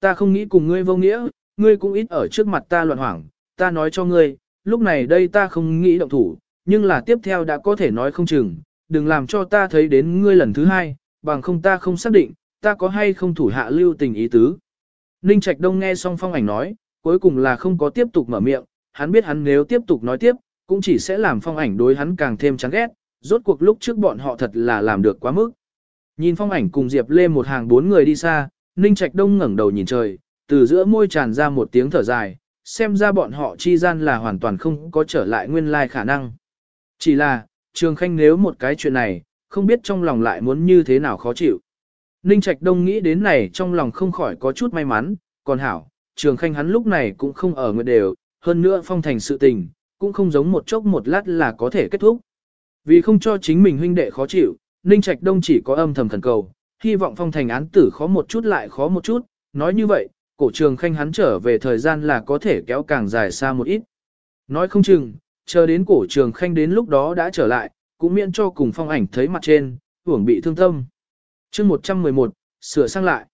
Ta không nghĩ cùng ngươi vô nghĩa, ngươi cũng ít ở trước mặt ta loạn hoảng, ta nói cho ngươi, lúc này đây ta không nghĩ động thủ, nhưng là tiếp theo đã có thể nói không chừng, đừng làm cho ta thấy đến ngươi lần thứ hai, bằng không ta không xác định, ta có hay không thủ hạ lưu tình ý tứ. Ninh Trạch Đông nghe xong phong ảnh nói, cuối cùng là không có tiếp tục mở miệng, hắn biết hắn nếu tiếp tục nói tiếp, cũng chỉ sẽ làm phong ảnh đối hắn càng thêm chán ghét, rốt cuộc lúc trước bọn họ thật là làm được quá mức. Nhìn phong ảnh cùng Diệp Lê một hàng bốn người đi xa, Ninh Trạch Đông ngẩng đầu nhìn trời, từ giữa môi tràn ra một tiếng thở dài, xem ra bọn họ chi gian là hoàn toàn không có trở lại nguyên lai khả năng. Chỉ là, Trường Khanh nếu một cái chuyện này, không biết trong lòng lại muốn như thế nào khó chịu. Ninh Trạch Đông nghĩ đến này trong lòng không khỏi có chút may mắn, còn hảo, Trường Khanh hắn lúc này cũng không ở nguyện đều, hơn nữa phong thành sự tình, cũng không giống một chốc một lát là có thể kết thúc. Vì không cho chính mình huynh đệ khó chịu, Ninh Trạch Đông chỉ có âm thầm thần cầu, hy vọng phong thành án tử khó một chút lại khó một chút, nói như vậy, cổ trường khanh hắn trở về thời gian là có thể kéo càng dài xa một ít. Nói không chừng, chờ đến cổ trường khanh đến lúc đó đã trở lại, cũng miễn cho cùng phong ảnh thấy mặt trên, hưởng bị thương tâm. chương 111, sửa sang lại.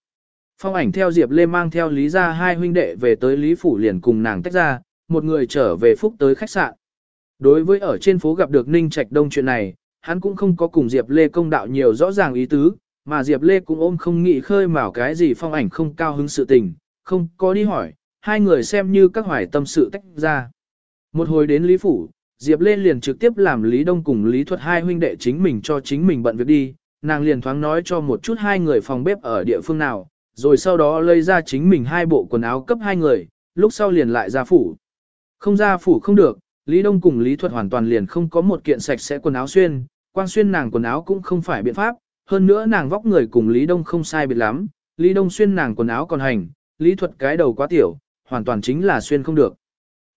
Phong ảnh theo Diệp Lê mang theo Lý gia hai huynh đệ về tới Lý Phủ liền cùng nàng tách ra, một người trở về Phúc tới khách sạn. Đối với ở trên phố gặp được Ninh Trạch Đông chuyện này, hắn cũng không có cùng Diệp Lê công đạo nhiều rõ ràng ý tứ, mà Diệp Lê cũng ôm không nghĩ khơi mào cái gì phong ảnh không cao hứng sự tình, không có đi hỏi, hai người xem như các hoài tâm sự tách ra. Một hồi đến Lý Phủ, Diệp Lê liền trực tiếp làm Lý Đông cùng Lý Thuật hai huynh đệ chính mình cho chính mình bận việc đi, nàng liền thoáng nói cho một chút hai người phòng bếp ở địa phương nào, rồi sau đó lấy ra chính mình hai bộ quần áo cấp hai người, lúc sau liền lại ra phủ. Không ra phủ không được, Lý Đông cùng Lý Thuật hoàn toàn liền không có một kiện sạch sẽ quần áo xuyên, quan xuyên nàng quần áo cũng không phải biện pháp, hơn nữa nàng vóc người cùng Lý Đông không sai biệt lắm, Lý Đông xuyên nàng quần áo còn hành, Lý Thuật cái đầu quá tiểu, hoàn toàn chính là xuyên không được.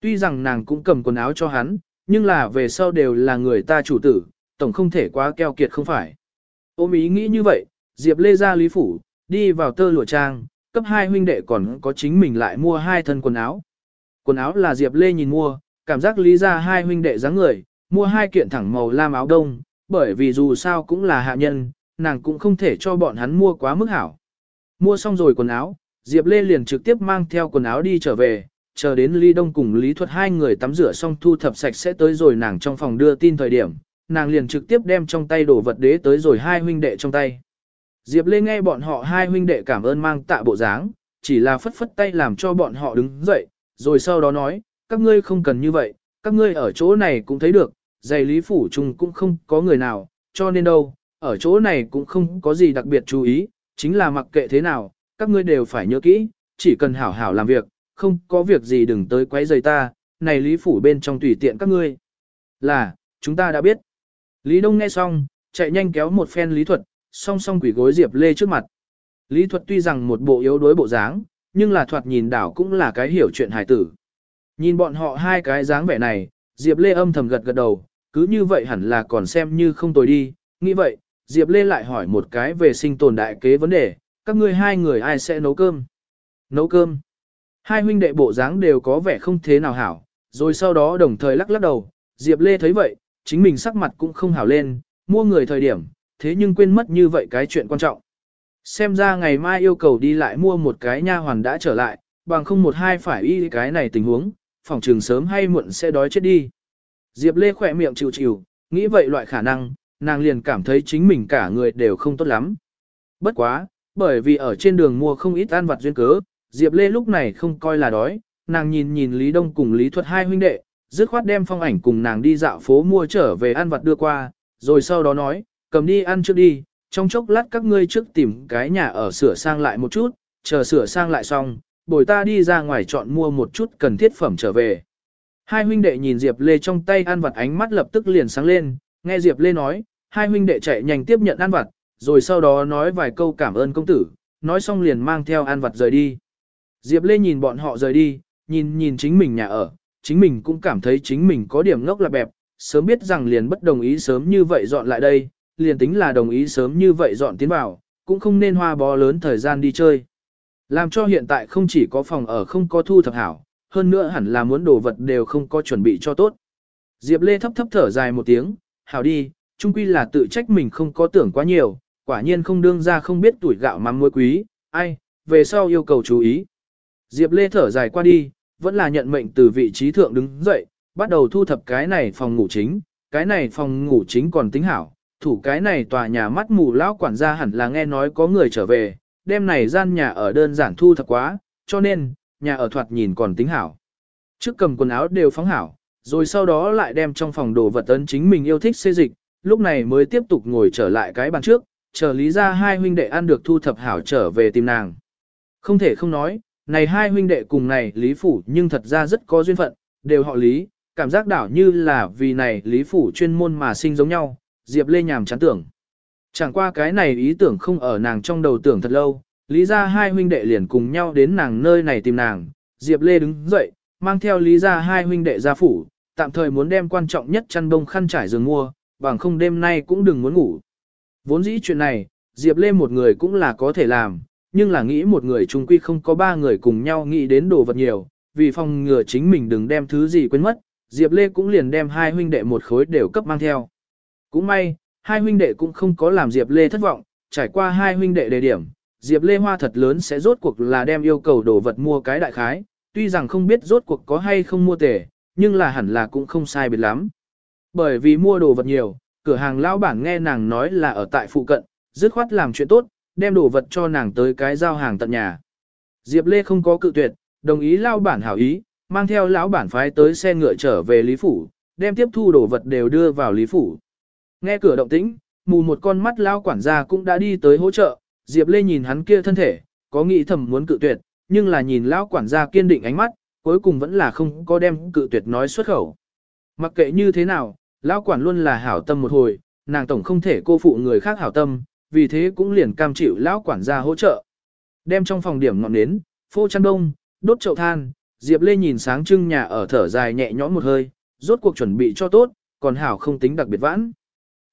Tuy rằng nàng cũng cầm quần áo cho hắn, nhưng là về sau đều là người ta chủ tử, tổng không thể quá keo kiệt không phải. Ôm ý nghĩ như vậy, Diệp Lê ra Lý Phủ, đi vào tơ lụa trang, cấp hai huynh đệ còn có chính mình lại mua hai thân quần áo. Quần áo là Diệp Lê nhìn mua, cảm giác lý ra hai huynh đệ dáng người, mua hai kiện thẳng màu lam áo đông, bởi vì dù sao cũng là hạ nhân, nàng cũng không thể cho bọn hắn mua quá mức hảo. Mua xong rồi quần áo, Diệp Lê liền trực tiếp mang theo quần áo đi trở về, chờ đến Lý Đông cùng Lý Thuật hai người tắm rửa xong thu thập sạch sẽ tới rồi nàng trong phòng đưa tin thời điểm, nàng liền trực tiếp đem trong tay đồ vật đế tới rồi hai huynh đệ trong tay. Diệp Lê nghe bọn họ hai huynh đệ cảm ơn mang tạ bộ dáng, chỉ là phất phất tay làm cho bọn họ đứng dậy, rồi sau đó nói, các ngươi không cần như vậy, các ngươi ở chỗ này cũng thấy được, giày lý phủ chung cũng không có người nào, cho nên đâu, ở chỗ này cũng không có gì đặc biệt chú ý, chính là mặc kệ thế nào, các ngươi đều phải nhớ kỹ, chỉ cần hảo hảo làm việc, không có việc gì đừng tới quấy rầy ta, này lý phủ bên trong tùy tiện các ngươi. Là, chúng ta đã biết. Lý Đông nghe xong, chạy nhanh kéo một phen lý thuật, song song quỷ gối Diệp Lê trước mặt. Lý thuật tuy rằng một bộ yếu đuối bộ dáng, nhưng là thoạt nhìn đảo cũng là cái hiểu chuyện hài tử. Nhìn bọn họ hai cái dáng vẻ này, Diệp Lê âm thầm gật gật đầu, cứ như vậy hẳn là còn xem như không tồi đi. Nghĩ vậy, Diệp Lê lại hỏi một cái về sinh tồn đại kế vấn đề, các ngươi hai người ai sẽ nấu cơm? Nấu cơm. Hai huynh đệ bộ dáng đều có vẻ không thế nào hảo, rồi sau đó đồng thời lắc lắc đầu, Diệp Lê thấy vậy, chính mình sắc mặt cũng không hảo lên, mua người thời điểm, thế nhưng quên mất như vậy cái chuyện quan trọng. Xem ra ngày mai yêu cầu đi lại mua một cái nha hoàn đã trở lại, bằng không một hai phải y cái này tình huống, phòng trường sớm hay muộn sẽ đói chết đi. Diệp Lê khỏe miệng chịu chịu, nghĩ vậy loại khả năng, nàng liền cảm thấy chính mình cả người đều không tốt lắm. Bất quá, bởi vì ở trên đường mua không ít ăn vặt duyên cớ, Diệp Lê lúc này không coi là đói, nàng nhìn nhìn Lý Đông cùng Lý Thuật hai huynh đệ, dứt khoát đem phong ảnh cùng nàng đi dạo phố mua trở về ăn vặt đưa qua, rồi sau đó nói, cầm đi ăn trước đi, trong chốc lát các ngươi trước tìm cái nhà ở sửa sang lại một chút, chờ sửa sang lại xong, bồi ta đi ra ngoài chọn mua một chút cần thiết phẩm trở về. Hai huynh đệ nhìn Diệp Lê trong tay ăn vặt ánh mắt lập tức liền sáng lên, nghe Diệp Lê nói, hai huynh đệ chạy nhanh tiếp nhận ăn vặt, rồi sau đó nói vài câu cảm ơn công tử, nói xong liền mang theo ăn vặt rời đi. Diệp Lê nhìn bọn họ rời đi, nhìn nhìn chính mình nhà ở, chính mình cũng cảm thấy chính mình có điểm ngốc là bẹp, sớm biết rằng liền bất đồng ý sớm như vậy dọn lại đây, liền tính là đồng ý sớm như vậy dọn tiến vào, cũng không nên hoa bó lớn thời gian đi chơi. Làm cho hiện tại không chỉ có phòng ở không có thu thập hảo, hơn nữa hẳn là muốn đồ vật đều không có chuẩn bị cho tốt. Diệp Lê thấp thấp thở dài một tiếng, hảo đi, chung quy là tự trách mình không có tưởng quá nhiều, quả nhiên không đương ra không biết tuổi gạo mắm muối quý, ai, về sau yêu cầu chú ý. Diệp Lê thở dài qua đi, vẫn là nhận mệnh từ vị trí thượng đứng dậy, bắt đầu thu thập cái này phòng ngủ chính, cái này phòng ngủ chính còn tính hảo, thủ cái này tòa nhà mắt mù lão quản gia hẳn là nghe nói có người trở về, đêm này gian nhà ở đơn giản thu thập quá, cho nên, nhà ở thoạt nhìn còn tính hảo. Trước cầm quần áo đều phóng hảo, rồi sau đó lại đem trong phòng đồ vật ấn chính mình yêu thích xê dịch, lúc này mới tiếp tục ngồi trở lại cái bàn trước, chờ lý ra hai huynh đệ ăn được thu thập hảo trở về tìm nàng. Không thể không nói, này hai huynh đệ cùng này lý phủ nhưng thật ra rất có duyên phận, đều họ lý, cảm giác đảo như là vì này lý phủ chuyên môn mà sinh giống nhau, Diệp Lê nhàm chán tưởng. Chẳng qua cái này ý tưởng không ở nàng trong đầu tưởng thật lâu, lý ra hai huynh đệ liền cùng nhau đến nàng nơi này tìm nàng, Diệp Lê đứng dậy, mang theo lý ra hai huynh đệ gia phủ, tạm thời muốn đem quan trọng nhất chăn bông khăn trải giường mua, bằng không đêm nay cũng đừng muốn ngủ. Vốn dĩ chuyện này, Diệp Lê một người cũng là có thể làm, nhưng là nghĩ một người chung quy không có ba người cùng nhau nghĩ đến đồ vật nhiều, vì phòng ngừa chính mình đừng đem thứ gì quên mất, Diệp Lê cũng liền đem hai huynh đệ một khối đều cấp mang theo. Cũng may, hai huynh đệ cũng không có làm Diệp Lê thất vọng, trải qua hai huynh đệ đề điểm, Diệp Lê hoa thật lớn sẽ rốt cuộc là đem yêu cầu đồ vật mua cái đại khái, tuy rằng không biết rốt cuộc có hay không mua tể, nhưng là hẳn là cũng không sai biệt lắm. Bởi vì mua đồ vật nhiều, cửa hàng lão bản nghe nàng nói là ở tại phụ cận, dứt khoát làm chuyện tốt, đem đồ vật cho nàng tới cái giao hàng tận nhà. Diệp Lê không có cự tuyệt, đồng ý lão bản hảo ý, mang theo lão bản phái tới xe ngựa trở về Lý Phủ, đem tiếp thu đồ vật đều đưa vào Lý Phủ. Nghe cửa động tĩnh, mù một con mắt lão quản gia cũng đã đi tới hỗ trợ, Diệp Lê nhìn hắn kia thân thể, có nghĩ thầm muốn cự tuyệt, nhưng là nhìn lão quản gia kiên định ánh mắt, cuối cùng vẫn là không có đem cự tuyệt nói xuất khẩu. Mặc kệ như thế nào, lão quản luôn là hảo tâm một hồi, nàng tổng không thể cô phụ người khác hảo tâm, vì thế cũng liền cam chịu lão quản gia hỗ trợ. Đem trong phòng điểm ngọn nến, phô chăn đông, đốt chậu than, Diệp Lê nhìn sáng trưng nhà ở thở dài nhẹ nhõm một hơi, rốt cuộc chuẩn bị cho tốt, còn hảo không tính đặc biệt vãn.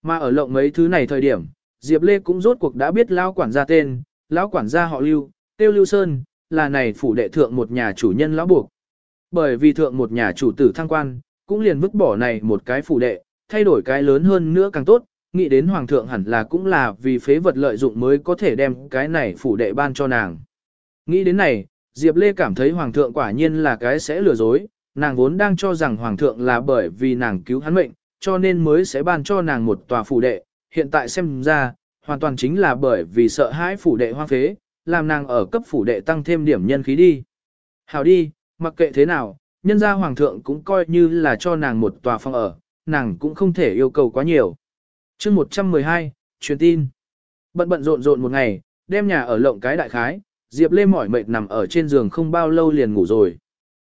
Mà ở lộng mấy thứ này thời điểm, Diệp Lê cũng rốt cuộc đã biết lão quản gia tên, lão quản gia họ Lưu, Tiêu Lưu Sơn, là này phủ đệ thượng một nhà chủ nhân lão buộc. Bởi vì thượng một nhà chủ tử thăng quan, cũng liền vứt bỏ này một cái phủ đệ, thay đổi cái lớn hơn nữa càng tốt, nghĩ đến hoàng thượng hẳn là cũng là vì phế vật lợi dụng mới có thể đem cái này phủ đệ ban cho nàng. Nghĩ đến này, Diệp Lê cảm thấy hoàng thượng quả nhiên là cái sẽ lừa dối, nàng vốn đang cho rằng hoàng thượng là bởi vì nàng cứu hắn mệnh, cho nên mới sẽ ban cho nàng một tòa phủ đệ, hiện tại xem ra, hoàn toàn chính là bởi vì sợ hãi phủ đệ hoang phế, làm nàng ở cấp phủ đệ tăng thêm điểm nhân khí đi. Hảo đi, mặc kệ thế nào, nhân gia hoàng thượng cũng coi như là cho nàng một tòa phòng ở, nàng cũng không thể yêu cầu quá nhiều. chương 112, truyền tin. Bận bận rộn rộn một ngày, đem nhà ở lộng cái đại khái, Diệp Lê mỏi mệt nằm ở trên giường không bao lâu liền ngủ rồi.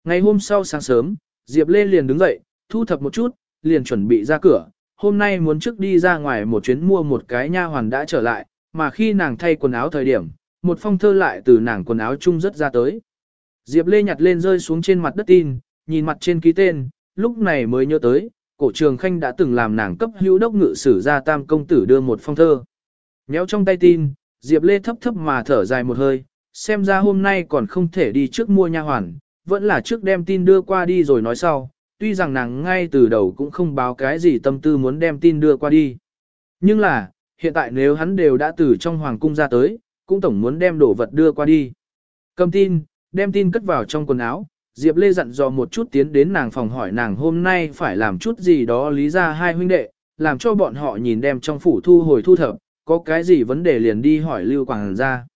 Ngày hôm sau sáng sớm, Diệp Lê liền đứng dậy, thu thập một chút, liền chuẩn bị ra cửa. Hôm nay muốn trước đi ra ngoài một chuyến mua một cái nha hoàn đã trở lại, mà khi nàng thay quần áo thời điểm, một phong thơ lại từ nàng quần áo chung rất ra tới. Diệp Lê nhặt lên rơi xuống trên mặt đất tin, nhìn mặt trên ký tên, lúc này mới nhớ tới, cổ trường khanh đã từng làm nàng cấp hữu đốc ngự sử ra tam công tử đưa một phong thơ. Nhéo trong tay tin, Diệp Lê thấp thấp mà thở dài một hơi, xem ra hôm nay còn không thể đi trước mua nha hoàn, vẫn là trước đem tin đưa qua đi rồi nói sau, tuy rằng nàng ngay từ đầu cũng không báo cái gì tâm tư muốn đem tin đưa qua đi. Nhưng là, hiện tại nếu hắn đều đã từ trong hoàng cung ra tới, cũng tổng muốn đem đồ vật đưa qua đi. Cầm tin, đem tin cất vào trong quần áo, Diệp Lê dặn dò một chút tiến đến nàng phòng hỏi nàng hôm nay phải làm chút gì đó lý ra hai huynh đệ, làm cho bọn họ nhìn đem trong phủ thu hồi thu thập, có cái gì vấn đề liền đi hỏi Lưu Quảng gia.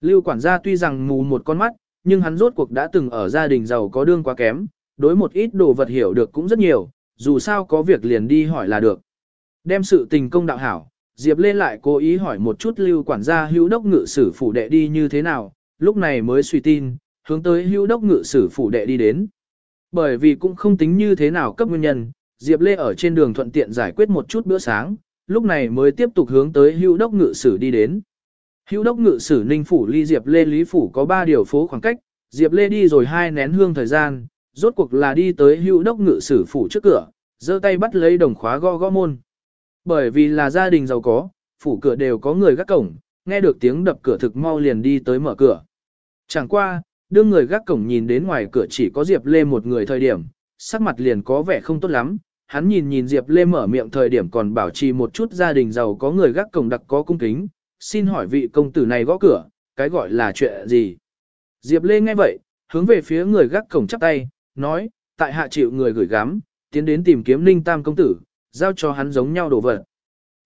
Lưu Quản gia tuy rằng mù một con mắt, nhưng hắn rốt cuộc đã từng ở gia đình giàu có đương quá kém, đối một ít đồ vật hiểu được cũng rất nhiều, dù sao có việc liền đi hỏi là được. Đem sự tình công đạo hảo, Diệp Lê lại cố ý hỏi một chút Lưu Quản gia hữu đốc ngự sử phủ đệ đi như thế nào, lúc này mới suy tin, hướng tới hữu đốc ngự sử phủ đệ đi đến. Bởi vì cũng không tính như thế nào cấp nguyên nhân, Diệp Lê ở trên đường thuận tiện giải quyết một chút bữa sáng, lúc này mới tiếp tục hướng tới hữu đốc ngự sử đi đến. Hữu đốc ngự sử ninh phủ ly Diệp Lê Lý phủ có 3 điều phố khoảng cách, Diệp Lê đi rồi hai nén hương thời gian, rốt cuộc là đi tới hữu đốc ngự sử phủ trước cửa, giơ tay bắt lấy đồng khóa go go môn. Bởi vì là gia đình giàu có, phủ cửa đều có người gác cổng, nghe được tiếng đập cửa thực mau liền đi tới mở cửa. Chẳng qua, đương người gác cổng nhìn đến ngoài cửa chỉ có Diệp Lê một người thời điểm, sắc mặt liền có vẻ không tốt lắm. Hắn nhìn nhìn Diệp Lê mở miệng thời điểm còn bảo trì một chút gia đình giàu có người gác cổng đặc có cung kính, xin hỏi vị công tử này gõ cửa, cái gọi là chuyện gì. Diệp Lê nghe vậy, hướng về phía người gác cổng chắp tay, nói, tại hạ chịu người gửi gắm, tiến đến tìm kiếm Ninh Tam công tử, giao cho hắn giống nhau đồ vật.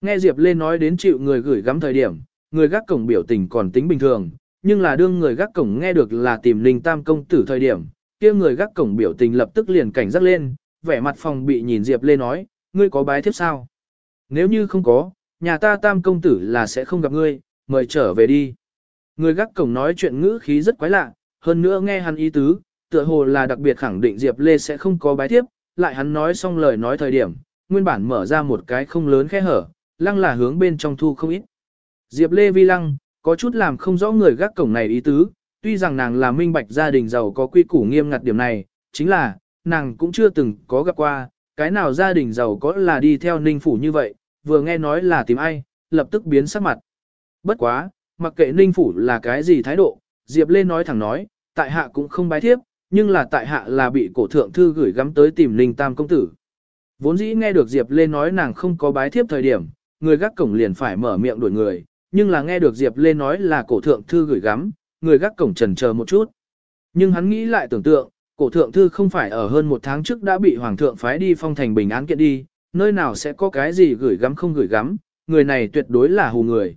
Nghe Diệp Lê nói đến chịu người gửi gắm thời điểm, người gác cổng biểu tình còn tính bình thường, nhưng là đương người gác cổng nghe được là tìm Ninh Tam công tử thời điểm, kia người gác cổng biểu tình lập tức liền cảnh giác lên, vẻ mặt phòng bị nhìn Diệp Lê nói, ngươi có bái thiếp sao? Nếu như không có, nhà ta Tam công tử là sẽ không gặp ngươi, mời trở về đi. Người gác cổng nói chuyện ngữ khí rất quái lạ, hơn nữa nghe hắn ý tứ, tựa hồ là đặc biệt khẳng định Diệp Lê sẽ không có bái thiếp, lại hắn nói xong lời nói thời điểm, nguyên bản mở ra một cái không lớn khe hở, lăng là hướng bên trong thu không ít. Diệp Lê vi lăng, có chút làm không rõ người gác cổng này ý tứ, tuy rằng nàng là minh bạch gia đình giàu có quy củ nghiêm ngặt điểm này, chính là, nàng cũng chưa từng có gặp qua, cái nào gia đình giàu có là đi theo ninh phủ như vậy, vừa nghe nói là tìm ai, lập tức biến sắc mặt. Bất quá, mặc kệ ninh phủ là cái gì thái độ, Diệp Lê nói thẳng nói, tại hạ cũng không bái thiếp, nhưng là tại hạ là bị cổ thượng thư gửi gắm tới tìm ninh tam công tử. Vốn dĩ nghe được Diệp Lê nói nàng không có bái thiếp thời điểm, người gác cổng liền phải mở miệng đuổi người, nhưng là nghe được Diệp Lê nói là cổ thượng thư gửi gắm, người gác cổng trần chờ một chút. Nhưng hắn nghĩ lại tưởng tượng, cổ thượng thư không phải ở hơn một tháng trước đã bị hoàng thượng phái đi phong thành bình án kiện đi, nơi nào sẽ có cái gì gửi gắm không gửi gắm, người này tuyệt đối là hù người.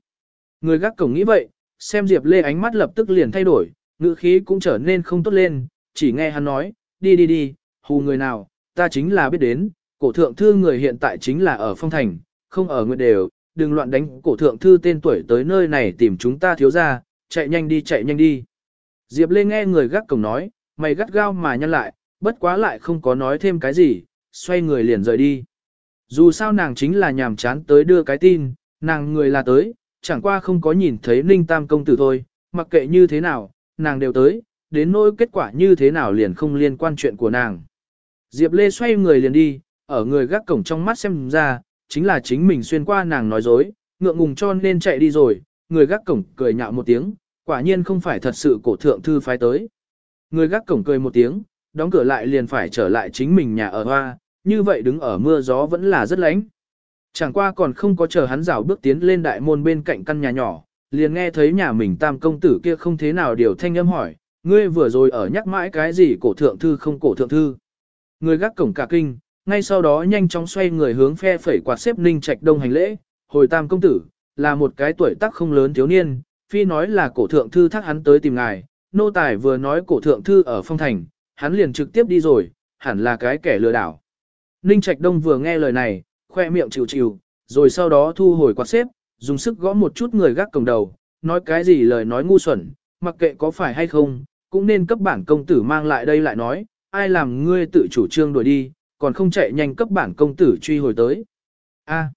Người gác cổng nghĩ vậy, xem Diệp Lê ánh mắt lập tức liền thay đổi, ngữ khí cũng trở nên không tốt lên, chỉ nghe hắn nói, đi đi đi, hù người nào, ta chính là biết đến, cổ thượng thư người hiện tại chính là ở phong thành, không ở nguyện đều, đừng loạn đánh cổ thượng thư tên tuổi tới nơi này tìm chúng ta thiếu ra, chạy nhanh đi chạy nhanh đi. Diệp Lê nghe người gác cổng nói, mày gắt gao mà nhăn lại, bất quá lại không có nói thêm cái gì, xoay người liền rời đi. Dù sao nàng chính là nhàm chán tới đưa cái tin, nàng người là tới, chẳng qua không có nhìn thấy Ninh Tam công tử thôi, mặc kệ như thế nào, nàng đều tới, đến nỗi kết quả như thế nào liền không liên quan chuyện của nàng. Diệp Lê xoay người liền đi, ở người gác cổng trong mắt xem ra, chính là chính mình xuyên qua nàng nói dối, ngượng ngùng cho nên chạy đi rồi, người gác cổng cười nhạo một tiếng, quả nhiên không phải thật sự cổ thượng thư phái tới. Người gác cổng cười một tiếng, đóng cửa lại liền phải trở lại chính mình nhà ở hoa, như vậy đứng ở mưa gió vẫn là rất lạnh. Chẳng qua còn không có chờ hắn rảo bước tiến lên đại môn bên cạnh căn nhà nhỏ, liền nghe thấy nhà mình tam công tử kia không thế nào điều thanh âm hỏi, ngươi vừa rồi ở nhắc mãi cái gì cổ thượng thư không cổ thượng thư. Người gác cổng cả kinh, ngay sau đó nhanh chóng xoay người hướng phe phẩy quạt xếp ninh trạch đông hành lễ, hồi tam công tử, là một cái tuổi tác không lớn thiếu niên, phi nói là cổ thượng thư thác hắn tới tìm ngài, nô tài vừa nói cổ thượng thư ở phong thành, hắn liền trực tiếp đi rồi, hẳn là cái kẻ lừa đảo. Ninh Trạch Đông vừa nghe lời này, khoe miệng chịu chịu, rồi sau đó thu hồi quạt xếp, dùng sức gõ một chút người gác cổng đầu, nói cái gì lời nói ngu xuẩn, mặc kệ có phải hay không, cũng nên cấp bản công tử mang lại đây lại nói, ai làm ngươi tự chủ trương đuổi đi, còn không chạy nhanh cấp bản công tử truy hồi tới. A,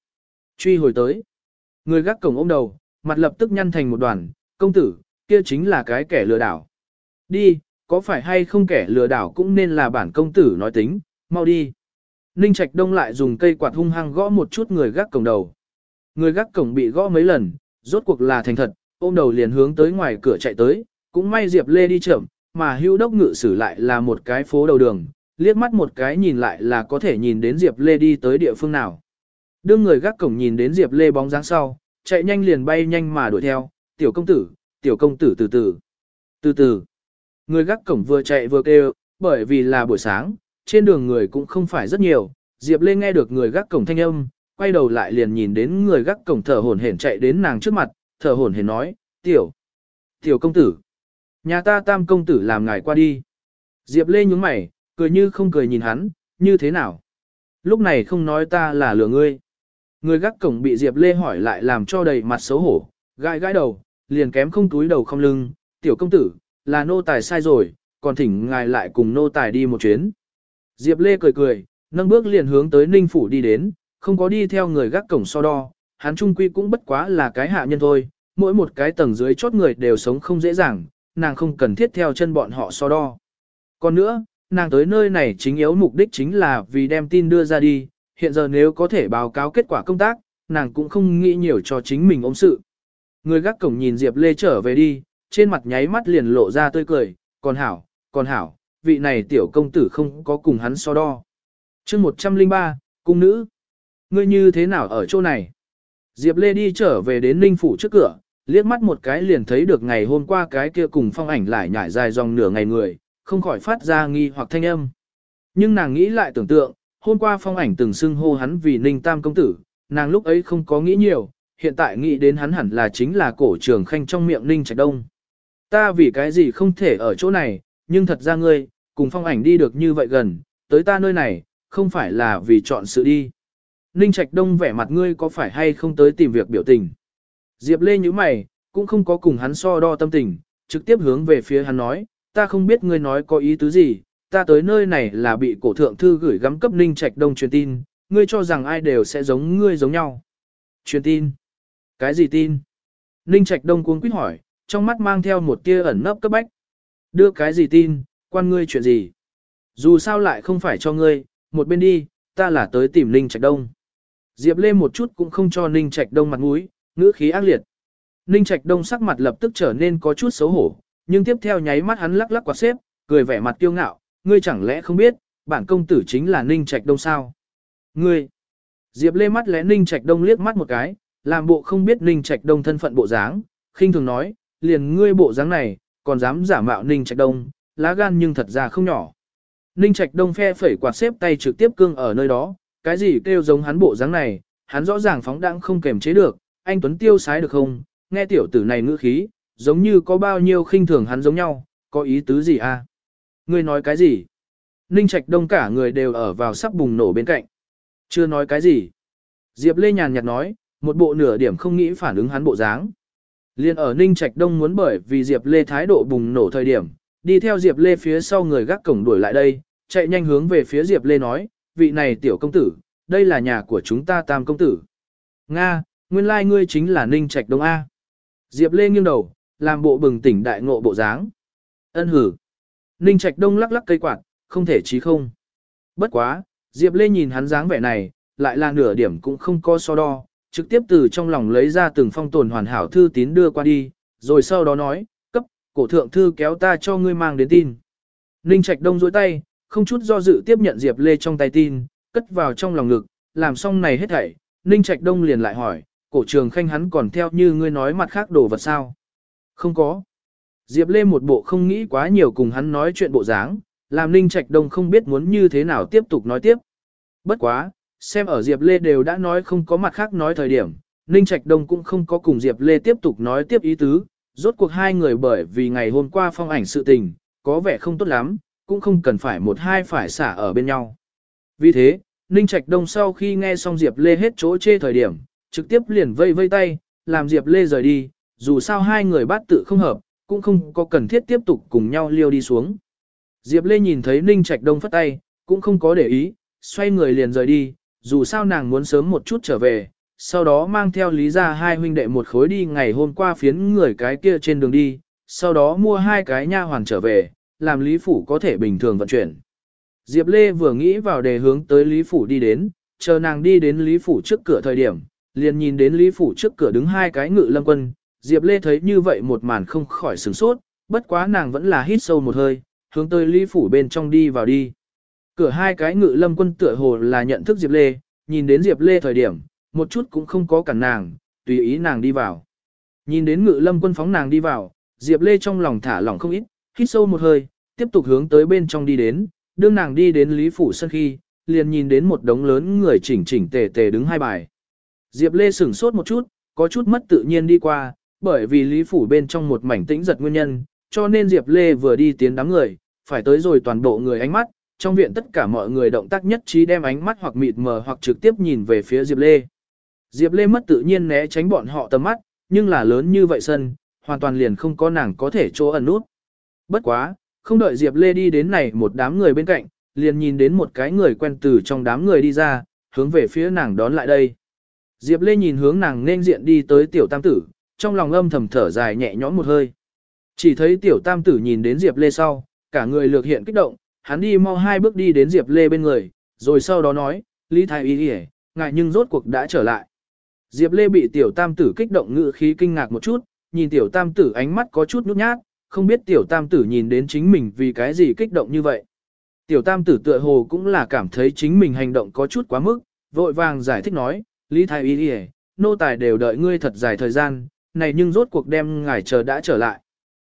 truy hồi tới. Người gác cổng ôm đầu, mặt lập tức nhăn thành một đoàn, công tử, kia chính là cái kẻ lừa đảo. Đi, có phải hay không kẻ lừa đảo cũng nên là bản công tử nói tính, mau đi. Ninh Trạch Đông lại dùng cây quạt hung hăng gõ một chút người gác cổng đầu. Người gác cổng bị gõ mấy lần, rốt cuộc là thành thật, ôm đầu liền hướng tới ngoài cửa chạy tới, cũng may Diệp Lê đi chậm, mà hưu đốc ngự sử lại là một cái phố đầu đường, liếc mắt một cái nhìn lại là có thể nhìn đến Diệp Lê đi tới địa phương nào. Đương người gác cổng nhìn đến Diệp Lê bóng dáng sau, chạy nhanh liền bay nhanh mà đuổi theo, tiểu công tử, tiểu công tử từ từ. Từ từ, người gác cổng vừa chạy vừa kêu, bởi vì là buổi sáng, trên đường người cũng không phải rất nhiều, Diệp Lê nghe được người gác cổng thanh âm, quay đầu lại liền nhìn đến người gác cổng thở hổn hển chạy đến nàng trước mặt, thở hổn hển nói, tiểu, tiểu công tử, nhà ta tam công tử làm ngài qua đi. Diệp Lê nhúng mày, cười như không cười nhìn hắn, như thế nào? Lúc này không nói ta là lừa ngươi. Người gác cổng bị Diệp Lê hỏi lại làm cho đầy mặt xấu hổ, gãi gãi đầu, liền kém không túi đầu không lưng, tiểu công tử, là nô tài sai rồi, còn thỉnh ngài lại cùng nô tài đi một chuyến. Diệp Lê cười cười, nâng bước liền hướng tới Ninh Phủ đi đến, không có đi theo người gác cổng so đo, hắn trung quy cũng bất quá là cái hạ nhân thôi, mỗi một cái tầng dưới chốt người đều sống không dễ dàng, nàng không cần thiết theo chân bọn họ so đo. Còn nữa, nàng tới nơi này chính yếu mục đích chính là vì đem tin đưa ra đi, hiện giờ nếu có thể báo cáo kết quả công tác, nàng cũng không nghĩ nhiều cho chính mình ôm sự. Người gác cổng nhìn Diệp Lê trở về đi, trên mặt nháy mắt liền lộ ra tươi cười, còn hảo, còn hảo, vị này tiểu công tử không có cùng hắn so đo. chương 103, cung nữ. Ngươi như thế nào ở chỗ này? Diệp Lê đi trở về đến Ninh Phủ trước cửa, liếc mắt một cái liền thấy được ngày hôm qua cái kia cùng phong ảnh lại nhảy dài dòng nửa ngày người, không khỏi phát ra nghi hoặc thanh âm. Nhưng nàng nghĩ lại tưởng tượng, hôm qua phong ảnh từng xưng hô hắn vì Ninh Tam công tử, nàng lúc ấy không có nghĩ nhiều, hiện tại nghĩ đến hắn hẳn là chính là cổ trường khanh trong miệng Ninh Trạch Đông. Ta vì cái gì không thể ở chỗ này, nhưng thật ra ngươi, cùng phong ảnh đi được như vậy gần, tới ta nơi này, không phải là vì chọn sự đi. Ninh Trạch Đông vẻ mặt ngươi có phải hay không tới tìm việc biểu tình. Diệp Lê như mày, cũng không có cùng hắn so đo tâm tình, trực tiếp hướng về phía hắn nói, ta không biết ngươi nói có ý tứ gì, ta tới nơi này là bị cổ thượng thư gửi gắm cấp Ninh Trạch Đông truyền tin, ngươi cho rằng ai đều sẽ giống ngươi giống nhau. Truyền tin? Cái gì tin? Ninh Trạch Đông cuống quýt hỏi, trong mắt mang theo một tia ẩn nấp cấp bách. Đưa cái gì tin, quan ngươi chuyện gì? Dù sao lại không phải cho ngươi, một bên đi, ta là tới tìm Ninh Trạch Đông. Diệp Lê một chút cũng không cho Ninh Trạch Đông mặt mũi, ngữ khí ác liệt. Ninh Trạch Đông sắc mặt lập tức trở nên có chút xấu hổ, nhưng tiếp theo nháy mắt hắn lắc lắc quạt xếp, cười vẻ mặt kiêu ngạo, ngươi chẳng lẽ không biết, bản công tử chính là Ninh Trạch Đông sao? Ngươi! Diệp Lê mắt lẽ Ninh Trạch Đông liếc mắt một cái, làm bộ không biết Ninh Trạch Đông thân phận bộ dáng, khinh thường nói, liền ngươi bộ dáng này, còn dám giả mạo Ninh Trạch Đông, lá gan nhưng thật ra không nhỏ. Ninh Trạch Đông phe phẩy quạt xếp tay trực tiếp cương ở nơi đó, cái gì kêu giống hắn bộ dáng này, hắn rõ ràng phóng đãng không kềm chế được, anh Tuấn tiêu sái được không, nghe tiểu tử này ngữ khí, giống như có bao nhiêu khinh thường hắn giống nhau, có ý tứ gì à? Ngươi nói cái gì? Ninh Trạch Đông cả người đều ở vào sắp bùng nổ bên cạnh. Chưa nói cái gì. Diệp Lê nhàn nhạt nói, một bộ nửa điểm không nghĩ phản ứng hắn bộ dáng. Liên ở Ninh Trạch Đông muốn bởi vì Diệp Lê thái độ bùng nổ thời điểm, đi theo Diệp Lê phía sau người gác cổng đuổi lại đây, chạy nhanh hướng về phía Diệp Lê nói, vị này tiểu công tử, đây là nhà của chúng ta tam công tử. Nga, nguyên lai like ngươi chính là Ninh Trạch Đông A. Diệp Lê nghiêng đầu, làm bộ bừng tỉnh đại ngộ bộ dáng. Ân hử. Ninh Trạch Đông lắc lắc cây quạt, không thể chí không. Bất quá, Diệp Lê nhìn hắn dáng vẻ này, lại là nửa điểm cũng không có so đo, trực tiếp từ trong lòng lấy ra từng phong tồn hoàn hảo thư tín đưa qua đi, rồi sau đó nói, cấp, cổ thượng thư kéo ta cho ngươi mang đến tin. Ninh Trạch Đông dối tay, không chút do dự tiếp nhận Diệp Lê trong tay tin, cất vào trong lòng ngực, làm xong này hết thảy, Ninh Trạch Đông liền lại hỏi, cổ trường khanh hắn còn theo như ngươi nói mặt khác đồ vật sao? Không có. Diệp Lê một bộ không nghĩ quá nhiều cùng hắn nói chuyện bộ dáng, làm Ninh Trạch Đông không biết muốn như thế nào tiếp tục nói tiếp. Bất quá, xem ở Diệp Lê đều đã nói không có mặt khác nói thời điểm, Ninh Trạch Đông cũng không có cùng Diệp Lê tiếp tục nói tiếp ý tứ, rốt cuộc hai người bởi vì ngày hôm qua phong ảnh sự tình, có vẻ không tốt lắm, cũng không cần phải một hai phải xả ở bên nhau. Vì thế, Ninh Trạch Đông sau khi nghe xong Diệp Lê hết chỗ chê thời điểm, trực tiếp liền vây vây tay, làm Diệp Lê rời đi, dù sao hai người bát tự không hợp, cũng không có cần thiết tiếp tục cùng nhau liêu đi xuống. Diệp Lê nhìn thấy Ninh Trạch Đông phất tay, cũng không có để ý, xoay người liền rời đi, dù sao nàng muốn sớm một chút trở về, sau đó mang theo lý ra hai huynh đệ một khối đi ngày hôm qua phiến người cái kia trên đường đi, sau đó mua hai cái nha hoàn trở về, làm Lý Phủ có thể bình thường vận chuyển. Diệp Lê vừa nghĩ vào đề hướng tới Lý Phủ đi đến, chờ nàng đi đến Lý Phủ trước cửa thời điểm, liền nhìn đến Lý Phủ trước cửa đứng hai cái ngự lâm quân, Diệp Lê thấy như vậy một màn không khỏi sửng sốt, bất quá nàng vẫn là hít sâu một hơi, hướng tới Lý Phủ bên trong đi vào đi. Cửa hai cái ngự lâm quân tựa hồ là nhận thức Diệp Lê, nhìn đến Diệp Lê thời điểm, một chút cũng không có cản nàng, tùy ý nàng đi vào. Nhìn đến ngự lâm quân phóng nàng đi vào, Diệp Lê trong lòng thả lỏng không ít, hít sâu một hơi, tiếp tục hướng tới bên trong đi đến, đương nàng đi đến Lý Phủ sân khi, liền nhìn đến một đống lớn người chỉnh chỉnh tề tề đứng hai bài. Diệp Lê sửng sốt một chút, có chút mất tự nhiên đi qua, bởi vì Lý Phủ bên trong một mảnh tĩnh giật nguyên nhân, cho nên Diệp Lê vừa đi tiến đám người, phải tới rồi toàn bộ người ánh mắt, trong viện tất cả mọi người động tác nhất trí đem ánh mắt hoặc mịt mờ hoặc trực tiếp nhìn về phía Diệp Lê. Diệp Lê mất tự nhiên né tránh bọn họ tầm mắt, nhưng là lớn như vậy sân, hoàn toàn liền không có nàng có thể chỗ ẩn nút. Bất quá, không đợi Diệp Lê đi đến này một đám người bên cạnh, liền nhìn đến một cái người quen từ trong đám người đi ra, hướng về phía nàng đón lại đây. Diệp Lê nhìn hướng nàng nên diện đi tới tiểu tam tử, trong lòng âm thầm thở dài nhẹ nhõm một hơi. Chỉ thấy tiểu tam tử nhìn đến Diệp Lê sau, cả người lược hiện kích động, hắn đi mau hai bước đi đến Diệp Lê bên người, rồi sau đó nói, Lý Thái Y Y, ngại nhưng rốt cuộc đã trở lại. Diệp Lê bị tiểu tam tử kích động ngự khí kinh ngạc một chút, nhìn tiểu tam tử ánh mắt có chút nhút nhát, không biết tiểu tam tử nhìn đến chính mình vì cái gì kích động như vậy. Tiểu tam tử tựa hồ cũng là cảm thấy chính mình hành động có chút quá mức, vội vàng giải thích nói, Lý Thái Y Y, nô tài đều đợi ngươi thật dài thời gian, này nhưng rốt cuộc đem ngài chờ đã trở lại.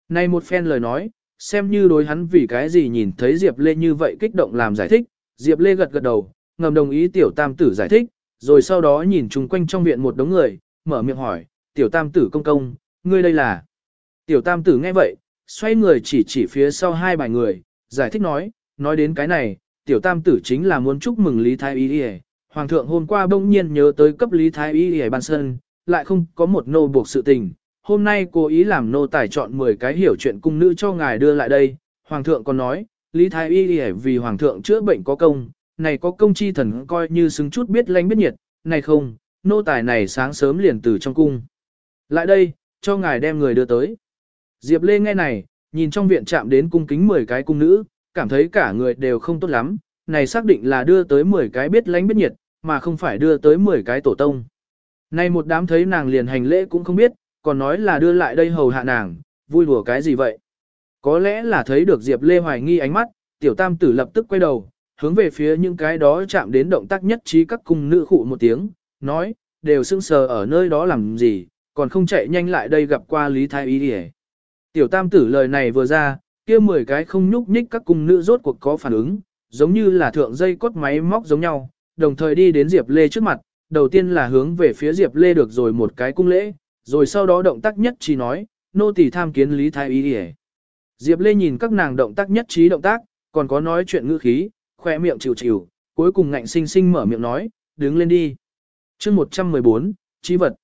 Này một phen lời nói, xem như đối hắn vì cái gì nhìn thấy Diệp Lê như vậy kích động làm giải thích, Diệp Lê gật gật đầu, ngầm đồng ý tiểu tam tử giải thích, rồi sau đó nhìn chung quanh trong viện một đống người, mở miệng hỏi, tiểu tam tử công công, ngươi đây là. Tiểu tam tử nghe vậy, xoay người chỉ chỉ phía sau hai bài người, giải thích nói, nói đến cái này, tiểu tam tử chính là muốn chúc mừng Lý Thái Y Y Hoàng thượng hôm qua bỗng nhiên nhớ tới cấp Lý Thái Y Y ban sân, lại không có một nô buộc sự tình. Hôm nay cố ý làm nô tài chọn 10 cái hiểu chuyện cung nữ cho ngài đưa lại đây. Hoàng thượng còn nói, Lý Thái Y vì Hoàng thượng chữa bệnh có công, này có công chi thần coi như xứng chút biết lánh biết nhiệt, này không, nô tài này sáng sớm liền từ trong cung. Lại đây, cho ngài đem người đưa tới. Diệp Lê nghe này, nhìn trong viện chạm đến cung kính 10 cái cung nữ, cảm thấy cả người đều không tốt lắm, này xác định là đưa tới 10 cái biết lánh biết nhiệt, mà không phải đưa tới 10 cái tổ tông nay một đám thấy nàng liền hành lễ cũng không biết, còn nói là đưa lại đây hầu hạ nàng, vui đùa cái gì vậy. Có lẽ là thấy được Diệp Lê hoài nghi ánh mắt, tiểu tam tử lập tức quay đầu, hướng về phía những cái đó chạm đến động tác nhất trí các cung nữ khụ một tiếng, nói, đều sưng sờ ở nơi đó làm gì, còn không chạy nhanh lại đây gặp qua Lý Thái Y đi Tiểu tam tử lời này vừa ra, kia 10 cái không nhúc nhích các cung nữ rốt cuộc có phản ứng, giống như là thượng dây cốt máy móc giống nhau, đồng thời đi đến Diệp Lê trước mặt, đầu tiên là hướng về phía Diệp Lê được rồi một cái cung lễ, rồi sau đó động tác nhất trí nói, nô tỳ tham kiến Lý Thái Y đi Diệp Lê nhìn các nàng động tác nhất trí động tác, còn có nói chuyện ngữ khí, khoe miệng chịu chịu, cuối cùng ngạnh sinh sinh mở miệng nói, đứng lên đi. chương 114, trí vật.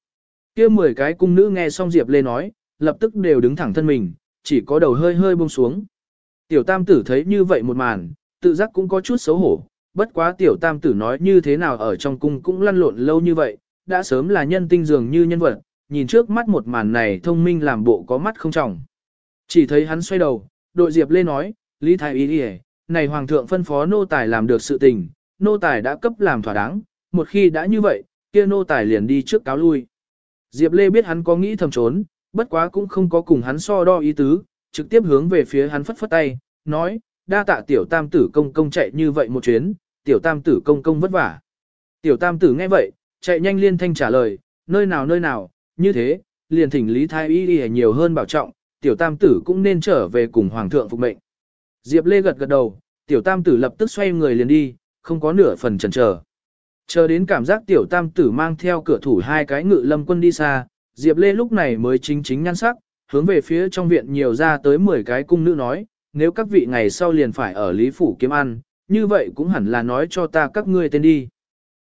kia 10 cái cung nữ nghe xong Diệp Lê nói, lập tức đều đứng thẳng thân mình, chỉ có đầu hơi hơi buông xuống. Tiểu tam tử thấy như vậy một màn, tự giác cũng có chút xấu hổ, bất quá tiểu tam tử nói như thế nào ở trong cung cũng lăn lộn lâu như vậy, đã sớm là nhân tinh dường như nhân vật, nhìn trước mắt một màn này thông minh làm bộ có mắt không trọng. Chỉ thấy hắn xoay đầu, đội Diệp Lê nói, Lý Thái Ý đi này hoàng thượng phân phó nô tài làm được sự tình, nô tài đã cấp làm thỏa đáng, một khi đã như vậy, kia nô tài liền đi trước cáo lui. Diệp Lê biết hắn có nghĩ thầm trốn, bất quá cũng không có cùng hắn so đo ý tứ, trực tiếp hướng về phía hắn phất phất tay, nói, đa tạ tiểu tam tử công công chạy như vậy một chuyến, tiểu tam tử công công vất vả. Tiểu tam tử nghe vậy, chạy nhanh liên thanh trả lời, nơi nào nơi nào, như thế, liền thỉnh Lý Thái Y đi nhiều hơn bảo trọng, tiểu tam tử cũng nên trở về cùng hoàng thượng phục mệnh. Diệp Lê gật gật đầu, tiểu tam tử lập tức xoay người liền đi, không có nửa phần chần chờ. Chờ đến cảm giác tiểu tam tử mang theo cửa thủ hai cái ngự lâm quân đi xa, Diệp Lê lúc này mới chính chính nhăn sắc, hướng về phía trong viện nhiều ra tới 10 cái cung nữ nói, nếu các vị ngày sau liền phải ở Lý Phủ kiếm ăn, như vậy cũng hẳn là nói cho ta các ngươi tên đi.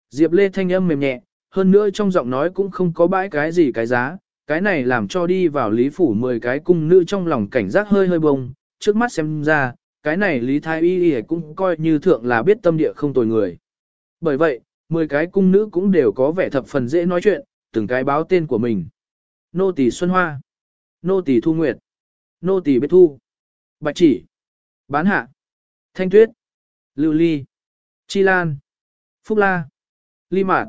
Diệp Lê thanh âm mềm nhẹ, hơn nữa trong giọng nói cũng không có bãi cái gì cái giá, cái này làm cho đi vào Lý Phủ 10 cái cung nữ trong lòng cảnh giác hơi hơi bông, trước mắt xem ra, cái này Lý Thái Y Y cũng coi như thượng là biết tâm địa không tồi người. Bởi vậy, 10 cái cung nữ cũng đều có vẻ thập phần dễ nói chuyện, từng cái báo tên của mình. Nô tỳ Xuân Hoa, Nô tỳ Thu Nguyệt, Nô tỳ Biết Thu, Bạch Chỉ, Bán Hạ, Thanh Tuyết, Lưu Ly, Chi Lan, Phúc La, Ly Mạn.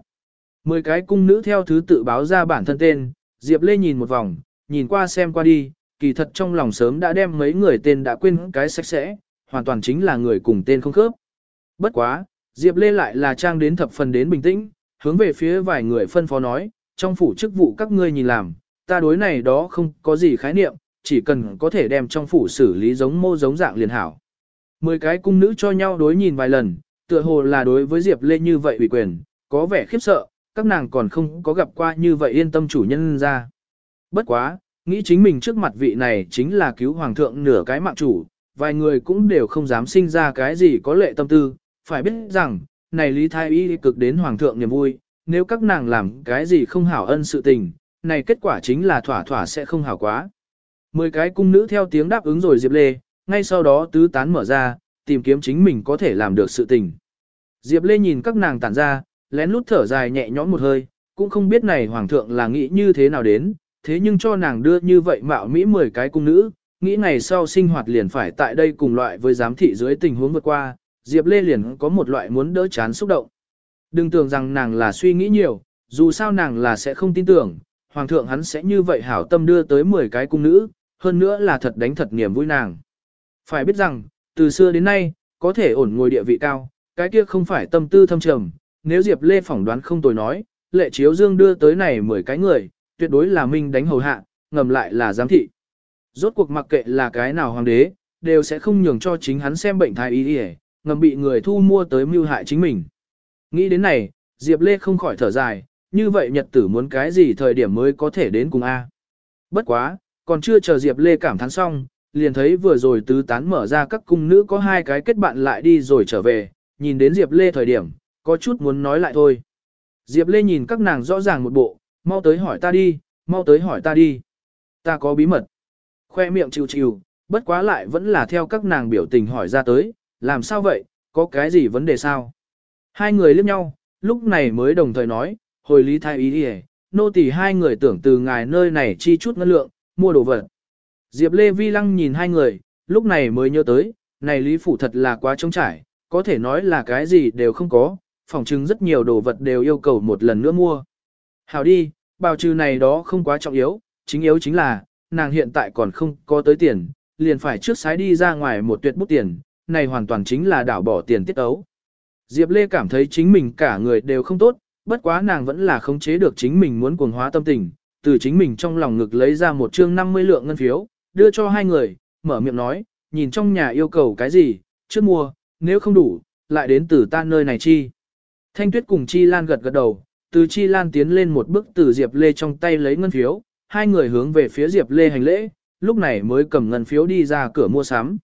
Mười cái cung nữ theo thứ tự báo ra bản thân tên, Diệp Lê nhìn một vòng, nhìn qua xem qua đi, kỳ thật trong lòng sớm đã đem mấy người tên đã quên cái sạch sẽ, hoàn toàn chính là người cùng tên không khớp. Bất quá, Diệp Lê lại là trang đến thập phần đến bình tĩnh, hướng về phía vài người phân phó nói, trong phủ chức vụ các ngươi nhìn làm, ta đối này đó không có gì khái niệm, chỉ cần có thể đem trong phủ xử lý giống mô giống dạng liền hảo. Mười cái cung nữ cho nhau đối nhìn vài lần, tựa hồ là đối với Diệp Lê như vậy ủy quyền, có vẻ khiếp sợ, các nàng còn không có gặp qua như vậy yên tâm chủ nhân ra. Bất quá, nghĩ chính mình trước mặt vị này chính là cứu hoàng thượng nửa cái mạng chủ, vài người cũng đều không dám sinh ra cái gì có lệ tâm tư, phải biết rằng, này Lý Thái Y cực đến hoàng thượng niềm vui, nếu các nàng làm cái gì không hảo ân sự tình, này kết quả chính là thỏa thỏa sẽ không hảo quá. Mười cái cung nữ theo tiếng đáp ứng rồi Diệp Lê, ngay sau đó tứ tán mở ra, tìm kiếm chính mình có thể làm được sự tình. Diệp Lê nhìn các nàng tản ra, lén lút thở dài nhẹ nhõm một hơi, cũng không biết này hoàng thượng là nghĩ như thế nào đến, thế nhưng cho nàng đưa như vậy mạo mỹ 10 cái cung nữ, nghĩ ngày sau sinh hoạt liền phải tại đây cùng loại với giám thị dưới tình huống vượt qua, Diệp Lê liền có một loại muốn đỡ chán xúc động. Đừng tưởng rằng nàng là suy nghĩ nhiều, dù sao nàng là sẽ không tin tưởng, hoàng thượng hắn sẽ như vậy hảo tâm đưa tới 10 cái cung nữ, hơn nữa là thật đánh thật niềm vui nàng. Phải biết rằng, từ xưa đến nay, có thể ổn ngồi địa vị cao, cái kia không phải tâm tư thâm trầm, nếu Diệp Lê phỏng đoán không tồi nói, lệ chiếu dương đưa tới này 10 cái người, tuyệt đối là minh đánh hầu hạ, ngầm lại là giám thị. Rốt cuộc mặc kệ là cái nào hoàng đế, đều sẽ không nhường cho chính hắn xem bệnh thái y đi ngầm bị người thu mua tới mưu hại chính mình. Nghĩ đến này, Diệp Lê không khỏi thở dài, như vậy nhật tử muốn cái gì thời điểm mới có thể đến cùng A. Bất quá, còn chưa chờ Diệp Lê cảm thán xong, liền thấy vừa rồi tứ tán mở ra các cung nữ có hai cái kết bạn lại đi rồi trở về, nhìn đến Diệp Lê thời điểm, có chút muốn nói lại thôi. Diệp Lê nhìn các nàng rõ ràng một bộ, mau tới hỏi ta đi, mau tới hỏi ta đi. Ta có bí mật. Khoe miệng chịu chịu, bất quá lại vẫn là theo các nàng biểu tình hỏi ra tới, làm sao vậy, có cái gì vấn đề sao? Hai người liếc nhau, lúc này mới đồng thời nói, hồi lý thái ý đi nô tỳ hai người tưởng từ ngài nơi này chi chút ngân lượng, mua đồ vật. Diệp Lê Vi Lăng nhìn hai người, lúc này mới nhớ tới, này lý phủ thật là quá trống trải, có thể nói là cái gì đều không có, phòng chứng rất nhiều đồ vật đều yêu cầu một lần nữa mua. Hào đi, bào trừ này đó không quá trọng yếu, chính yếu chính là, nàng hiện tại còn không có tới tiền, liền phải trước sái đi ra ngoài một tuyệt bút tiền, này hoàn toàn chính là đảo bỏ tiền tiết ấu. Diệp Lê cảm thấy chính mình cả người đều không tốt, bất quá nàng vẫn là khống chế được chính mình muốn cuồng hóa tâm tình, từ chính mình trong lòng ngực lấy ra một chương 50 lượng ngân phiếu, đưa cho hai người, mở miệng nói, nhìn trong nhà yêu cầu cái gì, trước mua, nếu không đủ, lại đến từ ta nơi này chi. Thanh Tuyết cùng Chi Lan gật gật đầu, từ Chi Lan tiến lên một bước từ Diệp Lê trong tay lấy ngân phiếu, hai người hướng về phía Diệp Lê hành lễ, lúc này mới cầm ngân phiếu đi ra cửa mua sắm.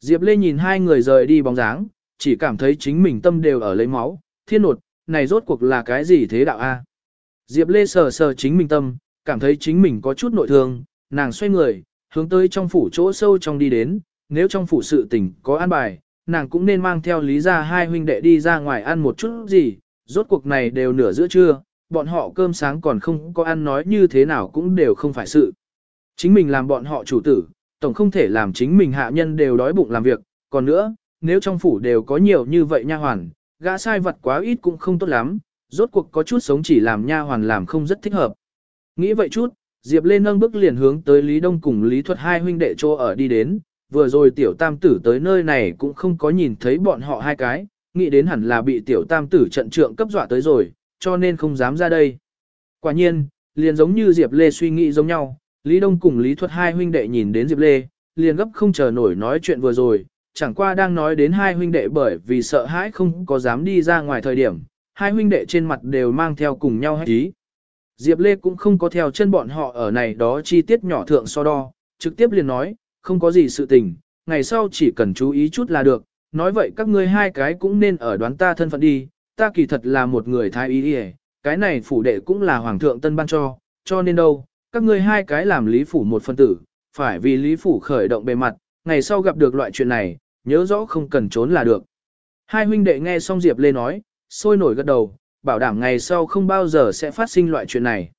Diệp Lê nhìn hai người rời đi bóng dáng, chỉ cảm thấy chính mình tâm đều ở lấy máu, thiên nột, này rốt cuộc là cái gì thế đạo a? Diệp Lê sờ sờ chính mình tâm, cảm thấy chính mình có chút nội thương, nàng xoay người, hướng tới trong phủ chỗ sâu trong đi đến, nếu trong phủ sự tình có an bài, nàng cũng nên mang theo lý ra hai huynh đệ đi ra ngoài ăn một chút gì, rốt cuộc này đều nửa giữa trưa, bọn họ cơm sáng còn không có ăn nói như thế nào cũng đều không phải sự. Chính mình làm bọn họ chủ tử, tổng không thể làm chính mình hạ nhân đều đói bụng làm việc, còn nữa, nếu trong phủ đều có nhiều như vậy nha hoàn, gã sai vật quá ít cũng không tốt lắm, rốt cuộc có chút sống chỉ làm nha hoàn làm không rất thích hợp. Nghĩ vậy chút, Diệp Lê nâng bước liền hướng tới Lý Đông cùng Lý Thuật hai huynh đệ chỗ ở đi đến, vừa rồi tiểu tam tử tới nơi này cũng không có nhìn thấy bọn họ hai cái, nghĩ đến hẳn là bị tiểu tam tử trận trượng cấp dọa tới rồi, cho nên không dám ra đây. Quả nhiên, liền giống như Diệp Lê suy nghĩ giống nhau, Lý Đông cùng Lý Thuật hai huynh đệ nhìn đến Diệp Lê, liền gấp không chờ nổi nói chuyện vừa rồi, chẳng qua đang nói đến hai huynh đệ bởi vì sợ hãi không có dám đi ra ngoài thời điểm, hai huynh đệ trên mặt đều mang theo cùng nhau hết ý. Diệp Lê cũng không có theo chân bọn họ ở này đó chi tiết nhỏ thượng so đo, trực tiếp liền nói, không có gì sự tình, ngày sau chỉ cần chú ý chút là được, nói vậy các ngươi hai cái cũng nên ở đoán ta thân phận đi, ta kỳ thật là một người thái ý đi cái này phủ đệ cũng là hoàng thượng tân ban cho, cho nên đâu, các ngươi hai cái làm lý phủ một phân tử, phải vì lý phủ khởi động bề mặt, ngày sau gặp được loại chuyện này, nhớ rõ không cần trốn là được. Hai huynh đệ nghe xong Diệp Lê nói, sôi nổi gật đầu, bảo đảm ngày sau không bao giờ sẽ phát sinh loại chuyện này.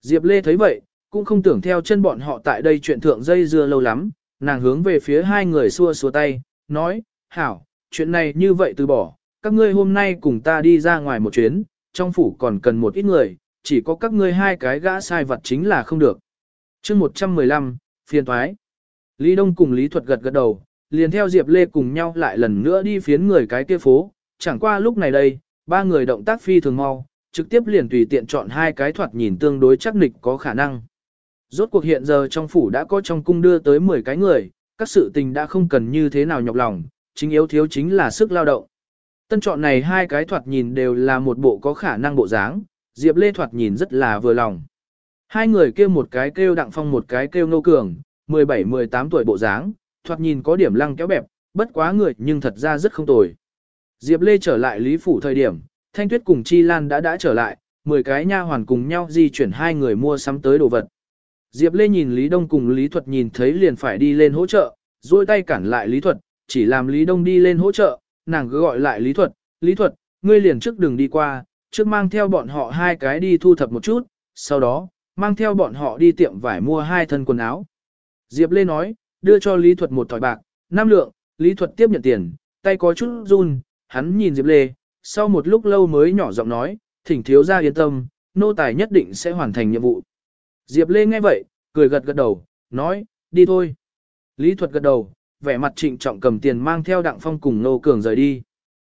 Diệp Lê thấy vậy, cũng không tưởng theo chân bọn họ tại đây chuyện thượng dây dưa lâu lắm, nàng hướng về phía hai người xua xua tay, nói, hảo, chuyện này như vậy từ bỏ, các ngươi hôm nay cùng ta đi ra ngoài một chuyến, trong phủ còn cần một ít người, chỉ có các ngươi hai cái gã sai vật chính là không được. chương 115, phiền thoái. Lý Đông cùng Lý Thuật gật gật đầu, liền theo Diệp Lê cùng nhau lại lần nữa đi phiến người cái kia phố, chẳng qua lúc này đây, ba người động tác phi thường mau, trực tiếp liền tùy tiện chọn hai cái thoạt nhìn tương đối chắc nịch có khả năng. Rốt cuộc hiện giờ trong phủ đã có trong cung đưa tới 10 cái người, các sự tình đã không cần như thế nào nhọc lòng, chính yếu thiếu chính là sức lao động. Tân chọn này hai cái thoạt nhìn đều là một bộ có khả năng bộ dáng, Diệp Lê thoạt nhìn rất là vừa lòng. Hai người kêu một cái kêu đặng phong một cái kêu ngô cường, 17-18 tuổi bộ dáng, thoạt nhìn có điểm lăng kéo bẹp, bất quá người nhưng thật ra rất không tồi. Diệp Lê trở lại Lý Phủ thời điểm, Thanh Tuyết cùng Chi Lan đã đã trở lại, 10 cái nha hoàn cùng nhau di chuyển hai người mua sắm tới đồ vật. Diệp Lê nhìn Lý Đông cùng Lý Thuật nhìn thấy liền phải đi lên hỗ trợ, duỗi tay cản lại Lý Thuật, chỉ làm Lý Đông đi lên hỗ trợ, nàng cứ gọi lại Lý Thuật, Lý Thuật, ngươi liền trước đường đi qua, trước mang theo bọn họ hai cái đi thu thập một chút, sau đó, mang theo bọn họ đi tiệm vải mua hai thân quần áo. Diệp Lê nói, đưa cho Lý Thuật một thỏi bạc, năm lượng, Lý Thuật tiếp nhận tiền, tay có chút run, hắn nhìn Diệp Lê, sau một lúc lâu mới nhỏ giọng nói, thỉnh thiếu gia yên tâm, nô tài nhất định sẽ hoàn thành nhiệm vụ. Diệp Lê nghe vậy, cười gật gật đầu, nói, đi thôi. Lý Thuật gật đầu, vẻ mặt trịnh trọng cầm tiền mang theo Đặng Phong cùng Nô Cường rời đi.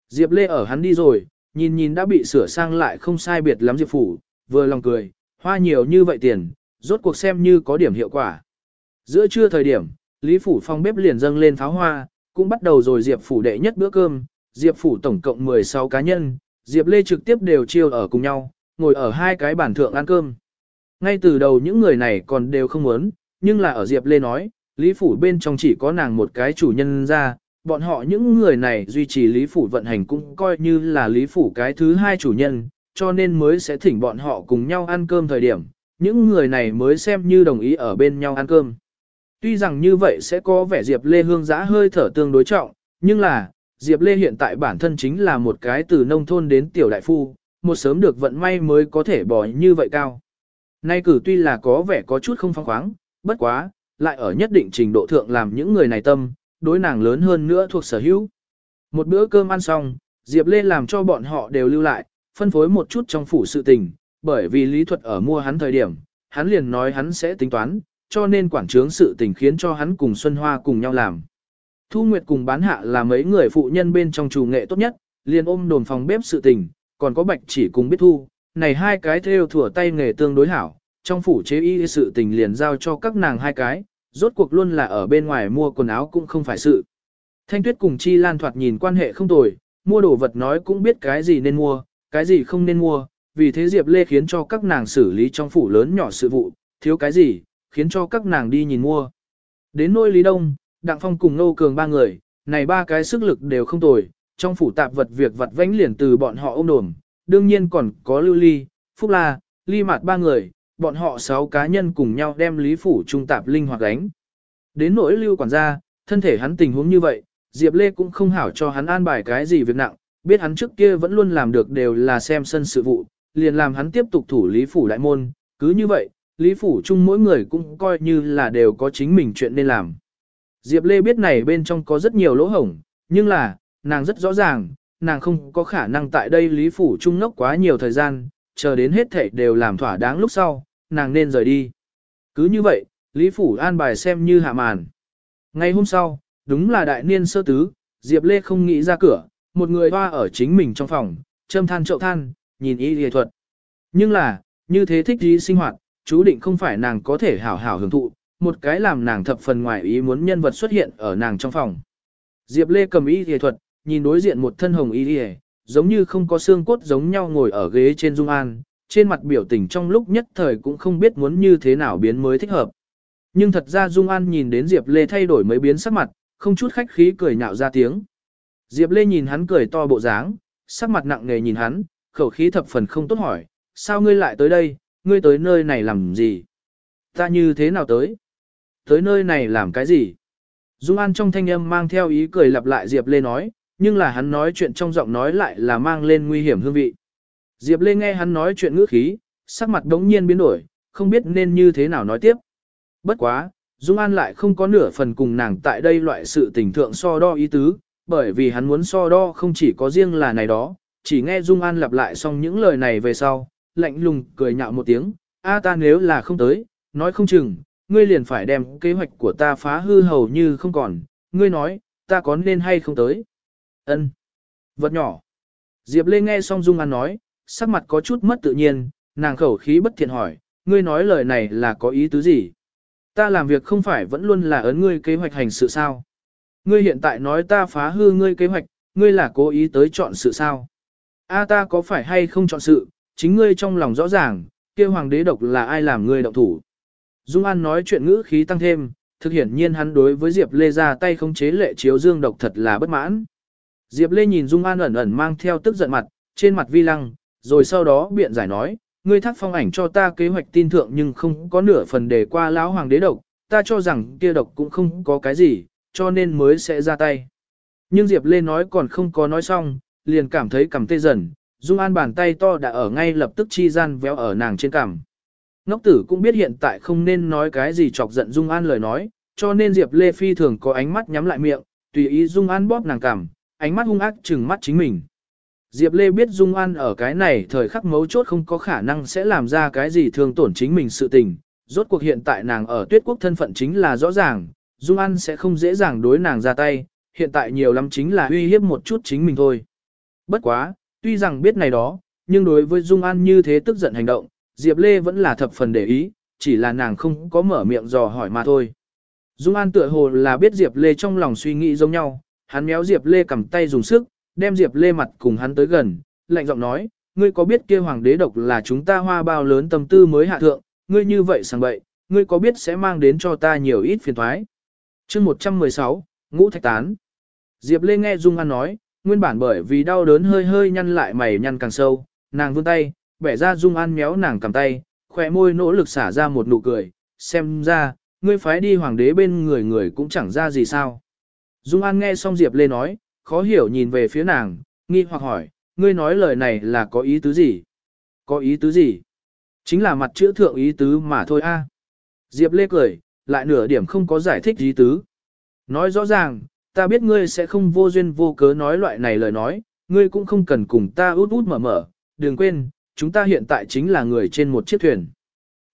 Diệp Lê ở hắn đi rồi, nhìn nhìn đã bị sửa sang lại không sai biệt lắm Diệp Phủ, vừa lòng cười, hoa nhiều như vậy tiền, rốt cuộc xem như có điểm hiệu quả. Giữa trưa thời điểm, Lý Phủ phong bếp liền dâng lên pháo hoa, cũng bắt đầu rồi Diệp Phủ đệ nhất bữa cơm, Diệp Phủ tổng cộng 16 cá nhân, Diệp Lê trực tiếp đều chiêu ở cùng nhau, ngồi ở hai cái bàn thượng ăn cơm. Ngay từ đầu những người này còn đều không muốn, nhưng là ở Diệp Lê nói, Lý Phủ bên trong chỉ có nàng một cái chủ nhân ra, bọn họ những người này duy trì Lý Phủ vận hành cũng coi như là Lý Phủ cái thứ hai chủ nhân, cho nên mới sẽ thỉnh bọn họ cùng nhau ăn cơm thời điểm, những người này mới xem như đồng ý ở bên nhau ăn cơm. Tuy rằng như vậy sẽ có vẻ Diệp Lê hương giã hơi thở tương đối trọng, nhưng là, Diệp Lê hiện tại bản thân chính là một cái từ nông thôn đến tiểu đại phu, một sớm được vận may mới có thể bỏ như vậy cao. Nay cử tuy là có vẻ có chút không phong khoáng, bất quá, lại ở nhất định trình độ thượng làm những người này tâm, đối nàng lớn hơn nữa thuộc sở hữu. Một bữa cơm ăn xong, Diệp Lê làm cho bọn họ đều lưu lại, phân phối một chút trong phủ sự tình, bởi vì lý thuật ở mua hắn thời điểm, hắn liền nói hắn sẽ tính toán, cho nên quản trướng sự tình khiến cho hắn cùng Xuân Hoa cùng nhau làm. Thu Nguyệt cùng bán hạ là mấy người phụ nhân bên trong chủ nghệ tốt nhất, liền ôm đồn phòng bếp sự tình, còn có bạch chỉ cùng biết thu, này hai cái theo thủa tay nghề tương đối hảo, trong phủ chế y sự tình liền giao cho các nàng hai cái, rốt cuộc luôn là ở bên ngoài mua quần áo cũng không phải sự. Thanh Tuyết cùng Chi Lan thoạt nhìn quan hệ không tồi, mua đồ vật nói cũng biết cái gì nên mua, cái gì không nên mua, vì thế Diệp Lê khiến cho các nàng xử lý trong phủ lớn nhỏ sự vụ, thiếu cái gì, khiến cho các nàng đi nhìn mua. Đến nôi Lý Đông, Đặng Phong cùng Nô Cường ba người, này ba cái sức lực đều không tồi, trong phủ tạp vật việc vật vánh liền từ bọn họ ôm đồm, đương nhiên còn có Lưu Ly, Phúc La, Ly Mạt ba người, bọn họ sáu cá nhân cùng nhau đem Lý Phủ trung tạp linh hoạt đánh. Đến nỗi Lưu quản gia, thân thể hắn tình huống như vậy, Diệp Lê cũng không hảo cho hắn an bài cái gì việc nặng, biết hắn trước kia vẫn luôn làm được đều là xem sân sự vụ, liền làm hắn tiếp tục thủ Lý Phủ đại môn, cứ như vậy, Lý Phủ chung mỗi người cũng coi như là đều có chính mình chuyện nên làm. Diệp Lê biết này bên trong có rất nhiều lỗ hổng, nhưng là, nàng rất rõ ràng, nàng không có khả năng tại đây Lý Phủ trung ngốc quá nhiều thời gian, chờ đến hết thảy đều làm thỏa đáng lúc sau, nàng nên rời đi. Cứ như vậy, Lý Phủ an bài xem như hạ màn. Ngày hôm sau, đúng là đại niên sơ tứ, Diệp Lê không nghĩ ra cửa, một người hoa ở chính mình trong phòng, châm than chậu than, nhìn y lìa thuật. Nhưng là, như thế thích gì sinh hoạt, chú định không phải nàng có thể hảo hảo hưởng thụ, một cái làm nàng thập phần ngoài ý muốn nhân vật xuất hiện ở nàng trong phòng. Diệp Lê cầm y nghệ thuật, nhìn đối diện một thân hồng y nghệ, giống như không có xương cốt giống nhau ngồi ở ghế trên Dung An, trên mặt biểu tình trong lúc nhất thời cũng không biết muốn như thế nào biến mới thích hợp. Nhưng thật ra Dung An nhìn đến Diệp Lê thay đổi mấy biến sắc mặt, không chút khách khí cười nhạo ra tiếng. Diệp Lê nhìn hắn cười to bộ dáng, sắc mặt nặng nề nhìn hắn, khẩu khí thập phần không tốt hỏi, sao ngươi lại tới đây, ngươi tới nơi này làm gì? Ta như thế nào tới? Tới nơi này làm cái gì? Dung An trong thanh âm mang theo ý cười lặp lại Diệp Lê nói, nhưng là hắn nói chuyện trong giọng nói lại là mang lên nguy hiểm hương vị. Diệp Lê nghe hắn nói chuyện ngữ khí, sắc mặt đống nhiên biến đổi, không biết nên như thế nào nói tiếp. Bất quá, Dung An lại không có nửa phần cùng nàng tại đây loại sự tình thượng so đo ý tứ, bởi vì hắn muốn so đo không chỉ có riêng là này đó, chỉ nghe Dung An lặp lại xong những lời này về sau, lạnh lùng cười nhạo một tiếng, a ta nếu là không tới, nói không chừng, ngươi liền phải đem kế hoạch của ta phá hư hầu như không còn, ngươi nói, ta có nên hay không tới. Ân, Vật nhỏ. Diệp Lê nghe xong Dung An nói, sắc mặt có chút mất tự nhiên, nàng khẩu khí bất thiện hỏi, ngươi nói lời này là có ý tứ gì? Ta làm việc không phải vẫn luôn là ấn ngươi kế hoạch hành sự sao? Ngươi hiện tại nói ta phá hư ngươi kế hoạch, ngươi là cố ý tới chọn sự sao? A ta có phải hay không chọn sự, chính ngươi trong lòng rõ ràng, kia hoàng đế độc là ai làm ngươi động thủ. Dung An nói chuyện ngữ khí tăng thêm, thực hiển nhiên hắn đối với Diệp Lê ra tay không chế lệ chiếu dương độc thật là bất mãn. Diệp Lê nhìn Dung An ẩn ẩn mang theo tức giận mặt, trên mặt vi lăng, rồi sau đó biện giải nói, ngươi thác phong ảnh cho ta kế hoạch tin thượng nhưng không có nửa phần để qua lão hoàng đế độc, ta cho rằng kia độc cũng không có cái gì, cho nên mới sẽ ra tay. Nhưng Diệp Lê nói còn không có nói xong, liền cảm thấy cầm tê dần, Dung An bàn tay to đã ở ngay lập tức chi gian véo ở nàng trên cằm. Ngốc tử cũng biết hiện tại không nên nói cái gì chọc giận Dung An lời nói, cho nên Diệp Lê Phi thường có ánh mắt nhắm lại miệng, tùy ý Dung An bóp nàng cằm, ánh mắt hung ác trừng mắt chính mình. Diệp Lê biết Dung An ở cái này thời khắc mấu chốt không có khả năng sẽ làm ra cái gì thương tổn chính mình sự tình. Rốt cuộc hiện tại nàng ở tuyết quốc thân phận chính là rõ ràng, Dung An sẽ không dễ dàng đối nàng ra tay, hiện tại nhiều lắm chính là uy hiếp một chút chính mình thôi. Bất quá, tuy rằng biết này đó, nhưng đối với Dung An như thế tức giận hành động, Diệp Lê vẫn là thập phần để ý, chỉ là nàng không có mở miệng dò hỏi mà thôi. Dung An tựa hồ là biết Diệp Lê trong lòng suy nghĩ giống nhau, hắn méo Diệp Lê cầm tay dùng sức, đem Diệp Lê mặt cùng hắn tới gần, lạnh giọng nói, ngươi có biết kia hoàng đế độc là chúng ta hoa bao lớn tâm tư mới hạ thượng, ngươi như vậy sang bậy, ngươi có biết sẽ mang đến cho ta nhiều ít phiền thoái. chương 116, Ngũ Thạch Tán Diệp Lê nghe Dung An nói, nguyên bản bởi vì đau đớn hơi hơi nhăn lại mày nhăn càng sâu, nàng vươn tay, bẻ ra Dung An méo nàng cầm tay, khỏe môi nỗ lực xả ra một nụ cười, xem ra, ngươi phái đi hoàng đế bên người người cũng chẳng ra gì sao. Dung An nghe xong Diệp Lê nói, khó hiểu nhìn về phía nàng, nghi hoặc hỏi, ngươi nói lời này là có ý tứ gì? Có ý tứ gì? Chính là mặt chữ thượng ý tứ mà thôi a. Diệp Lê cười, lại nửa điểm không có giải thích ý tứ. Nói rõ ràng, ta biết ngươi sẽ không vô duyên vô cớ nói loại này lời nói, ngươi cũng không cần cùng ta út út mở mở, đừng quên, chúng ta hiện tại chính là người trên một chiếc thuyền.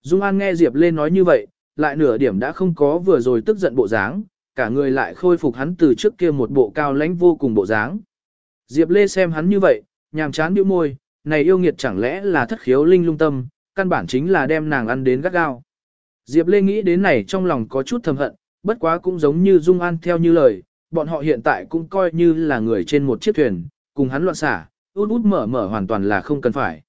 Dung An nghe Diệp Lê nói như vậy, lại nửa điểm đã không có vừa rồi tức giận bộ dáng, cả người lại khôi phục hắn từ trước kia một bộ cao lãnh vô cùng bộ dáng. Diệp Lê xem hắn như vậy, nhàm chán bĩu môi, này yêu nghiệt chẳng lẽ là thất khiếu linh lung tâm, căn bản chính là đem nàng ăn đến gắt gao. Diệp Lê nghĩ đến này trong lòng có chút thầm hận, bất quá cũng giống như Dung An theo như lời, bọn họ hiện tại cũng coi như là người trên một chiếc thuyền, cùng hắn loạn xả, út út mở mở hoàn toàn là không cần phải.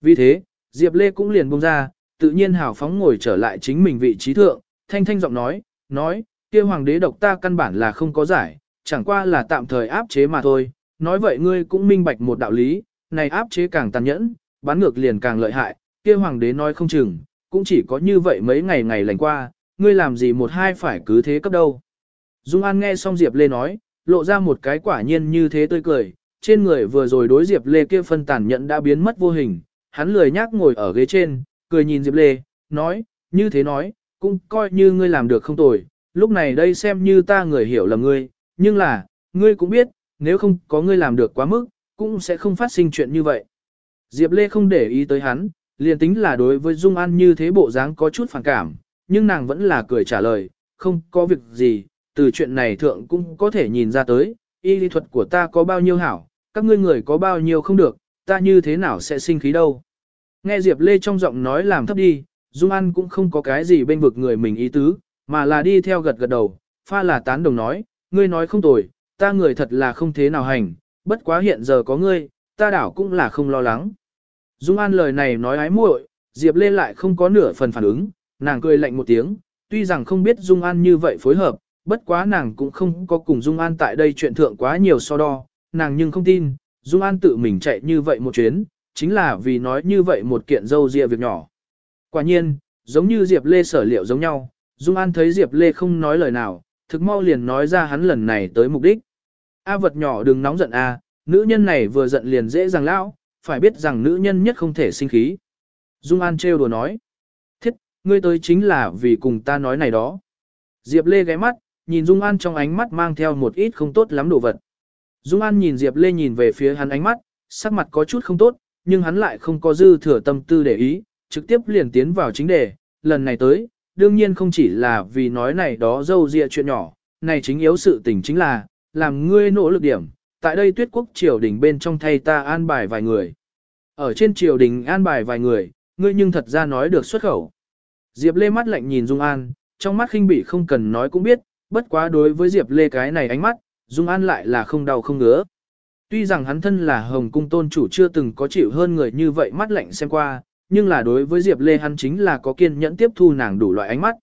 Vì thế, Diệp Lê cũng liền buông ra, tự nhiên hào phóng ngồi trở lại chính mình vị trí thượng, thanh thanh giọng nói, nói, kia hoàng đế độc ta căn bản là không có giải, chẳng qua là tạm thời áp chế mà thôi, nói vậy ngươi cũng minh bạch một đạo lý, này áp chế càng tàn nhẫn, bán ngược liền càng lợi hại, kia hoàng đế nói không chừng, cũng chỉ có như vậy mấy ngày ngày lành qua, ngươi làm gì một hai phải cứ thế cấp đâu. Dung An nghe xong Diệp Lê nói, lộ ra một cái quả nhiên như thế tươi cười, trên người vừa rồi đối Diệp Lê kia phân tàn nhẫn đã biến mất vô hình, hắn lười nhác ngồi ở ghế trên, cười nhìn Diệp Lê, nói, như thế nói, cũng coi như ngươi làm được không tồi, lúc này đây xem như ta người hiểu là ngươi, nhưng là, ngươi cũng biết, nếu không có ngươi làm được quá mức, cũng sẽ không phát sinh chuyện như vậy. Diệp Lê không để ý tới hắn, liền tính là đối với Dung An như thế bộ dáng có chút phản cảm, nhưng nàng vẫn là cười trả lời, không có việc gì, từ chuyện này thượng cũng có thể nhìn ra tới, y lý thuật của ta có bao nhiêu hảo, các ngươi người có bao nhiêu không được, ta như thế nào sẽ sinh khí đâu. Nghe Diệp Lê trong giọng nói làm thấp đi, Dung An cũng không có cái gì bên vực người mình ý tứ, mà là đi theo gật gật đầu, pha là tán đồng nói, ngươi nói không tồi, ta người thật là không thế nào hành, bất quá hiện giờ có ngươi, ta đảo cũng là không lo lắng. Dung An lời này nói ái muội, Diệp Lê lại không có nửa phần phản ứng, nàng cười lạnh một tiếng, tuy rằng không biết Dung An như vậy phối hợp, bất quá nàng cũng không có cùng Dung An tại đây chuyện thượng quá nhiều so đo, nàng nhưng không tin, Dung An tự mình chạy như vậy một chuyến, chính là vì nói như vậy một kiện dâu dịa việc nhỏ. Quả nhiên, giống như Diệp Lê sở liệu giống nhau, Dung An thấy Diệp Lê không nói lời nào, thực mau liền nói ra hắn lần này tới mục đích. A vật nhỏ đừng nóng giận a, nữ nhân này vừa giận liền dễ dàng lão, phải biết rằng nữ nhân nhất không thể sinh khí. Dung An trêu đùa nói. Thiết, ngươi tới chính là vì cùng ta nói này đó. Diệp Lê ghé mắt, nhìn Dung An trong ánh mắt mang theo một ít không tốt lắm đồ vật. Dung An nhìn Diệp Lê nhìn về phía hắn ánh mắt, sắc mặt có chút không tốt, nhưng hắn lại không có dư thừa tâm tư để ý, trực tiếp liền tiến vào chính đề, lần này tới, đương nhiên không chỉ là vì nói này đó dâu dịa chuyện nhỏ, này chính yếu sự tình chính là, làm ngươi nỗ lực điểm, tại đây tuyết quốc triều đình bên trong thay ta an bài vài người. Ở trên triều đình an bài vài người, ngươi nhưng thật ra nói được xuất khẩu. Diệp Lê mắt lạnh nhìn Dung An, trong mắt khinh bỉ không cần nói cũng biết, bất quá đối với Diệp Lê cái này ánh mắt, Dung An lại là không đau không ngứa. Tuy rằng hắn thân là Hồng Cung tôn chủ chưa từng có chịu hơn người như vậy mắt lạnh xem qua, nhưng là đối với Diệp Lê hắn chính là có kiên nhẫn tiếp thu nàng đủ loại ánh mắt.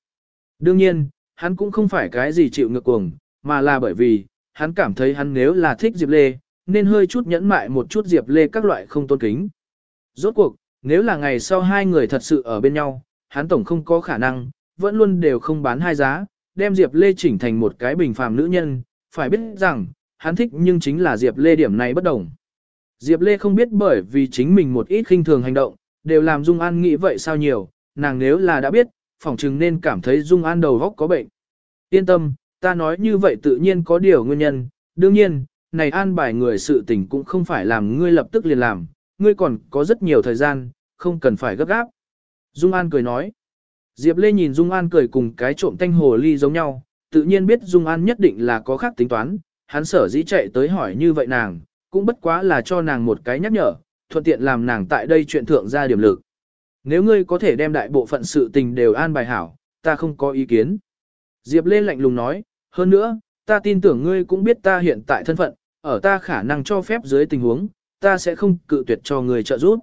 Đương nhiên, hắn cũng không phải cái gì chịu ngược cuồng, mà là bởi vì, hắn cảm thấy hắn nếu là thích Diệp Lê, nên hơi chút nhẫn mại một chút Diệp Lê các loại không tôn kính. Rốt cuộc, nếu là ngày sau hai người thật sự ở bên nhau, hắn tổng không có khả năng, vẫn luôn đều không bán hai giá, đem Diệp Lê chỉnh thành một cái bình phàm nữ nhân, phải biết rằng, hắn thích nhưng chính là Diệp Lê điểm này bất đồng. Diệp Lê không biết bởi vì chính mình một ít khinh thường hành động, đều làm Dung An nghĩ vậy sao nhiều, nàng nếu là đã biết, phỏng chừng nên cảm thấy Dung An đầu góc có bệnh. Yên tâm, ta nói như vậy tự nhiên có điều nguyên nhân, đương nhiên, này an bài người sự tình cũng không phải làm ngươi lập tức liền làm, ngươi còn có rất nhiều thời gian, không cần phải gấp gáp. Dung An cười nói. Diệp Lê nhìn Dung An cười cùng cái trộm tanh hồ ly giống nhau, tự nhiên biết Dung An nhất định là có khác tính toán, hắn sở dĩ chạy tới hỏi như vậy nàng, cũng bất quá là cho nàng một cái nhắc nhở, thuận tiện làm nàng tại đây chuyện thượng ra điểm lực. Nếu ngươi có thể đem đại bộ phận sự tình đều an bài hảo, ta không có ý kiến. Diệp Lê lạnh lùng nói, hơn nữa, ta tin tưởng ngươi cũng biết ta hiện tại thân phận, ở ta khả năng cho phép dưới tình huống, ta sẽ không cự tuyệt cho người trợ giúp.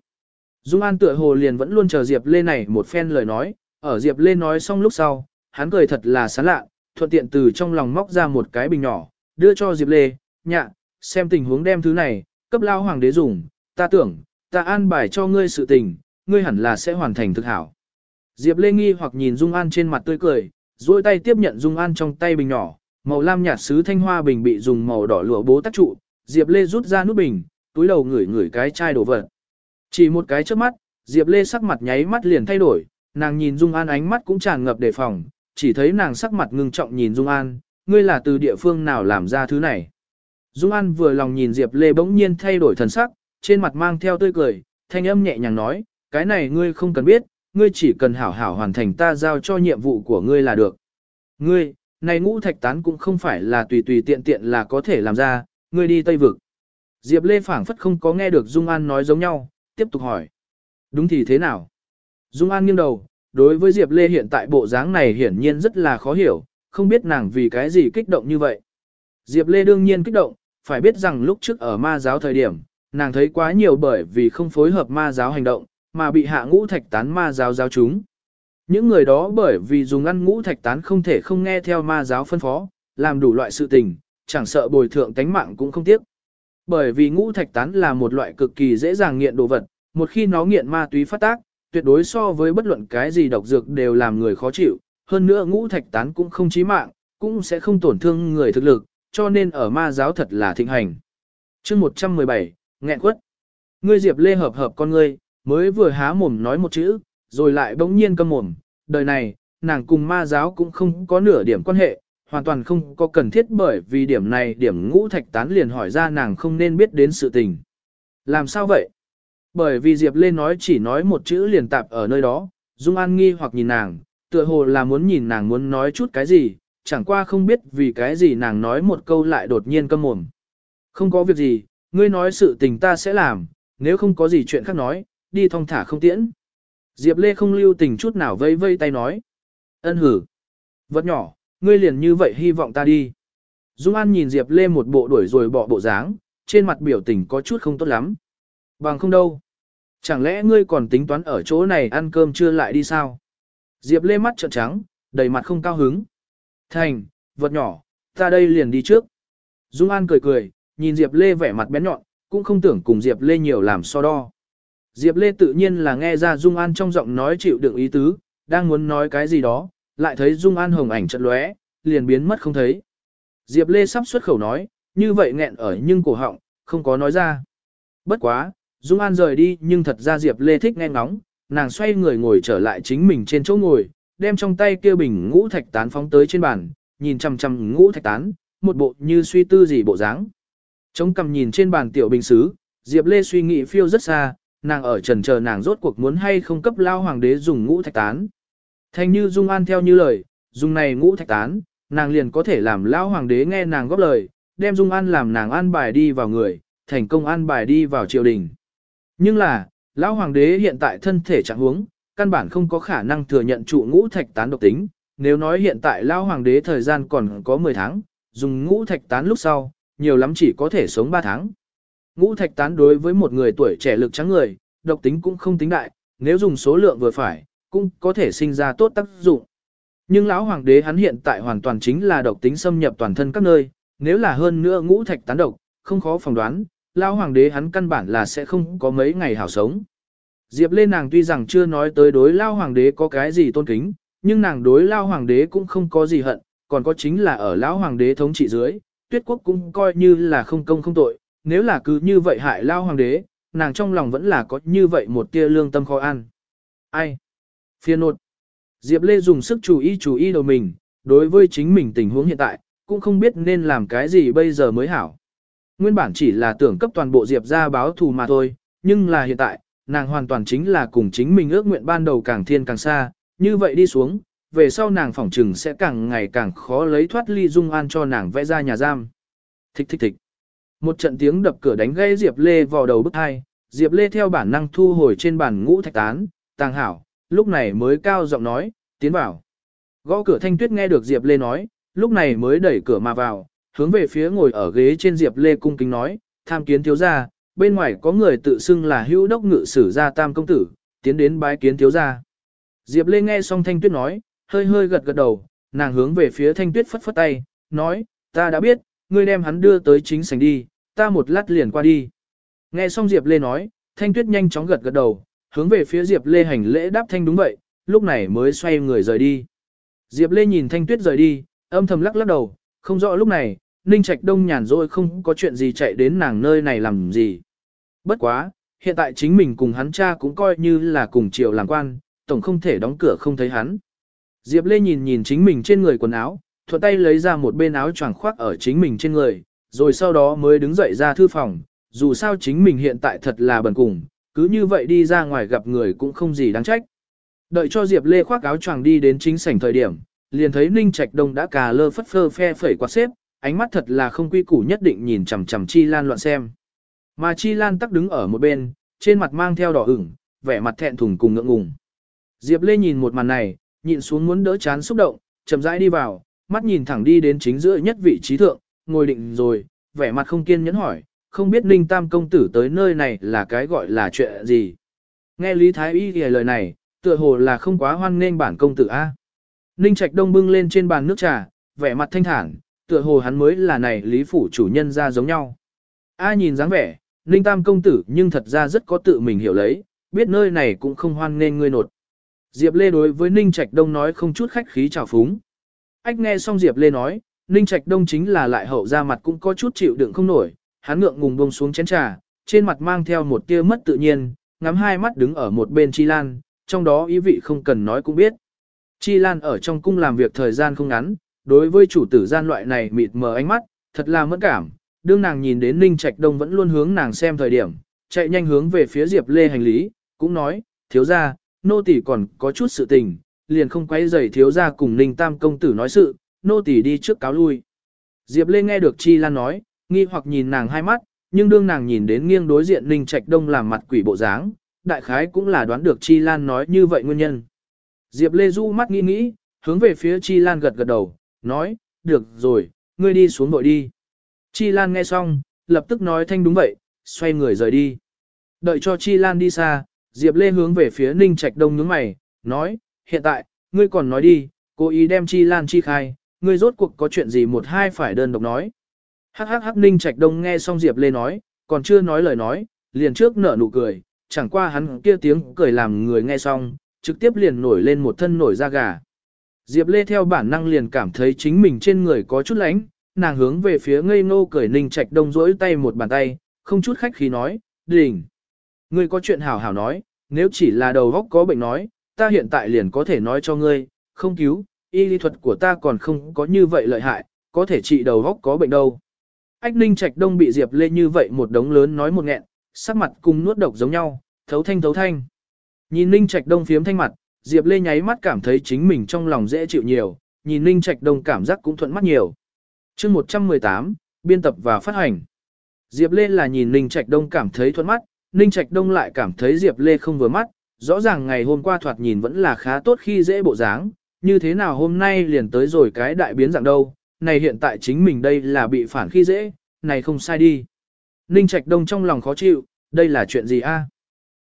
Dung An tựa hồ liền vẫn luôn chờ Diệp Lê này một phen lời nói, ở Diệp Lê nói xong lúc sau, hắn cười thật là sán lạ, thuận tiện từ trong lòng móc ra một cái bình nhỏ, đưa cho Diệp Lê, nhạ, xem tình huống đem thứ này, cấp lao hoàng đế dùng, ta tưởng, ta an bài cho ngươi sự tình, ngươi hẳn là sẽ hoàn thành thực hảo. Diệp Lê nghi hoặc nhìn Dung An trên mặt tươi cười, duỗi tay tiếp nhận Dung An trong tay bình nhỏ, màu lam nhạt sứ thanh hoa bình bị dùng màu đỏ lụa bố tác trụ, Diệp Lê rút ra nút bình, túi đầu ngửi ngửi cái chai đổ vật. Chỉ một cái trước mắt, Diệp Lê sắc mặt nháy mắt liền thay đổi, nàng nhìn Dung An ánh mắt cũng tràn ngập đề phòng, chỉ thấy nàng sắc mặt ngưng trọng nhìn Dung An, ngươi là từ địa phương nào làm ra thứ này. Dung An vừa lòng nhìn Diệp Lê bỗng nhiên thay đổi thần sắc, trên mặt mang theo tươi cười, thanh âm nhẹ nhàng nói, cái này ngươi không cần biết, ngươi chỉ cần hảo hảo hoàn thành ta giao cho nhiệm vụ của ngươi là được. Ngươi, này ngũ thạch tán cũng không phải là tùy tùy tiện tiện là có thể làm ra, ngươi đi Tây Vực. Diệp Lê phảng phất không có nghe được Dung An nói giống nhau, tiếp tục hỏi. Đúng thì thế nào? Dung An nghiêng đầu, đối với Diệp Lê hiện tại bộ dáng này hiển nhiên rất là khó hiểu, không biết nàng vì cái gì kích động như vậy. Diệp Lê đương nhiên kích động, phải biết rằng lúc trước ở ma giáo thời điểm, nàng thấy quá nhiều bởi vì không phối hợp ma giáo hành động, mà bị hạ ngũ thạch tán ma giáo giáo chúng. Những người đó bởi vì dùng ăn ngũ thạch tán không thể không nghe theo ma giáo phân phó, làm đủ loại sự tình, chẳng sợ bồi thượng tánh mạng cũng không tiếc. Bởi vì ngũ thạch tán là một loại cực kỳ dễ dàng nghiện đồ vật, một khi nó nghiện ma túy phát tác, tuyệt đối so với bất luận cái gì độc dược đều làm người khó chịu, hơn nữa ngũ thạch tán cũng không chí mạng, cũng sẽ không tổn thương người thực lực, cho nên ở ma giáo thật là thịnh hành. chương 117, nghẹn quất. Ngươi Diệp Lê hợp hợp con ngươi, mới vừa há mồm nói một chữ, rồi lại bỗng nhiên câm mồm, đời này, nàng cùng ma giáo cũng không có nửa điểm quan hệ, hoàn toàn không có cần thiết bởi vì điểm này điểm ngũ thạch tán liền hỏi ra nàng không nên biết đến sự tình. Làm sao vậy? Bởi vì Diệp Lê nói chỉ nói một chữ liền tạp ở nơi đó, Dung An nghi hoặc nhìn nàng, tựa hồ là muốn nhìn nàng muốn nói chút cái gì, chẳng qua không biết vì cái gì nàng nói một câu lại đột nhiên câm mồm. Không có việc gì, ngươi nói sự tình ta sẽ làm, nếu không có gì chuyện khác nói, đi thong thả không tiễn. Diệp Lê không lưu tình chút nào vây vây tay nói. Ân hử. Vật nhỏ, ngươi liền như vậy hy vọng ta đi. Dung An nhìn Diệp Lê một bộ đuổi rồi bỏ bộ dáng, trên mặt biểu tình có chút không tốt lắm. Bằng không đâu. Chẳng lẽ ngươi còn tính toán ở chỗ này ăn cơm trưa lại đi sao? Diệp Lê mắt trợn trắng, đầy mặt không cao hứng. Thành, vật nhỏ, ta đây liền đi trước. Dung An cười cười, nhìn Diệp Lê vẻ mặt bén nhọn, cũng không tưởng cùng Diệp Lê nhiều làm so đo. Diệp Lê tự nhiên là nghe ra Dung An trong giọng nói chịu đựng ý tứ, đang muốn nói cái gì đó, lại thấy Dung An hồng ảnh chợt lóe, liền biến mất không thấy. Diệp Lê sắp xuất khẩu nói, như vậy nghẹn ở nhưng cổ họng, không có nói ra. Bất quá, Dung An rời đi nhưng thật ra Diệp Lê thích nghe ngóng, nàng xoay người ngồi trở lại chính mình trên chỗ ngồi, đem trong tay kia bình ngũ thạch tán phóng tới trên bàn, nhìn chằm chằm ngũ thạch tán, một bộ như suy tư gì bộ dáng. Chống cầm nhìn trên bàn tiểu bình sứ, Diệp Lê suy nghĩ phiêu rất xa, nàng ở trần chờ nàng rốt cuộc muốn hay không cấp lao hoàng đế dùng ngũ thạch tán. Thành như Dung An theo như lời, dùng này ngũ thạch tán, nàng liền có thể làm lao hoàng đế nghe nàng góp lời, đem Dung An làm nàng an bài đi vào người, thành công an bài đi vào triều đình. Nhưng là, lão hoàng đế hiện tại thân thể trạng huống, căn bản không có khả năng thừa nhận trụ ngũ thạch tán độc tính. Nếu nói hiện tại lão hoàng đế thời gian còn có 10 tháng, dùng ngũ thạch tán lúc sau, nhiều lắm chỉ có thể sống 3 tháng. Ngũ thạch tán đối với một người tuổi trẻ lực trắng người, độc tính cũng không tính đại, nếu dùng số lượng vừa phải, cũng có thể sinh ra tốt tác dụng. Nhưng lão hoàng đế hắn hiện tại hoàn toàn chính là độc tính xâm nhập toàn thân các nơi, nếu là hơn nữa ngũ thạch tán độc, không khó phỏng đoán, lão hoàng đế hắn căn bản là sẽ không có mấy ngày hảo sống. Diệp Lê nàng tuy rằng chưa nói tới đối lao hoàng đế có cái gì tôn kính, nhưng nàng đối lao hoàng đế cũng không có gì hận, còn có chính là ở lão hoàng đế thống trị dưới, tuyết quốc cũng coi như là không công không tội, nếu là cứ như vậy hại lao hoàng đế, nàng trong lòng vẫn là có như vậy một tia lương tâm khó ăn. Ai? Phiên nột. Diệp Lê dùng sức chú ý chú ý đầu mình, đối với chính mình tình huống hiện tại, cũng không biết nên làm cái gì bây giờ mới hảo. Nguyên bản chỉ là tưởng cấp toàn bộ Diệp ra báo thù mà thôi, nhưng là hiện tại, nàng hoàn toàn chính là cùng chính mình ước nguyện ban đầu càng thiên càng xa, như vậy đi xuống, về sau nàng phỏng trừng sẽ càng ngày càng khó lấy thoát ly dung an cho nàng vẽ ra nhà giam. Thích thích thích. Một trận tiếng đập cửa đánh gây Diệp Lê vào đầu bức hai, Diệp Lê theo bản năng thu hồi trên bàn ngũ thạch tán, tàng hảo, lúc này mới cao giọng nói, tiến vào. Gõ cửa thanh tuyết nghe được Diệp Lê nói, lúc này mới đẩy cửa mà vào, hướng về phía ngồi ở ghế trên Diệp Lê cung kính nói, tham kiến thiếu gia, bên ngoài có người tự xưng là hữu đốc ngự sử gia tam công tử, tiến đến bái kiến thiếu gia. Diệp Lê nghe xong thanh tuyết nói, hơi hơi gật gật đầu, nàng hướng về phía thanh tuyết phất phất tay, nói, ta đã biết, ngươi đem hắn đưa tới chính sảnh đi, ta một lát liền qua đi. Nghe xong Diệp Lê nói, thanh tuyết nhanh chóng gật gật đầu, hướng về phía Diệp Lê hành lễ đáp thanh đúng vậy, lúc này mới xoay người rời đi. Diệp Lê nhìn thanh tuyết rời đi, âm thầm lắc lắc đầu, không rõ lúc này, Ninh Trạch Đông nhàn rỗi không có chuyện gì chạy đến nàng nơi này làm gì. Bất quá, hiện tại chính mình cùng hắn cha cũng coi như là cùng triều làm quan, tổng không thể đóng cửa không thấy hắn. Diệp Lê nhìn nhìn chính mình trên người quần áo, thuận tay lấy ra một bên áo choàng khoác ở chính mình trên người, rồi sau đó mới đứng dậy ra thư phòng, dù sao chính mình hiện tại thật là bần cùng, cứ như vậy đi ra ngoài gặp người cũng không gì đáng trách. Đợi cho Diệp Lê khoác áo choàng đi đến chính sảnh thời điểm, liền thấy Ninh Trạch Đông đã cà lơ phất phơ phe phẩy quạt xếp, ánh mắt thật là không quy củ nhất định nhìn chằm chằm Chi Lan loạn xem. Mà Chi Lan tắc đứng ở một bên, trên mặt mang theo đỏ ửng, vẻ mặt thẹn thùng cùng ngượng ngùng. Diệp Lê nhìn một màn này, nhịn xuống muốn đỡ chán xúc động, chậm rãi đi vào, mắt nhìn thẳng đi đến chính giữa nhất vị trí thượng, ngồi định rồi, vẻ mặt không kiên nhẫn hỏi, không biết Ninh Tam công tử tới nơi này là cái gọi là chuyện gì. Nghe Lý Thái Y kể lời này, tựa hồ là không quá hoan nghênh bản công tử A. Ninh Trạch Đông bưng lên trên bàn nước trà, vẻ mặt thanh thản, tựa hồ hắn mới là này Lý Phủ chủ nhân ra giống nhau. A nhìn dáng vẻ, Ninh Tam công tử nhưng thật ra rất có tự mình hiểu lấy, biết nơi này cũng không hoan nên ngươi nột. Diệp Lê đối với Ninh Trạch Đông nói không chút khách khí chào phúng. Ách nghe xong Diệp Lê nói, Ninh Trạch Đông chính là lại hậu ra mặt cũng có chút chịu đựng không nổi, hắn ngượng ngùng buông xuống chén trà, trên mặt mang theo một tia mất tự nhiên, ngắm hai mắt đứng ở một bên Chi Lan, trong đó ý vị không cần nói cũng biết. Chi Lan ở trong cung làm việc thời gian không ngắn, đối với chủ tử gian loại này mịt mờ ánh mắt, thật là mất cảm, đương nàng nhìn đến Ninh Trạch Đông vẫn luôn hướng nàng xem thời điểm, chạy nhanh hướng về phía Diệp Lê hành lý, cũng nói, thiếu gia, nô tỳ còn có chút sự tình, liền không quay rầy thiếu gia cùng Ninh Tam công tử nói sự, nô tỳ đi trước cáo lui. Diệp Lê nghe được Chi Lan nói, nghi hoặc nhìn nàng hai mắt, nhưng đương nàng nhìn đến nghiêng đối diện Ninh Trạch Đông làm mặt quỷ bộ dáng, đại khái cũng là đoán được Chi Lan nói như vậy nguyên nhân. Diệp Lê du mắt nghĩ nghĩ, hướng về phía Chi Lan gật gật đầu, nói, được rồi, ngươi đi xuống bội đi. Chi Lan nghe xong, lập tức nói thanh đúng vậy, xoay người rời đi. Đợi cho Chi Lan đi xa, Diệp Lê hướng về phía Ninh Trạch Đông nhướng mày, nói, hiện tại, ngươi còn nói đi, cố ý đem Chi Lan chi khai, ngươi rốt cuộc có chuyện gì một hai phải đơn độc nói. Hắc hắc hắc Ninh Trạch Đông nghe xong Diệp Lê nói, còn chưa nói lời nói, liền trước nở nụ cười, chẳng qua hắn kia tiếng cười làm người nghe xong, trực tiếp liền nổi lên một thân nổi da gà. Diệp Lê theo bản năng liền cảm thấy chính mình trên người có chút lánh, nàng hướng về phía ngây ngô cười Ninh Trạch Đông rỗi tay một bàn tay, không chút khách khí nói, đỉnh. Ngươi có chuyện hảo hảo nói, nếu chỉ là đầu góc có bệnh nói, ta hiện tại liền có thể nói cho ngươi, không cứu, y lý thuật của ta còn không có như vậy lợi hại, có thể trị đầu góc có bệnh đâu. Ách Ninh Trạch Đông bị Diệp Lê như vậy một đống lớn nói một nghẹn, sắc mặt cùng nuốt độc giống nhau, thấu thanh thấu thanh. Nhìn Ninh Trạch Đông phiếm thanh mặt, Diệp Lê nháy mắt cảm thấy chính mình trong lòng dễ chịu nhiều, nhìn Ninh Trạch Đông cảm giác cũng thuận mắt nhiều. chương 118, biên tập và phát hành. Diệp Lê là nhìn Ninh Trạch Đông cảm thấy thuận mắt, Ninh Trạch Đông lại cảm thấy Diệp Lê không vừa mắt, rõ ràng ngày hôm qua thoạt nhìn vẫn là khá tốt khi dễ bộ dáng, như thế nào hôm nay liền tới rồi cái đại biến dạng đâu, này hiện tại chính mình đây là bị phản khi dễ, này không sai đi. Ninh Trạch Đông trong lòng khó chịu, đây là chuyện gì a?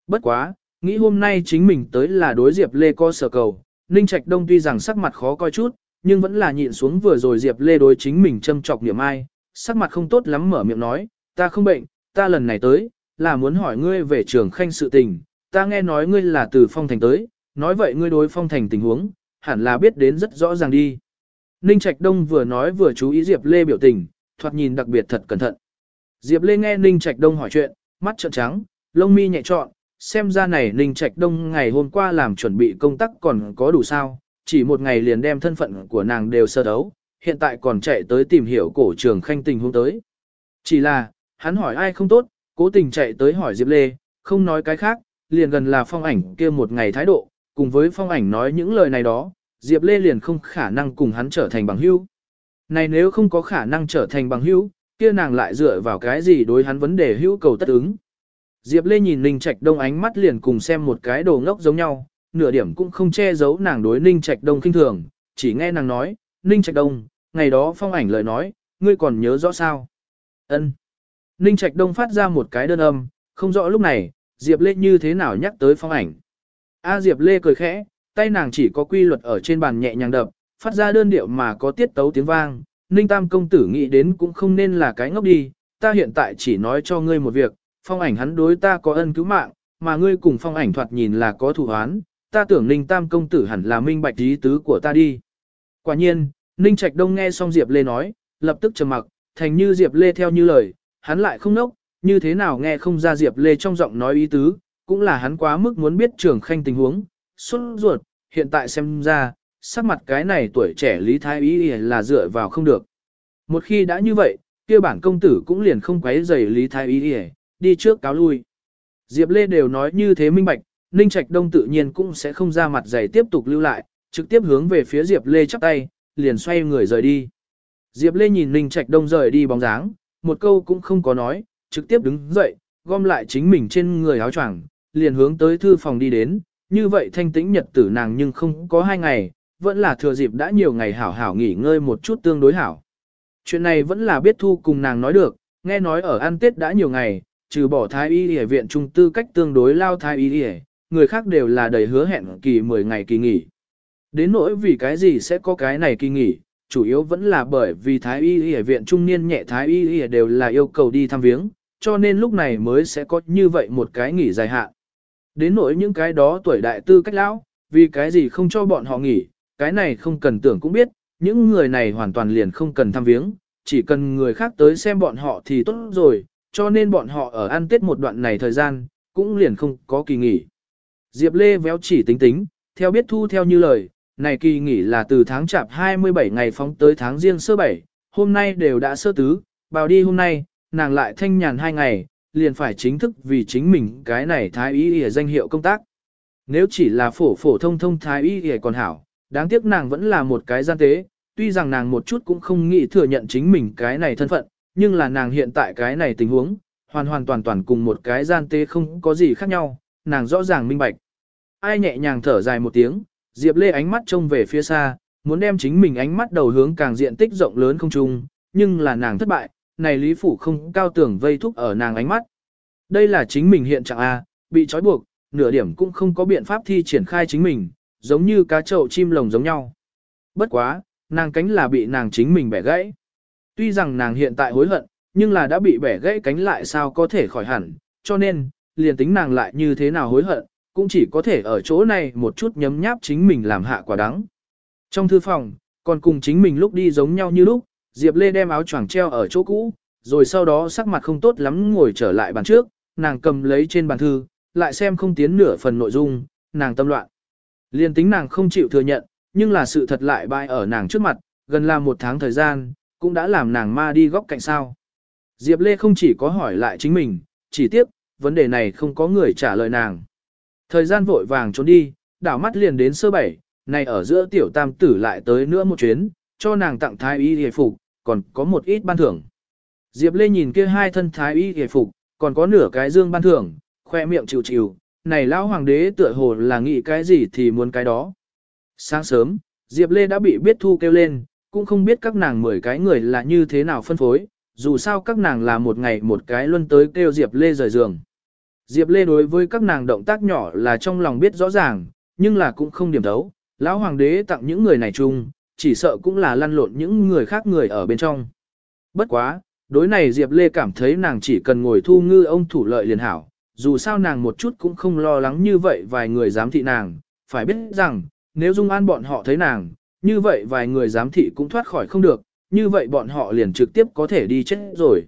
Bất quá, nghĩ hôm nay chính mình tới là đối Diệp Lê co sở cầu, Ninh Trạch Đông tuy rằng sắc mặt khó coi chút, nhưng vẫn là nhịn xuống vừa rồi Diệp Lê đối chính mình châm chọc niệm ai, sắc mặt không tốt lắm mở miệng nói, ta không bệnh, ta lần này tới, là muốn hỏi ngươi về trường khanh sự tình, ta nghe nói ngươi là từ phong thành tới, nói vậy ngươi đối phong thành tình huống, hẳn là biết đến rất rõ ràng đi. Ninh Trạch Đông vừa nói vừa chú ý Diệp Lê biểu tình, thoạt nhìn đặc biệt thật cẩn thận. Diệp Lê nghe Ninh Trạch Đông hỏi chuyện, mắt trợn trắng, lông mi nhẹ trọn, xem ra này Ninh Trạch Đông ngày hôm qua làm chuẩn bị công tác còn có đủ sao, chỉ một ngày liền đem thân phận của nàng đều sơ đấu, hiện tại còn chạy tới tìm hiểu cổ trường khanh tình hôm tới. Chỉ là, hắn hỏi ai không tốt, cố tình chạy tới hỏi Diệp Lê, không nói cái khác, liền gần là phong ảnh kia một ngày thái độ, cùng với phong ảnh nói những lời này đó, Diệp Lê liền không khả năng cùng hắn trở thành bằng hữu. Này nếu không có khả năng trở thành bằng hữu, kia nàng lại dựa vào cái gì đối hắn vấn đề hữu cầu tất ứng. Diệp Lê nhìn Ninh Trạch Đông ánh mắt liền cùng xem một cái đồ ngốc giống nhau, nửa điểm cũng không che giấu nàng đối Ninh Trạch Đông kinh thường, chỉ nghe nàng nói, Ninh Trạch Đông, ngày đó phong ảnh lời nói, ngươi còn nhớ rõ sao? Ân. Ninh Trạch Đông phát ra một cái đơn âm, không rõ lúc này, Diệp Lê như thế nào nhắc tới phong ảnh. A Diệp Lê cười khẽ, tay nàng chỉ có quy luật ở trên bàn nhẹ nhàng đập, phát ra đơn điệu mà có tiết tấu tiếng vang. Ninh Tam công tử nghĩ đến cũng không nên là cái ngốc đi, ta hiện tại chỉ nói cho ngươi một việc, phong ảnh hắn đối ta có ân cứu mạng, mà ngươi cùng phong ảnh thoạt nhìn là có thủ án, ta tưởng Ninh Tam công tử hẳn là minh bạch ý tứ của ta đi. Quả nhiên, Ninh Trạch Đông nghe xong Diệp Lê nói, lập tức trầm mặc, thành như Diệp Lê theo như lời, hắn lại không nốc, như thế nào nghe không ra Diệp Lê trong giọng nói ý tứ, cũng là hắn quá mức muốn biết trường khanh tình huống, xuất ruột, hiện tại xem ra, sắc mặt cái này tuổi trẻ Lý Thái Ý là dựa vào không được. Một khi đã như vậy, kia bản công tử cũng liền không quấy rầy Lý Thái Ý đi trước cáo lui. Diệp Lê đều nói như thế minh bạch, Ninh Trạch Đông tự nhiên cũng sẽ không ra mặt giày tiếp tục lưu lại, trực tiếp hướng về phía Diệp Lê chắp tay, liền xoay người rời đi. Diệp Lê nhìn Ninh Trạch Đông rời đi bóng dáng, một câu cũng không có nói, trực tiếp đứng dậy, gom lại chính mình trên người áo choàng, liền hướng tới thư phòng đi đến, như vậy thanh tĩnh nhật tử nàng nhưng không có hai ngày, vẫn là thừa dịp đã nhiều ngày hảo hảo nghỉ ngơi một chút tương đối hảo. Chuyện này vẫn là biết thu cùng nàng nói được, nghe nói ở ăn Tết đã nhiều ngày, trừ bỏ thái y y viện trung tư cách tương đối lao thái y y, người khác đều là đầy hứa hẹn kỳ 10 ngày kỳ nghỉ. Đến nỗi vì cái gì sẽ có cái này kỳ nghỉ, chủ yếu vẫn là bởi vì thái y y viện trung niên nhẹ thái y y đều là yêu cầu đi thăm viếng, cho nên lúc này mới sẽ có như vậy một cái nghỉ dài hạn. Đến nỗi những cái đó tuổi đại tư cách lão, vì cái gì không cho bọn họ nghỉ, cái này không cần tưởng cũng biết, những người này hoàn toàn liền không cần thăm viếng, chỉ cần người khác tới xem bọn họ thì tốt rồi, cho nên bọn họ ở ăn tết một đoạn này thời gian, cũng liền không có kỳ nghỉ. Diệp Lê véo chỉ tính tính, theo biết thu theo như lời, này kỳ nghỉ là từ tháng chạp 27 ngày phóng tới tháng riêng sơ bảy, hôm nay đều đã sơ tứ, bào đi hôm nay, nàng lại thanh nhàn hai ngày, liền phải chính thức vì chính mình cái này thái y y danh hiệu công tác. Nếu chỉ là phổ phổ thông thông thái y y còn hảo, đáng tiếc nàng vẫn là một cái gian tế, tuy rằng nàng một chút cũng không nghĩ thừa nhận chính mình cái này thân phận, nhưng là nàng hiện tại cái này tình huống, hoàn hoàn toàn toàn cùng một cái gian tế không có gì khác nhau, nàng rõ ràng minh bạch. Ai nhẹ nhàng thở dài một tiếng, Diệp Lê ánh mắt trông về phía xa, muốn đem chính mình ánh mắt đầu hướng càng diện tích rộng lớn không trung, nhưng là nàng thất bại, này Lý Phủ không cao tưởng vây thúc ở nàng ánh mắt. Đây là chính mình hiện trạng A, bị trói buộc, nửa điểm cũng không có biện pháp thi triển khai chính mình, giống như cá trậu chim lồng giống nhau. Bất quá, nàng cánh là bị nàng chính mình bẻ gãy. Tuy rằng nàng hiện tại hối hận, nhưng là đã bị bẻ gãy cánh lại sao có thể khỏi hẳn, cho nên, liền tính nàng lại như thế nào hối hận, cũng chỉ có thể ở chỗ này một chút nhấm nháp chính mình làm hạ quả đắng. Trong thư phòng, còn cùng chính mình lúc đi giống nhau như lúc, Diệp Lê đem áo choàng treo ở chỗ cũ, rồi sau đó sắc mặt không tốt lắm ngồi trở lại bàn trước, nàng cầm lấy trên bàn thư, lại xem không tiến nửa phần nội dung, nàng tâm loạn. Liên tính nàng không chịu thừa nhận, nhưng là sự thật lại bại ở nàng trước mặt, gần là một tháng thời gian, cũng đã làm nàng ma đi góc cạnh sao. Diệp Lê không chỉ có hỏi lại chính mình, chỉ tiếc, vấn đề này không có người trả lời nàng. Thời gian vội vàng trốn đi, đảo mắt liền đến sơ bảy, này ở giữa tiểu tam tử lại tới nữa một chuyến, cho nàng tặng thái y hề phục, còn có một ít ban thưởng. Diệp Lê nhìn kia hai thân thái y hề phục, còn có nửa cái dương ban thưởng, khoe miệng chịu chịu, này lão hoàng đế tựa hồ là nghĩ cái gì thì muốn cái đó. Sáng sớm, Diệp Lê đã bị biết thu kêu lên, cũng không biết các nàng mười cái người là như thế nào phân phối, dù sao các nàng là một ngày một cái luân tới kêu Diệp Lê rời giường. Diệp Lê đối với các nàng động tác nhỏ là trong lòng biết rõ ràng, nhưng là cũng không điểm thấu. Lão hoàng đế tặng những người này chung, chỉ sợ cũng là lăn lộn những người khác người ở bên trong. Bất quá, đối này Diệp Lê cảm thấy nàng chỉ cần ngồi thu ngư ông thủ lợi liền hảo, dù sao nàng một chút cũng không lo lắng như vậy vài người dám thị nàng, phải biết rằng, nếu Dung An bọn họ thấy nàng, như vậy vài người giám thị cũng thoát khỏi không được, như vậy bọn họ liền trực tiếp có thể đi chết rồi.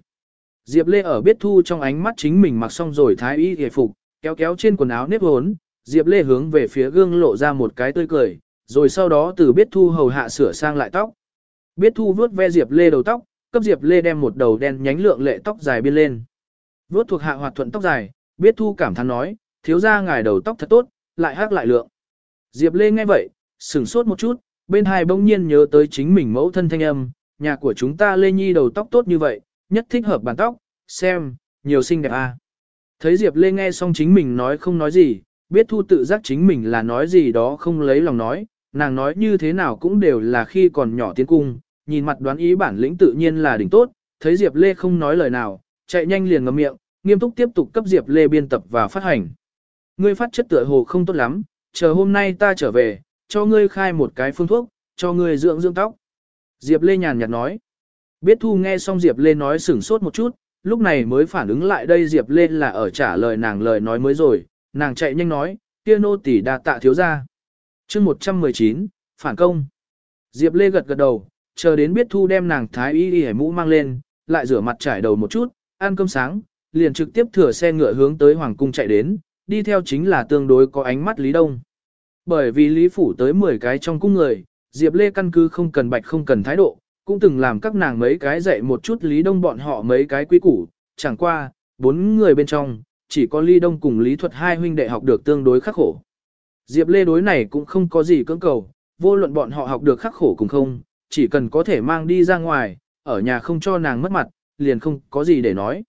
Diệp Lê ở biết thu trong ánh mắt chính mình mặc xong rồi thái y hề phục, kéo kéo trên quần áo nếp hốn, Diệp Lê hướng về phía gương lộ ra một cái tươi cười, rồi sau đó từ biết thu hầu hạ sửa sang lại tóc. Biết thu vuốt ve Diệp Lê đầu tóc, cấp Diệp Lê đem một đầu đen nhánh lượng lệ tóc dài biên lên. Vuốt thuộc hạ hoạt thuận tóc dài, biết thu cảm thán nói, thiếu ra ngài đầu tóc thật tốt, lại hát lại lượng. Diệp Lê nghe vậy, sửng sốt một chút, bên hai bỗng nhiên nhớ tới chính mình mẫu thân thanh âm, nhà của chúng ta Lê Nhi đầu tóc tốt như vậy, nhất thích hợp bàn tóc, xem, nhiều xinh đẹp à. Thấy Diệp Lê nghe xong chính mình nói không nói gì, biết thu tự giác chính mình là nói gì đó không lấy lòng nói, nàng nói như thế nào cũng đều là khi còn nhỏ tiến cung, nhìn mặt đoán ý bản lĩnh tự nhiên là đỉnh tốt, thấy Diệp Lê không nói lời nào, chạy nhanh liền ngậm miệng, nghiêm túc tiếp tục cấp Diệp Lê biên tập và phát hành. Ngươi phát chất tựa hồ không tốt lắm, chờ hôm nay ta trở về, cho ngươi khai một cái phương thuốc, cho ngươi dưỡng dưỡng tóc. Diệp Lê nhàn nhạt nói. Biết Thu nghe xong Diệp Lê nói sửng sốt một chút, lúc này mới phản ứng lại đây Diệp Lê là ở trả lời nàng lời nói mới rồi, nàng chạy nhanh nói, kia nô tỷ đa tạ thiếu ra. chương 119, phản công. Diệp Lê gật gật đầu, chờ đến biết Thu đem nàng thái y y mũ mang lên, lại rửa mặt trải đầu một chút, ăn cơm sáng, liền trực tiếp thừa xe ngựa hướng tới Hoàng Cung chạy đến, đi theo chính là tương đối có ánh mắt Lý Đông. Bởi vì Lý Phủ tới 10 cái trong cung người, Diệp Lê căn cứ không cần bạch không cần thái độ, cũng từng làm các nàng mấy cái dạy một chút Lý Đông bọn họ mấy cái quý củ, chẳng qua, bốn người bên trong, chỉ có Lý Đông cùng Lý Thuật hai huynh đệ học được tương đối khắc khổ. Diệp Lê đối này cũng không có gì cưỡng cầu, vô luận bọn họ học được khắc khổ cùng không, chỉ cần có thể mang đi ra ngoài, ở nhà không cho nàng mất mặt, liền không có gì để nói.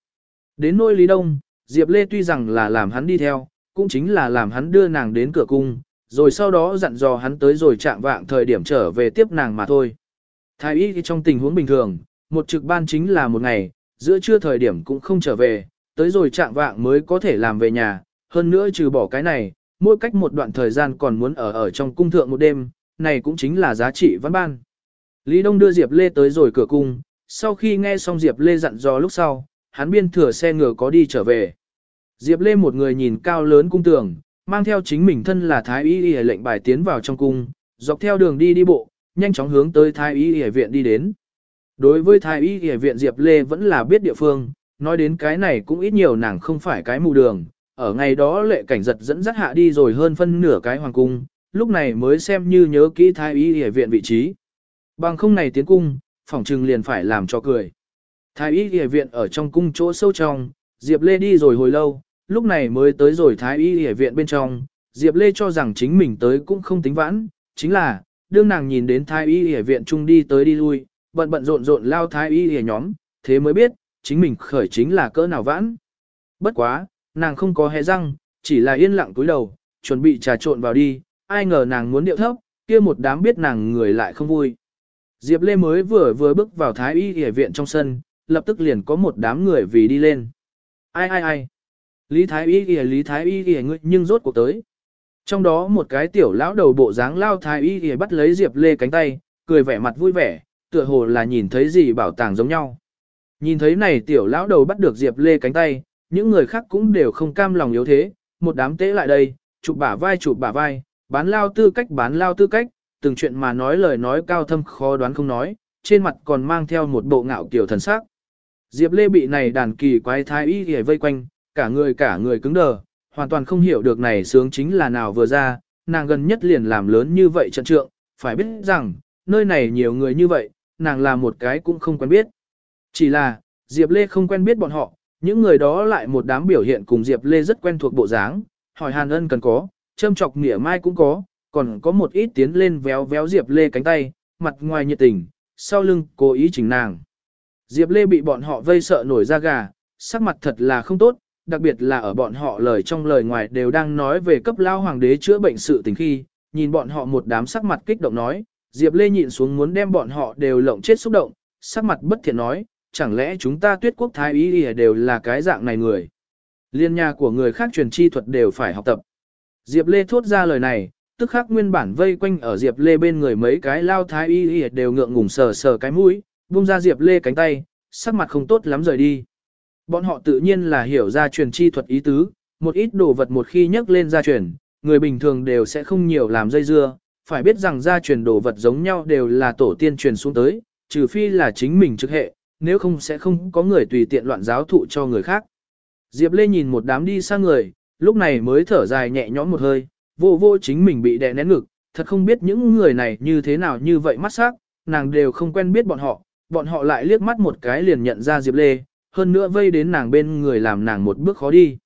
Đến nôi Lý Đông, Diệp Lê tuy rằng là làm hắn đi theo, cũng chính là làm hắn đưa nàng đến cửa cung, rồi sau đó dặn dò hắn tới rồi chạm vạng thời điểm trở về tiếp nàng mà thôi. Thái y trong tình huống bình thường, một trực ban chính là một ngày, giữa trưa thời điểm cũng không trở về, tới rồi chạm vạng mới có thể làm về nhà, hơn nữa trừ bỏ cái này, mỗi cách một đoạn thời gian còn muốn ở ở trong cung thượng một đêm, này cũng chính là giá trị văn ban. Lý Đông đưa Diệp Lê tới rồi cửa cung, sau khi nghe xong Diệp Lê dặn dò lúc sau, hắn biên thừa xe ngựa có đi trở về. Diệp Lê một người nhìn cao lớn cung tường, mang theo chính mình thân là thái y y lệnh bài tiến vào trong cung, dọc theo đường đi đi bộ, nhanh chóng hướng tới thái y y viện đi đến. Đối với thái y y viện Diệp Lê vẫn là biết địa phương, nói đến cái này cũng ít nhiều nàng không phải cái mù đường, ở ngày đó lệ cảnh giật dẫn dắt hạ đi rồi hơn phân nửa cái hoàng cung, lúc này mới xem như nhớ kỹ thái y y viện vị trí. Bằng không này tiến cung, phỏng trừng liền phải làm cho cười. Thái y y viện ở trong cung chỗ sâu trong, Diệp Lê đi rồi hồi lâu, lúc này mới tới rồi thái y y viện bên trong, Diệp Lê cho rằng chính mình tới cũng không tính vãn, chính là, đương nàng nhìn đến thái y y viện trung đi tới đi lui, bận bận rộn rộn lao thái y y nhóm, thế mới biết, chính mình khởi chính là cỡ nào vãn. Bất quá, nàng không có hé răng, chỉ là yên lặng cúi đầu, chuẩn bị trà trộn vào đi, ai ngờ nàng muốn điệu thấp, kia một đám biết nàng người lại không vui. Diệp Lê mới vừa vừa bước vào thái y y viện trong sân, lập tức liền có một đám người vì đi lên. Ai ai ai? Lý Thái Y kìa Lý Thái Y kìa ngươi nhưng rốt cuộc tới. Trong đó một cái tiểu lão đầu bộ dáng lao Thái Y kìa bắt lấy Diệp Lê cánh tay, cười vẻ mặt vui vẻ, tựa hồ là nhìn thấy gì bảo tàng giống nhau. Nhìn thấy này tiểu lão đầu bắt được Diệp Lê cánh tay, những người khác cũng đều không cam lòng yếu thế, một đám tế lại đây, chụp bả vai chụp bả vai, bán lao tư cách bán lao tư cách, từng chuyện mà nói lời nói cao thâm khó đoán không nói, trên mặt còn mang theo một bộ ngạo kiểu thần sắc. Diệp Lê bị này đàn kỳ quái thái y hề vây quanh, cả người cả người cứng đờ, hoàn toàn không hiểu được này sướng chính là nào vừa ra, nàng gần nhất liền làm lớn như vậy trận trượng, phải biết rằng, nơi này nhiều người như vậy, nàng là một cái cũng không quen biết. Chỉ là, Diệp Lê không quen biết bọn họ, những người đó lại một đám biểu hiện cùng Diệp Lê rất quen thuộc bộ dáng, hỏi Hàn Ân cần có, châm chọc nghĩa mai cũng có, còn có một ít tiến lên véo véo Diệp Lê cánh tay, mặt ngoài nhiệt tình, sau lưng cố ý chỉnh nàng. Diệp Lê bị bọn họ vây sợ nổi da gà, sắc mặt thật là không tốt, đặc biệt là ở bọn họ lời trong lời ngoài đều đang nói về cấp lao hoàng đế chữa bệnh sự tình khi, nhìn bọn họ một đám sắc mặt kích động nói, Diệp Lê nhịn xuống muốn đem bọn họ đều lộng chết xúc động, sắc mặt bất thiện nói, chẳng lẽ chúng ta tuyết quốc thái ý đều là cái dạng này người. Liên nhà của người khác truyền chi thuật đều phải học tập. Diệp Lê thốt ra lời này, tức khắc nguyên bản vây quanh ở Diệp Lê bên người mấy cái lao thái y đều ngượng ngùng sờ sờ cái mũi, buông ra Diệp Lê cánh tay, sắc mặt không tốt lắm rời đi. Bọn họ tự nhiên là hiểu ra truyền chi thuật ý tứ, một ít đồ vật một khi nhắc lên gia truyền, người bình thường đều sẽ không nhiều làm dây dưa, phải biết rằng gia truyền đồ vật giống nhau đều là tổ tiên truyền xuống tới, trừ phi là chính mình trực hệ, nếu không sẽ không có người tùy tiện loạn giáo thụ cho người khác. Diệp Lê nhìn một đám đi sang người, lúc này mới thở dài nhẹ nhõm một hơi, vô vô chính mình bị đè nén ngực, thật không biết những người này như thế nào như vậy mắt sắc, nàng đều không quen biết bọn họ, bọn họ lại liếc mắt một cái liền nhận ra Diệp Lê, hơn nữa vây đến nàng bên người làm nàng một bước khó đi.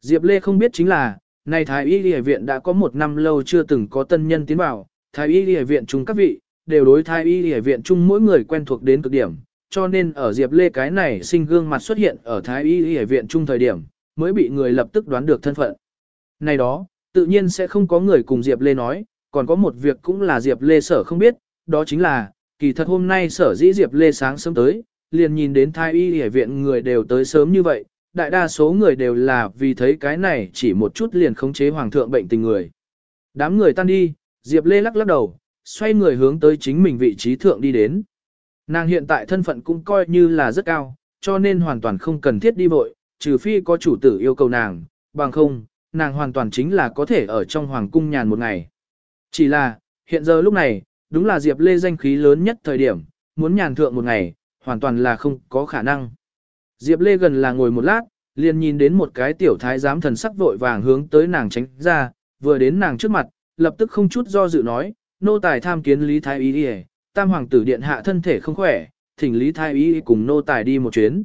Diệp Lê không biết chính là, này Thái Y Lìa viện đã có một năm lâu chưa từng có tân nhân tiến vào, Thái Y Lìa viện chung các vị, đều đối Thái Y Lìa viện chung mỗi người quen thuộc đến cực điểm, cho nên ở Diệp Lê cái này sinh gương mặt xuất hiện ở Thái Y Lìa viện chung thời điểm, mới bị người lập tức đoán được thân phận. Này đó, tự nhiên sẽ không có người cùng Diệp Lê nói, còn có một việc cũng là Diệp Lê sở không biết, đó chính là, kỳ thật hôm nay sở dĩ Diệp Lê sáng sớm tới, liền nhìn đến thai y y viện người đều tới sớm như vậy, đại đa số người đều là vì thấy cái này chỉ một chút liền khống chế hoàng thượng bệnh tình người. Đám người tan đi, Diệp Lê lắc lắc đầu, xoay người hướng tới chính mình vị trí thượng đi đến. Nàng hiện tại thân phận cũng coi như là rất cao, cho nên hoàn toàn không cần thiết đi vội, trừ phi có chủ tử yêu cầu nàng, bằng không, nàng hoàn toàn chính là có thể ở trong hoàng cung nhàn một ngày. Chỉ là, hiện giờ lúc này, đúng là Diệp Lê danh khí lớn nhất thời điểm, muốn nhàn thượng một ngày, hoàn toàn là không có khả năng. Diệp Lê gần là ngồi một lát, liền nhìn đến một cái tiểu thái giám thần sắc vội vàng hướng tới nàng tránh ra, vừa đến nàng trước mặt, lập tức không chút do dự nói, nô tài tham kiến Lý Thái Y đi tam hoàng tử điện hạ thân thể không khỏe, thỉnh Lý Thái Y cùng nô tài đi một chuyến.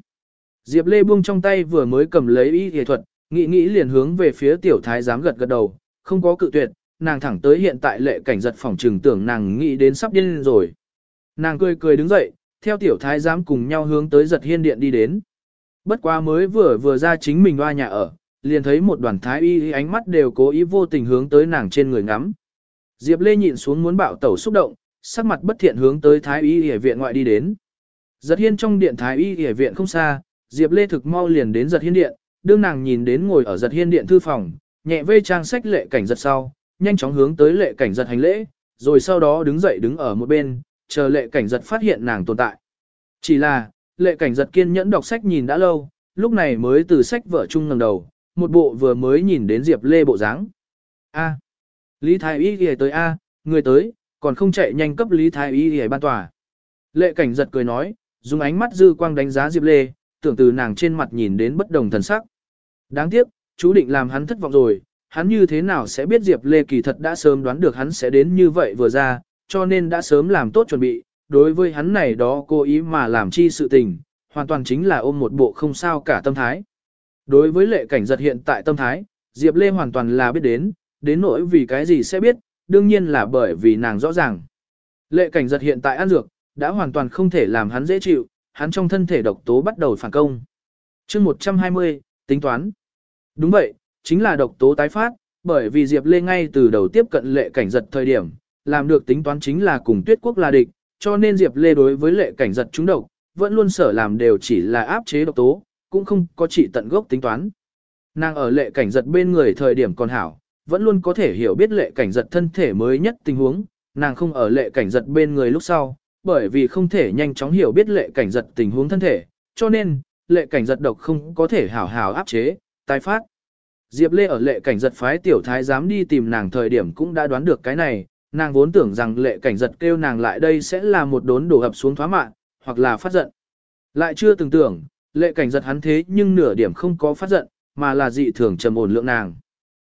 Diệp Lê buông trong tay vừa mới cầm lấy y y thuật, nghĩ nghĩ liền hướng về phía tiểu thái giám gật gật đầu, không có cự tuyệt, nàng thẳng tới hiện tại lệ cảnh giật phòng trừng tưởng nàng nghĩ đến sắp điên rồi. Nàng cười cười đứng dậy, theo tiểu thái giám cùng nhau hướng tới giật hiên điện đi đến. Bất quá mới vừa vừa ra chính mình loa nhà ở, liền thấy một đoàn thái y ánh mắt đều cố ý vô tình hướng tới nàng trên người ngắm. Diệp Lê nhịn xuống muốn bạo tẩu xúc động, sắc mặt bất thiện hướng tới thái y y viện ngoại đi đến. Giật hiên trong điện thái y y viện không xa, Diệp Lê thực mau liền đến giật hiên điện, đương nàng nhìn đến ngồi ở giật hiên điện thư phòng, nhẹ vê trang sách lệ cảnh giật sau, nhanh chóng hướng tới lệ cảnh giật hành lễ, rồi sau đó đứng dậy đứng ở một bên, chờ lệ cảnh giật phát hiện nàng tồn tại. Chỉ là, lệ cảnh giật kiên nhẫn đọc sách nhìn đã lâu, lúc này mới từ sách vở chung ngẩng đầu, một bộ vừa mới nhìn đến Diệp Lê bộ dáng. A. Lý Thái Y ghề tới A, người tới, còn không chạy nhanh cấp Lý Thái Y ghề ban tòa. Lệ cảnh giật cười nói, dùng ánh mắt dư quang đánh giá Diệp Lê, tưởng từ nàng trên mặt nhìn đến bất đồng thần sắc. Đáng tiếc, chú định làm hắn thất vọng rồi, hắn như thế nào sẽ biết Diệp Lê kỳ thật đã sớm đoán được hắn sẽ đến như vậy vừa ra, cho nên đã sớm làm tốt chuẩn bị, đối với hắn này đó cố ý mà làm chi sự tình, hoàn toàn chính là ôm một bộ không sao cả tâm thái. Đối với lệ cảnh giật hiện tại tâm thái, Diệp Lê hoàn toàn là biết đến, đến nỗi vì cái gì sẽ biết, đương nhiên là bởi vì nàng rõ ràng. Lệ cảnh giật hiện tại ăn dược, đã hoàn toàn không thể làm hắn dễ chịu, hắn trong thân thể độc tố bắt đầu phản công. chương 120, tính toán. Đúng vậy, chính là độc tố tái phát, bởi vì Diệp Lê ngay từ đầu tiếp cận lệ cảnh giật thời điểm, làm được tính toán chính là cùng tuyết quốc là địch, cho nên Diệp Lê đối với lệ cảnh giật chúng độc, vẫn luôn sở làm đều chỉ là áp chế độc tố, cũng không có trị tận gốc tính toán. Nàng ở lệ cảnh giật bên người thời điểm còn hảo, vẫn luôn có thể hiểu biết lệ cảnh giật thân thể mới nhất tình huống, nàng không ở lệ cảnh giật bên người lúc sau, bởi vì không thể nhanh chóng hiểu biết lệ cảnh giật tình huống thân thể, cho nên, lệ cảnh giật độc không có thể hảo hảo áp chế, tái phát. Diệp Lê ở lệ cảnh giật phái tiểu thái dám đi tìm nàng thời điểm cũng đã đoán được cái này, nàng vốn tưởng rằng lệ cảnh giật kêu nàng lại đây sẽ là một đốn đổ ập xuống thoá mạng, hoặc là phát giận. Lại chưa từng tưởng, lệ cảnh giật hắn thế nhưng nửa điểm không có phát giận, mà là dị thường trầm ổn lượng nàng.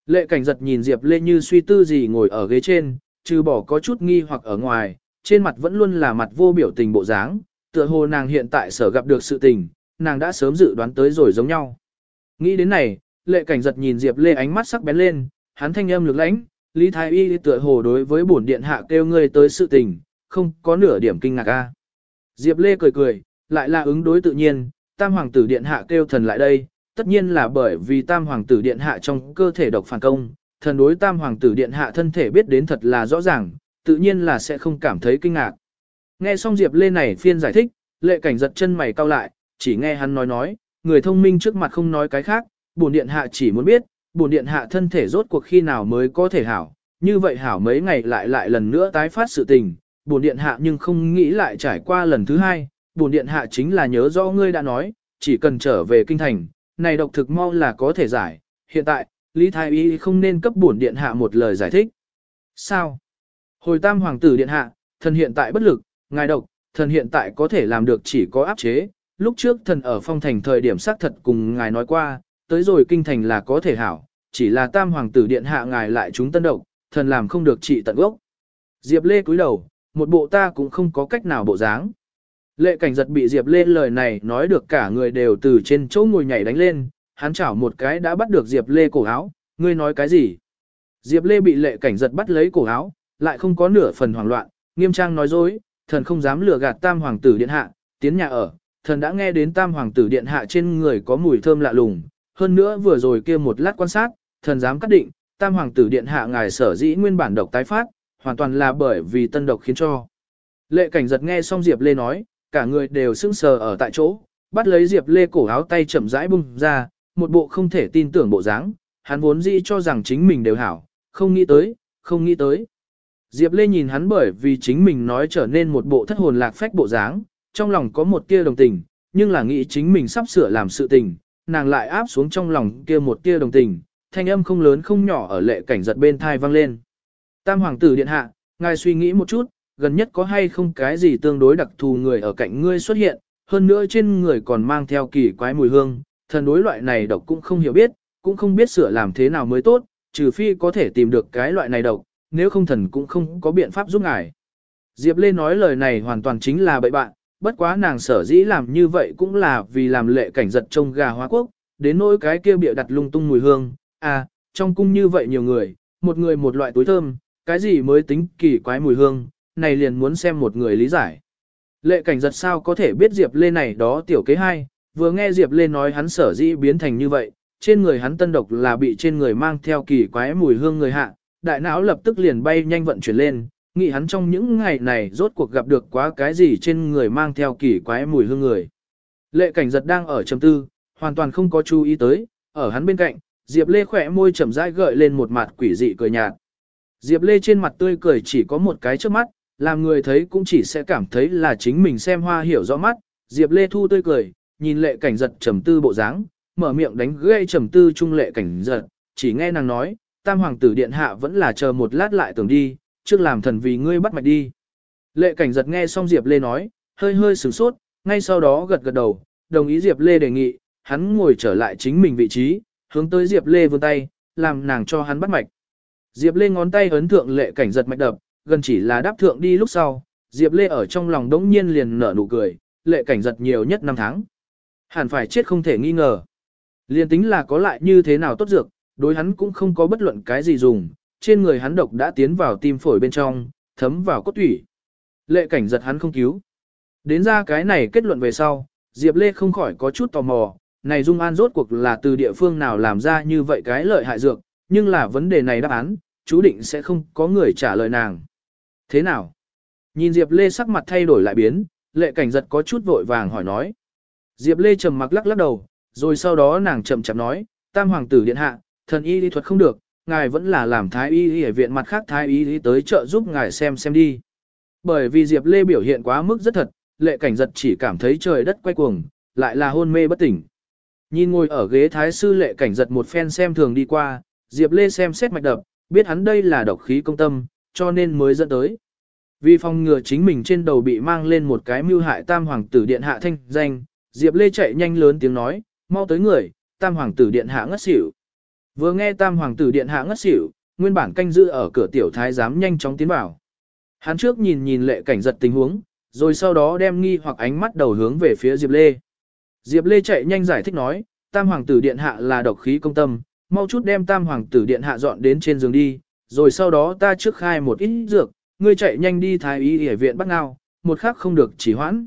Lệ cảnh giật nhìn Diệp Lê như suy tư gì ngồi ở ghế trên, trừ bỏ có chút nghi hoặc ở ngoài, trên mặt vẫn luôn là mặt vô biểu tình bộ dáng, tựa hồ nàng hiện tại sở gặp được sự tình, nàng đã sớm dự đoán tới rồi giống nhau. Nghĩ đến này, lệ cảnh giật nhìn Diệp Lê ánh mắt sắc bén lên, hắn thanh âm lực lãnh, Lý Thái Y tựa hồ đối với bổn điện hạ kêu ngươi tới sự tình, không có nửa điểm kinh ngạc a. Diệp Lê cười cười, lại là ứng đối tự nhiên, tam hoàng tử điện hạ kêu thần lại đây, tất nhiên là bởi vì tam hoàng tử điện hạ trong cơ thể độc phản công, thần đối tam hoàng tử điện hạ thân thể biết đến thật là rõ ràng, tự nhiên là sẽ không cảm thấy kinh ngạc. Nghe xong Diệp Lê này phiên giải thích, lệ cảnh giật chân mày cau lại, chỉ nghe hắn nói nói, người thông minh trước mặt không nói cái khác, bổn điện hạ chỉ muốn biết, bổn điện hạ thân thể rốt cuộc khi nào mới có thể hảo, như vậy hảo mấy ngày lại lại lần nữa tái phát sự tình, bổn điện hạ nhưng không nghĩ lại trải qua lần thứ hai, bổn điện hạ chính là nhớ rõ ngươi đã nói, chỉ cần trở về kinh thành, này độc thực mau là có thể giải, hiện tại, Lý Thái Y không nên cấp bổn điện hạ một lời giải thích. Sao? Hồi tam hoàng tử điện hạ, thần hiện tại bất lực, ngài độc, thần hiện tại có thể làm được chỉ có áp chế, lúc trước thần ở phong thành thời điểm xác thật cùng ngài nói qua, tới rồi kinh thành là có thể hảo, chỉ là tam hoàng tử điện hạ ngài lại chúng tân độc, thần làm không được trị tận gốc. Diệp Lê cúi đầu, một bộ ta cũng không có cách nào bộ dáng. Lệ cảnh giật bị Diệp Lê lời này nói được cả người đều từ trên chỗ ngồi nhảy đánh lên, hắn chảo một cái đã bắt được Diệp Lê cổ áo, ngươi nói cái gì? Diệp Lê bị lệ cảnh giật bắt lấy cổ áo, lại không có nửa phần hoảng loạn, nghiêm trang nói dối, thần không dám lừa gạt tam hoàng tử điện hạ, tiến nhà ở, thần đã nghe đến tam hoàng tử điện hạ trên người có mùi thơm lạ lùng, hơn nữa vừa rồi kia một lát quan sát, thần dám cắt định, tam hoàng tử điện hạ ngài sở dĩ nguyên bản độc tái phát, hoàn toàn là bởi vì tân độc khiến cho. Lệ cảnh giật nghe xong Diệp Lê nói, cả người đều sững sờ ở tại chỗ, bắt lấy Diệp Lê cổ áo tay chậm rãi bung ra, một bộ không thể tin tưởng bộ dáng, hắn vốn dĩ cho rằng chính mình đều hảo, không nghĩ tới, không nghĩ tới. Diệp Lê nhìn hắn bởi vì chính mình nói trở nên một bộ thất hồn lạc phách bộ dáng, trong lòng có một tia đồng tình, nhưng là nghĩ chính mình sắp sửa làm sự tình, nàng lại áp xuống trong lòng kia một tia đồng tình, thanh âm không lớn không nhỏ ở lệ cảnh giật bên thai vang lên. Tam hoàng tử điện hạ, ngài suy nghĩ một chút, gần nhất có hay không cái gì tương đối đặc thù người ở cạnh ngươi xuất hiện, hơn nữa trên người còn mang theo kỳ quái mùi hương, thần đối loại này độc cũng không hiểu biết, cũng không biết sửa làm thế nào mới tốt, trừ phi có thể tìm được cái loại này độc, nếu không thần cũng không có biện pháp giúp ngài. Diệp Lê nói lời này hoàn toàn chính là bậy bạn, bất quá nàng sở dĩ làm như vậy cũng là vì làm lệ cảnh giật trông gà hóa quốc, đến nỗi cái kia bịa đặt lung tung mùi hương, à, trong cung như vậy nhiều người, một người một loại túi thơm, cái gì mới tính kỳ quái mùi hương, này liền muốn xem một người lý giải. Lệ cảnh giật sao có thể biết Diệp Lê này đó tiểu kế hai, vừa nghe Diệp Lê nói hắn sở dĩ biến thành như vậy, trên người hắn tân độc là bị trên người mang theo kỳ quái mùi hương người hạ, đại não lập tức liền bay nhanh vận chuyển lên, nghĩ hắn trong những ngày này rốt cuộc gặp được quá cái gì trên người mang theo kỳ quái mùi hương người. Lệ cảnh giật đang ở trầm tư, hoàn toàn không có chú ý tới, ở hắn bên cạnh, Diệp Lê khỏe môi chậm rãi gợi lên một mặt quỷ dị cười nhạt. Diệp Lê trên mặt tươi cười chỉ có một cái trước mắt, làm người thấy cũng chỉ sẽ cảm thấy là chính mình xem hoa hiểu rõ mắt. Diệp Lê thu tươi cười, nhìn lệ cảnh giật trầm tư bộ dáng, mở miệng đánh gây trầm tư trung lệ cảnh giật, chỉ nghe nàng nói, tam hoàng tử điện hạ vẫn là chờ một lát lại tưởng đi, trước làm thần vì ngươi bắt mạch đi. Lệ cảnh giật nghe xong Diệp Lê nói, hơi hơi sửng sốt, ngay sau đó gật gật đầu, đồng ý Diệp Lê đề nghị, hắn ngồi trở lại chính mình vị trí, hướng tới Diệp Lê vươn tay, làm nàng cho hắn bắt mạch. Diệp Lê ngón tay ấn thượng lệ cảnh giật mạch đập, gần chỉ là đáp thượng đi lúc sau, Diệp Lê ở trong lòng đống nhiên liền nở nụ cười, lệ cảnh giật nhiều nhất năm tháng. Hẳn phải chết không thể nghi ngờ. Liên tính là có lại như thế nào tốt dược, đối hắn cũng không có bất luận cái gì dùng, trên người hắn độc đã tiến vào tim phổi bên trong, thấm vào cốt thủy. Lệ cảnh giật hắn không cứu. Đến ra cái này kết luận về sau, Diệp Lê không khỏi có chút tò mò, này Dung An rốt cuộc là từ địa phương nào làm ra như vậy cái lợi hại dược, nhưng là vấn đề này đáp án, chú định sẽ không có người trả lời nàng. Thế nào? Nhìn Diệp Lê sắc mặt thay đổi lại biến, lệ cảnh giật có chút vội vàng hỏi nói. Diệp Lê trầm mặc lắc lắc đầu, rồi sau đó nàng chậm chậm nói, tam hoàng tử điện hạ, thần y lý thuật không được, ngài vẫn là làm thái y ở viện mặt khác thái y tới trợ giúp ngài xem xem đi. Bởi vì Diệp Lê biểu hiện quá mức rất thật, lệ cảnh giật chỉ cảm thấy trời đất quay cuồng, lại là hôn mê bất tỉnh. Nhìn ngồi ở ghế thái sư lệ cảnh giật một phen xem thường đi qua, Diệp Lê xem xét mạch đập, biết hắn đây là độc khí công tâm, cho nên mới dẫn tới. Vì phòng ngừa chính mình trên đầu bị mang lên một cái mưu hại tam hoàng tử điện hạ thanh danh, Diệp Lê chạy nhanh lớn tiếng nói, mau tới người, tam hoàng tử điện hạ ngất xỉu. Vừa nghe tam hoàng tử điện hạ ngất xỉu, nguyên bản canh giữ ở cửa tiểu thái giám nhanh chóng tiến vào. Hắn trước nhìn nhìn lệ cảnh giật tình huống, rồi sau đó đem nghi hoặc ánh mắt đầu hướng về phía Diệp Lê. Diệp Lê chạy nhanh giải thích nói, tam hoàng tử điện hạ là độc khí công tâm, mau chút đem tam hoàng tử điện hạ dọn đến trên giường đi, rồi sau đó ta trước khai một ít dược, ngươi chạy nhanh đi thái y y viện bắt ngao, một khắc không được chỉ hoãn.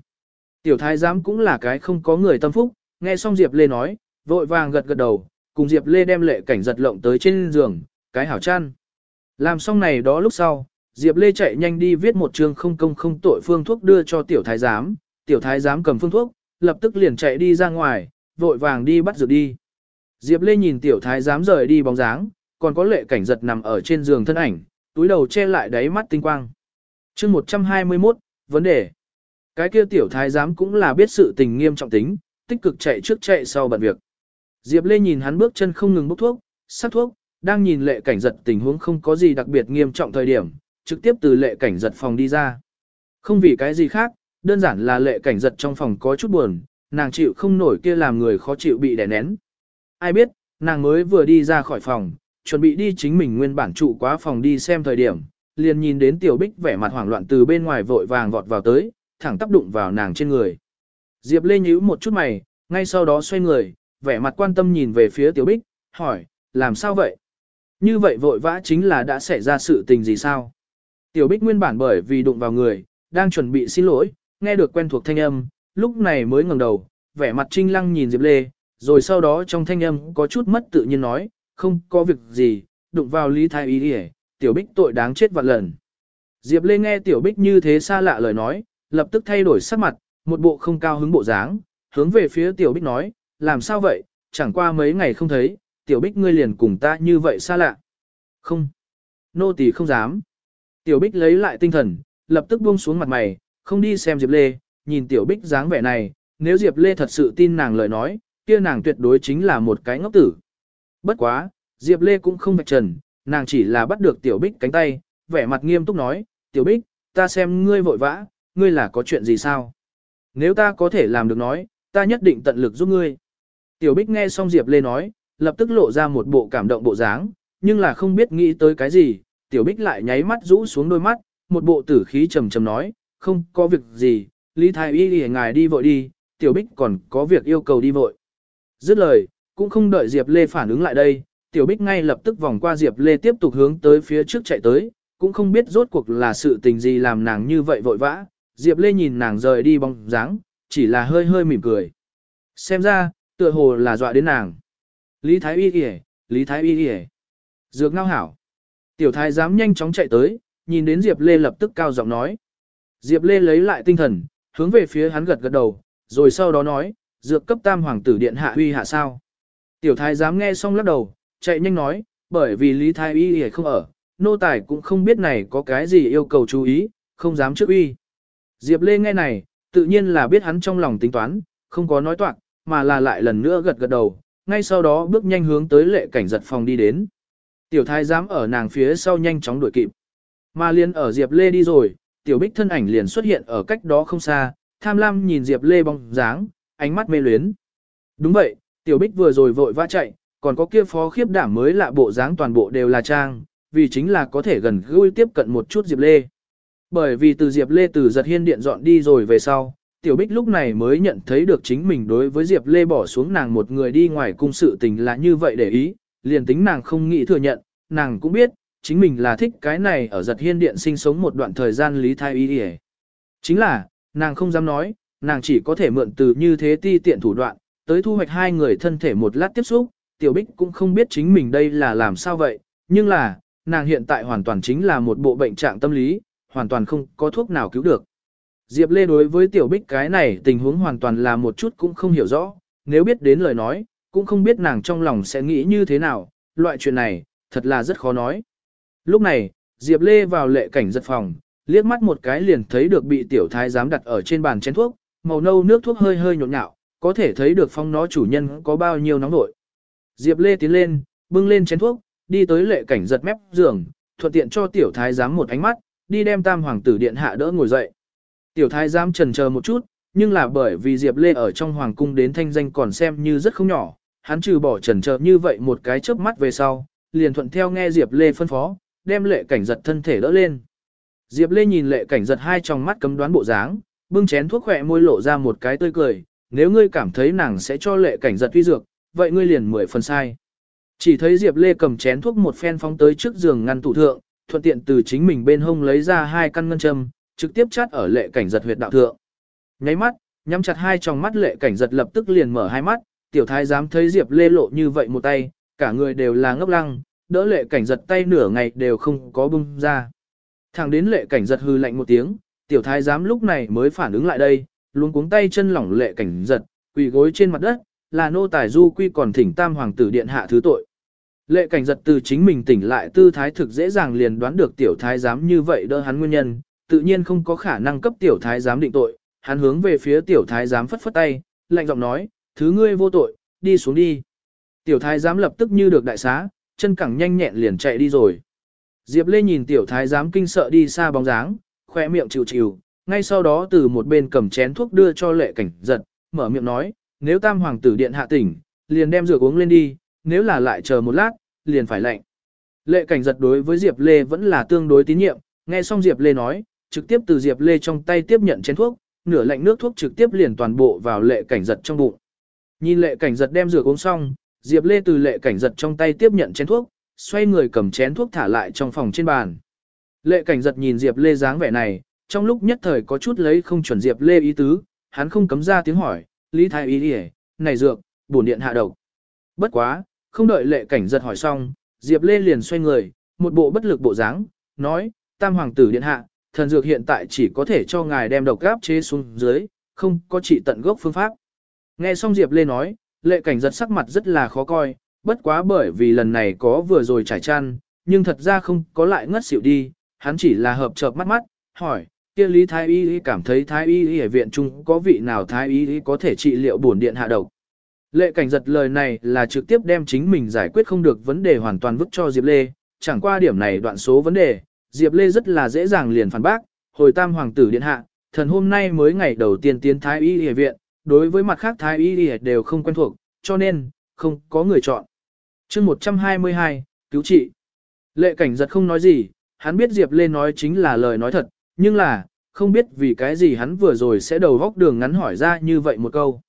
Tiểu thái giám cũng là cái không có người tâm phúc, nghe xong Diệp Lê nói, vội vàng gật gật đầu, cùng Diệp Lê đem lệ cảnh giật lộng tới trên giường, cái hảo chăn. Làm xong này đó lúc sau, Diệp Lê chạy nhanh đi viết một chương không công không tội phương thuốc đưa cho tiểu thái giám, tiểu thái giám cầm phương thuốc, lập tức liền chạy đi ra ngoài, vội vàng đi bắt dược đi. Diệp Lê nhìn tiểu thái giám rời đi bóng dáng, còn có lệ cảnh giật nằm ở trên giường thân ảnh, túi đầu che lại đáy mắt tinh quang. chương 121, vấn đề. Cái kia tiểu thái giám cũng là biết sự tình nghiêm trọng tính, tích cực chạy trước chạy sau bận việc. Diệp Lê nhìn hắn bước chân không ngừng bốc thuốc, sắc thuốc, đang nhìn lệ cảnh giật tình huống không có gì đặc biệt nghiêm trọng thời điểm, trực tiếp từ lệ cảnh giật phòng đi ra. Không vì cái gì khác, đơn giản là lệ cảnh giật trong phòng có chút buồn, nàng chịu không nổi kia làm người khó chịu bị đè nén. Ai biết, nàng mới vừa đi ra khỏi phòng, chuẩn bị đi chính mình nguyên bản trụ quá phòng đi xem thời điểm, liền nhìn đến tiểu bích vẻ mặt hoảng loạn từ bên ngoài vội vàng vọt vào tới, thẳng tắp đụng vào nàng trên người. Diệp Lê nhíu một chút mày, ngay sau đó xoay người, vẻ mặt quan tâm nhìn về phía tiểu bích, hỏi, làm sao vậy? Như vậy vội vã chính là đã xảy ra sự tình gì sao? Tiểu bích nguyên bản bởi vì đụng vào người, đang chuẩn bị xin lỗi, nghe được quen thuộc thanh âm, lúc này mới ngẩng đầu, vẻ mặt trinh lăng nhìn Diệp Lê, rồi sau đó trong thanh âm có chút mất tự nhiên nói, không có việc gì, đụng vào Lý Thái Y đi tiểu bích tội đáng chết vạn lần. Diệp Lê nghe tiểu bích như thế xa lạ lời nói, lập tức thay đổi sắc mặt, một bộ không cao hứng bộ dáng, hướng về phía tiểu bích nói, làm sao vậy, chẳng qua mấy ngày không thấy, tiểu bích ngươi liền cùng ta như vậy xa lạ. Không, nô tỳ không dám. Tiểu bích lấy lại tinh thần, lập tức buông xuống mặt mày, không đi xem Diệp Lê, nhìn tiểu bích dáng vẻ này, nếu Diệp Lê thật sự tin nàng lời nói, kia nàng tuyệt đối chính là một cái ngốc tử. Bất quá, Diệp Lê cũng không vạch trần, nàng chỉ là bắt được tiểu bích cánh tay, vẻ mặt nghiêm túc nói, tiểu bích, ta xem ngươi vội vã, ngươi là có chuyện gì sao? Nếu ta có thể làm được nói, ta nhất định tận lực giúp ngươi. Tiểu bích nghe xong Diệp Lê nói, lập tức lộ ra một bộ cảm động bộ dáng, nhưng là không biết nghĩ tới cái gì, tiểu bích lại nháy mắt rũ xuống đôi mắt, một bộ tử khí trầm trầm nói, không có việc gì, Lý Thái Y đi ngài đi vội đi, tiểu bích còn có việc yêu cầu đi vội. Dứt lời, cũng không đợi Diệp Lê phản ứng lại đây, tiểu bích ngay lập tức vòng qua Diệp Lê tiếp tục hướng tới phía trước chạy tới, cũng không biết rốt cuộc là sự tình gì làm nàng như vậy vội vã. Diệp Lê nhìn nàng rời đi bóng dáng, chỉ là hơi hơi mỉm cười. Xem ra, tựa hồ là dọa đến nàng. Lý Thái Y kìa, Lý Thái Y kìa. Dược ngao hảo. Tiểu thái dám nhanh chóng chạy tới, nhìn đến Diệp Lê lập tức cao giọng nói. Diệp Lê lấy lại tinh thần, hướng về phía hắn gật gật đầu, rồi sau đó nói, dược cấp tam hoàng tử điện hạ huy hạ sao. Tiểu thái dám nghe xong lắc đầu, chạy nhanh nói, bởi vì Lý Thái Y kìa không ở, nô tài cũng không biết này có cái gì yêu cầu chú ý, không dám trước uy. Diệp Lê nghe này, tự nhiên là biết hắn trong lòng tính toán, không có nói toạc, mà là lại lần nữa gật gật đầu, ngay sau đó bước nhanh hướng tới lệ cảnh giật phòng đi đến. Tiểu thái giám ở nàng phía sau nhanh chóng đuổi kịp. Mà liền ở Diệp Lê đi rồi, tiểu bích thân ảnh liền xuất hiện ở cách đó không xa, tham lam nhìn Diệp Lê bóng dáng, ánh mắt mê luyến. Đúng vậy, tiểu bích vừa rồi vội vã chạy, còn có kia phó khiếp đảm mới lạ bộ dáng toàn bộ đều là trang, vì chính là có thể gần gũi tiếp cận một chút Diệp Lê. Bởi vì từ Diệp Lê từ giật hiên điện dọn đi rồi về sau, Tiểu Bích lúc này mới nhận thấy được chính mình đối với Diệp Lê bỏ xuống nàng một người đi ngoài cung sự tình là như vậy để ý, liền tính nàng không nghĩ thừa nhận, nàng cũng biết, chính mình là thích cái này ở giật hiên điện sinh sống một đoạn thời gian lý thai y đi Chính là, nàng không dám nói, nàng chỉ có thể mượn từ như thế ti tiện thủ đoạn, tới thu hoạch hai người thân thể một lát tiếp xúc, Tiểu Bích cũng không biết chính mình đây là làm sao vậy, nhưng là, nàng hiện tại hoàn toàn chính là một bộ bệnh trạng tâm lý, hoàn toàn không có thuốc nào cứu được. Diệp Lê đối với Tiểu Bích cái này tình huống hoàn toàn là một chút cũng không hiểu rõ, nếu biết đến lời nói, cũng không biết nàng trong lòng sẽ nghĩ như thế nào, loại chuyện này, thật là rất khó nói. Lúc này, Diệp Lê vào lệ cảnh giật phòng, liếc mắt một cái liền thấy được bị tiểu thái giám đặt ở trên bàn chén thuốc, màu nâu nước thuốc hơi hơi nhộn nhạo, có thể thấy được phong nó chủ nhân có bao nhiêu nóng nội. Diệp Lê tiến lên, bưng lên chén thuốc, đi tới lệ cảnh giật mép giường, thuận tiện cho tiểu thái giám một ánh mắt, đi đem tam hoàng tử điện hạ đỡ ngồi dậy. Tiểu thái giám trần chờ một chút, nhưng là bởi vì Diệp Lê ở trong hoàng cung đến thanh danh còn xem như rất không nhỏ, hắn trừ bỏ trần chờ như vậy một cái chớp mắt về sau, liền thuận theo nghe Diệp Lê phân phó, đem lệ cảnh giật thân thể đỡ lên. Diệp Lê nhìn lệ cảnh giật hai tròng mắt cấm đoán bộ dáng, bưng chén thuốc khỏe môi lộ ra một cái tươi cười, nếu ngươi cảm thấy nàng sẽ cho lệ cảnh giật uy dược, vậy ngươi liền mười phần sai. Chỉ thấy Diệp Lê cầm chén thuốc một phen phóng tới trước giường ngăn tủ thượng, thuận tiện từ chính mình bên hông lấy ra hai căn ngân châm, trực tiếp chát ở lệ cảnh giật huyệt đạo thượng. Nháy mắt, nhắm chặt hai tròng mắt lệ cảnh giật lập tức liền mở hai mắt, tiểu thái dám thấy Diệp Lê lộ như vậy một tay, cả người đều là ngốc lăng, đỡ lệ cảnh giật tay nửa ngày đều không có bung ra. Thẳng đến lệ cảnh giật hư lạnh một tiếng, tiểu thái giám lúc này mới phản ứng lại đây, luôn cuống tay chân lỏng lệ cảnh giật, quỳ gối trên mặt đất, là nô tài du quy còn thỉnh tam hoàng tử điện hạ thứ tội. Lệ cảnh giật từ chính mình tỉnh lại tư thái thực dễ dàng liền đoán được tiểu thái giám như vậy đỡ hắn nguyên nhân, tự nhiên không có khả năng cấp tiểu thái giám định tội, hắn hướng về phía tiểu thái giám phất phất tay, lạnh giọng nói, thứ ngươi vô tội, đi xuống đi. Tiểu thái giám lập tức như được đại xá, chân cẳng nhanh nhẹn liền chạy đi rồi. Diệp Lê nhìn tiểu thái giám kinh sợ đi xa bóng dáng, khoe miệng chịu chịu, ngay sau đó từ một bên cầm chén thuốc đưa cho lệ cảnh giật, mở miệng nói, nếu tam hoàng tử điện hạ tỉnh, liền đem rửa uống lên đi, nếu là lại chờ một lát, liền phải lạnh. Lệ cảnh giật đối với Diệp Lê vẫn là tương đối tín nhiệm, nghe xong Diệp Lê nói, trực tiếp từ Diệp Lê trong tay tiếp nhận chén thuốc, nửa lạnh nước thuốc trực tiếp liền toàn bộ vào lệ cảnh giật trong bụng. Nhìn lệ cảnh giật đem rửa uống xong, Diệp Lê từ lệ cảnh giật trong tay tiếp nhận chén thuốc, xoay người cầm chén thuốc thả lại trong phòng trên bàn. Lệ cảnh giật nhìn Diệp Lê dáng vẻ này, trong lúc nhất thời có chút lấy không chuẩn Diệp Lê ý tứ, hắn không cấm ra tiếng hỏi, Lý Thái ý đi này dược, bổn điện hạ độc. Bất quá, không đợi lệ cảnh giật hỏi xong, Diệp Lê liền xoay người, một bộ bất lực bộ dáng, nói, tam hoàng tử điện hạ, thần dược hiện tại chỉ có thể cho ngài đem độc gáp chế xuống dưới, không có trị tận gốc phương pháp. Nghe xong Diệp Lê nói, lệ cảnh giật sắc mặt rất là khó coi, bất quá bởi vì lần này có vừa rồi trải chăn, nhưng thật ra không có lại ngất xỉu đi, hắn chỉ là hợp chợp mắt mắt, hỏi, kia Lý Thái Y cảm thấy Thái Y ở viện trung có vị nào Thái Y có thể trị liệu bổn điện hạ độc. Lệ cảnh giật lời này là trực tiếp đem chính mình giải quyết không được vấn đề hoàn toàn vứt cho Diệp Lê, chẳng qua điểm này đoạn số vấn đề, Diệp Lê rất là dễ dàng liền phản bác, hồi tam hoàng tử điện hạ, thần hôm nay mới ngày đầu tiên tiến Thái Y Y viện, đối với mặt khác Thái Y Y đều không quen thuộc, cho nên, không có người chọn. chương 122, cứu trị. Lệ cảnh giật không nói gì, hắn biết Diệp Lê nói chính là lời nói thật, nhưng là, không biết vì cái gì hắn vừa rồi sẽ đầu góc đường ngắn hỏi ra như vậy một câu.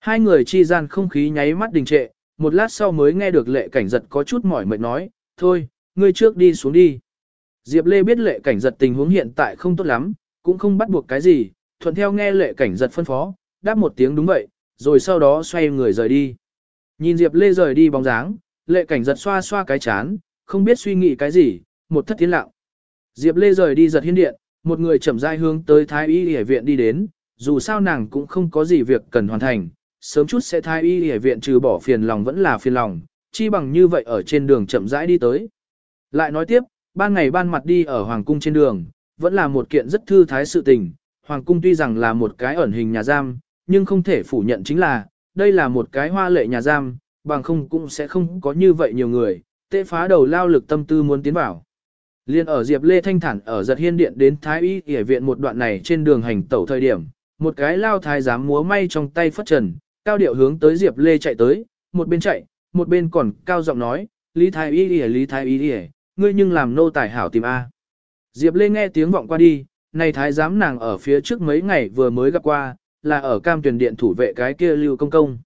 Hai người chi gian không khí nháy mắt đình trệ, một lát sau mới nghe được lệ cảnh giật có chút mỏi mệt nói, thôi, ngươi trước đi xuống đi. Diệp Lê biết lệ cảnh giật tình huống hiện tại không tốt lắm, cũng không bắt buộc cái gì, thuận theo nghe lệ cảnh giật phân phó, đáp một tiếng đúng vậy, rồi sau đó xoay người rời đi. Nhìn Diệp Lê rời đi bóng dáng, lệ cảnh giật xoa xoa cái chán, không biết suy nghĩ cái gì, một thất tiến lặng. Diệp Lê rời đi giật hiên điện, một người chậm rãi hướng tới Thái Y Y viện đi đến, dù sao nàng cũng không có gì việc cần hoàn thành, sớm chút sẽ Thái Y Y viện trừ bỏ phiền lòng vẫn là phiền lòng, chi bằng như vậy ở trên đường chậm rãi đi tới. Lại nói tiếp, ban ngày ban mặt đi ở Hoàng cung trên đường, vẫn là một kiện rất thư thái sự tình, Hoàng cung tuy rằng là một cái ẩn hình nhà giam, nhưng không thể phủ nhận chính là, đây là một cái hoa lệ nhà giam, bằng không cũng sẽ không có như vậy nhiều người, tệ phá đầu lao lực tâm tư muốn tiến vào. Liên ở Diệp Lê Thanh Thản ở giật hiên điện đến Thái Y Y viện một đoạn này trên đường hành tẩu thời điểm, một cái lao thái giám múa may trong tay phất trần, cao điệu hướng tới Diệp Lê chạy tới, một bên chạy, một bên còn cao giọng nói, Lý Thái Y Y Lý Thái Y Y, ngươi nhưng làm nô tài hảo tìm A. Diệp Lê nghe tiếng vọng qua đi, này thái giám nàng ở phía trước mấy ngày vừa mới gặp qua, là ở cam tuyển điện thủ vệ cái kia Lưu Công Công.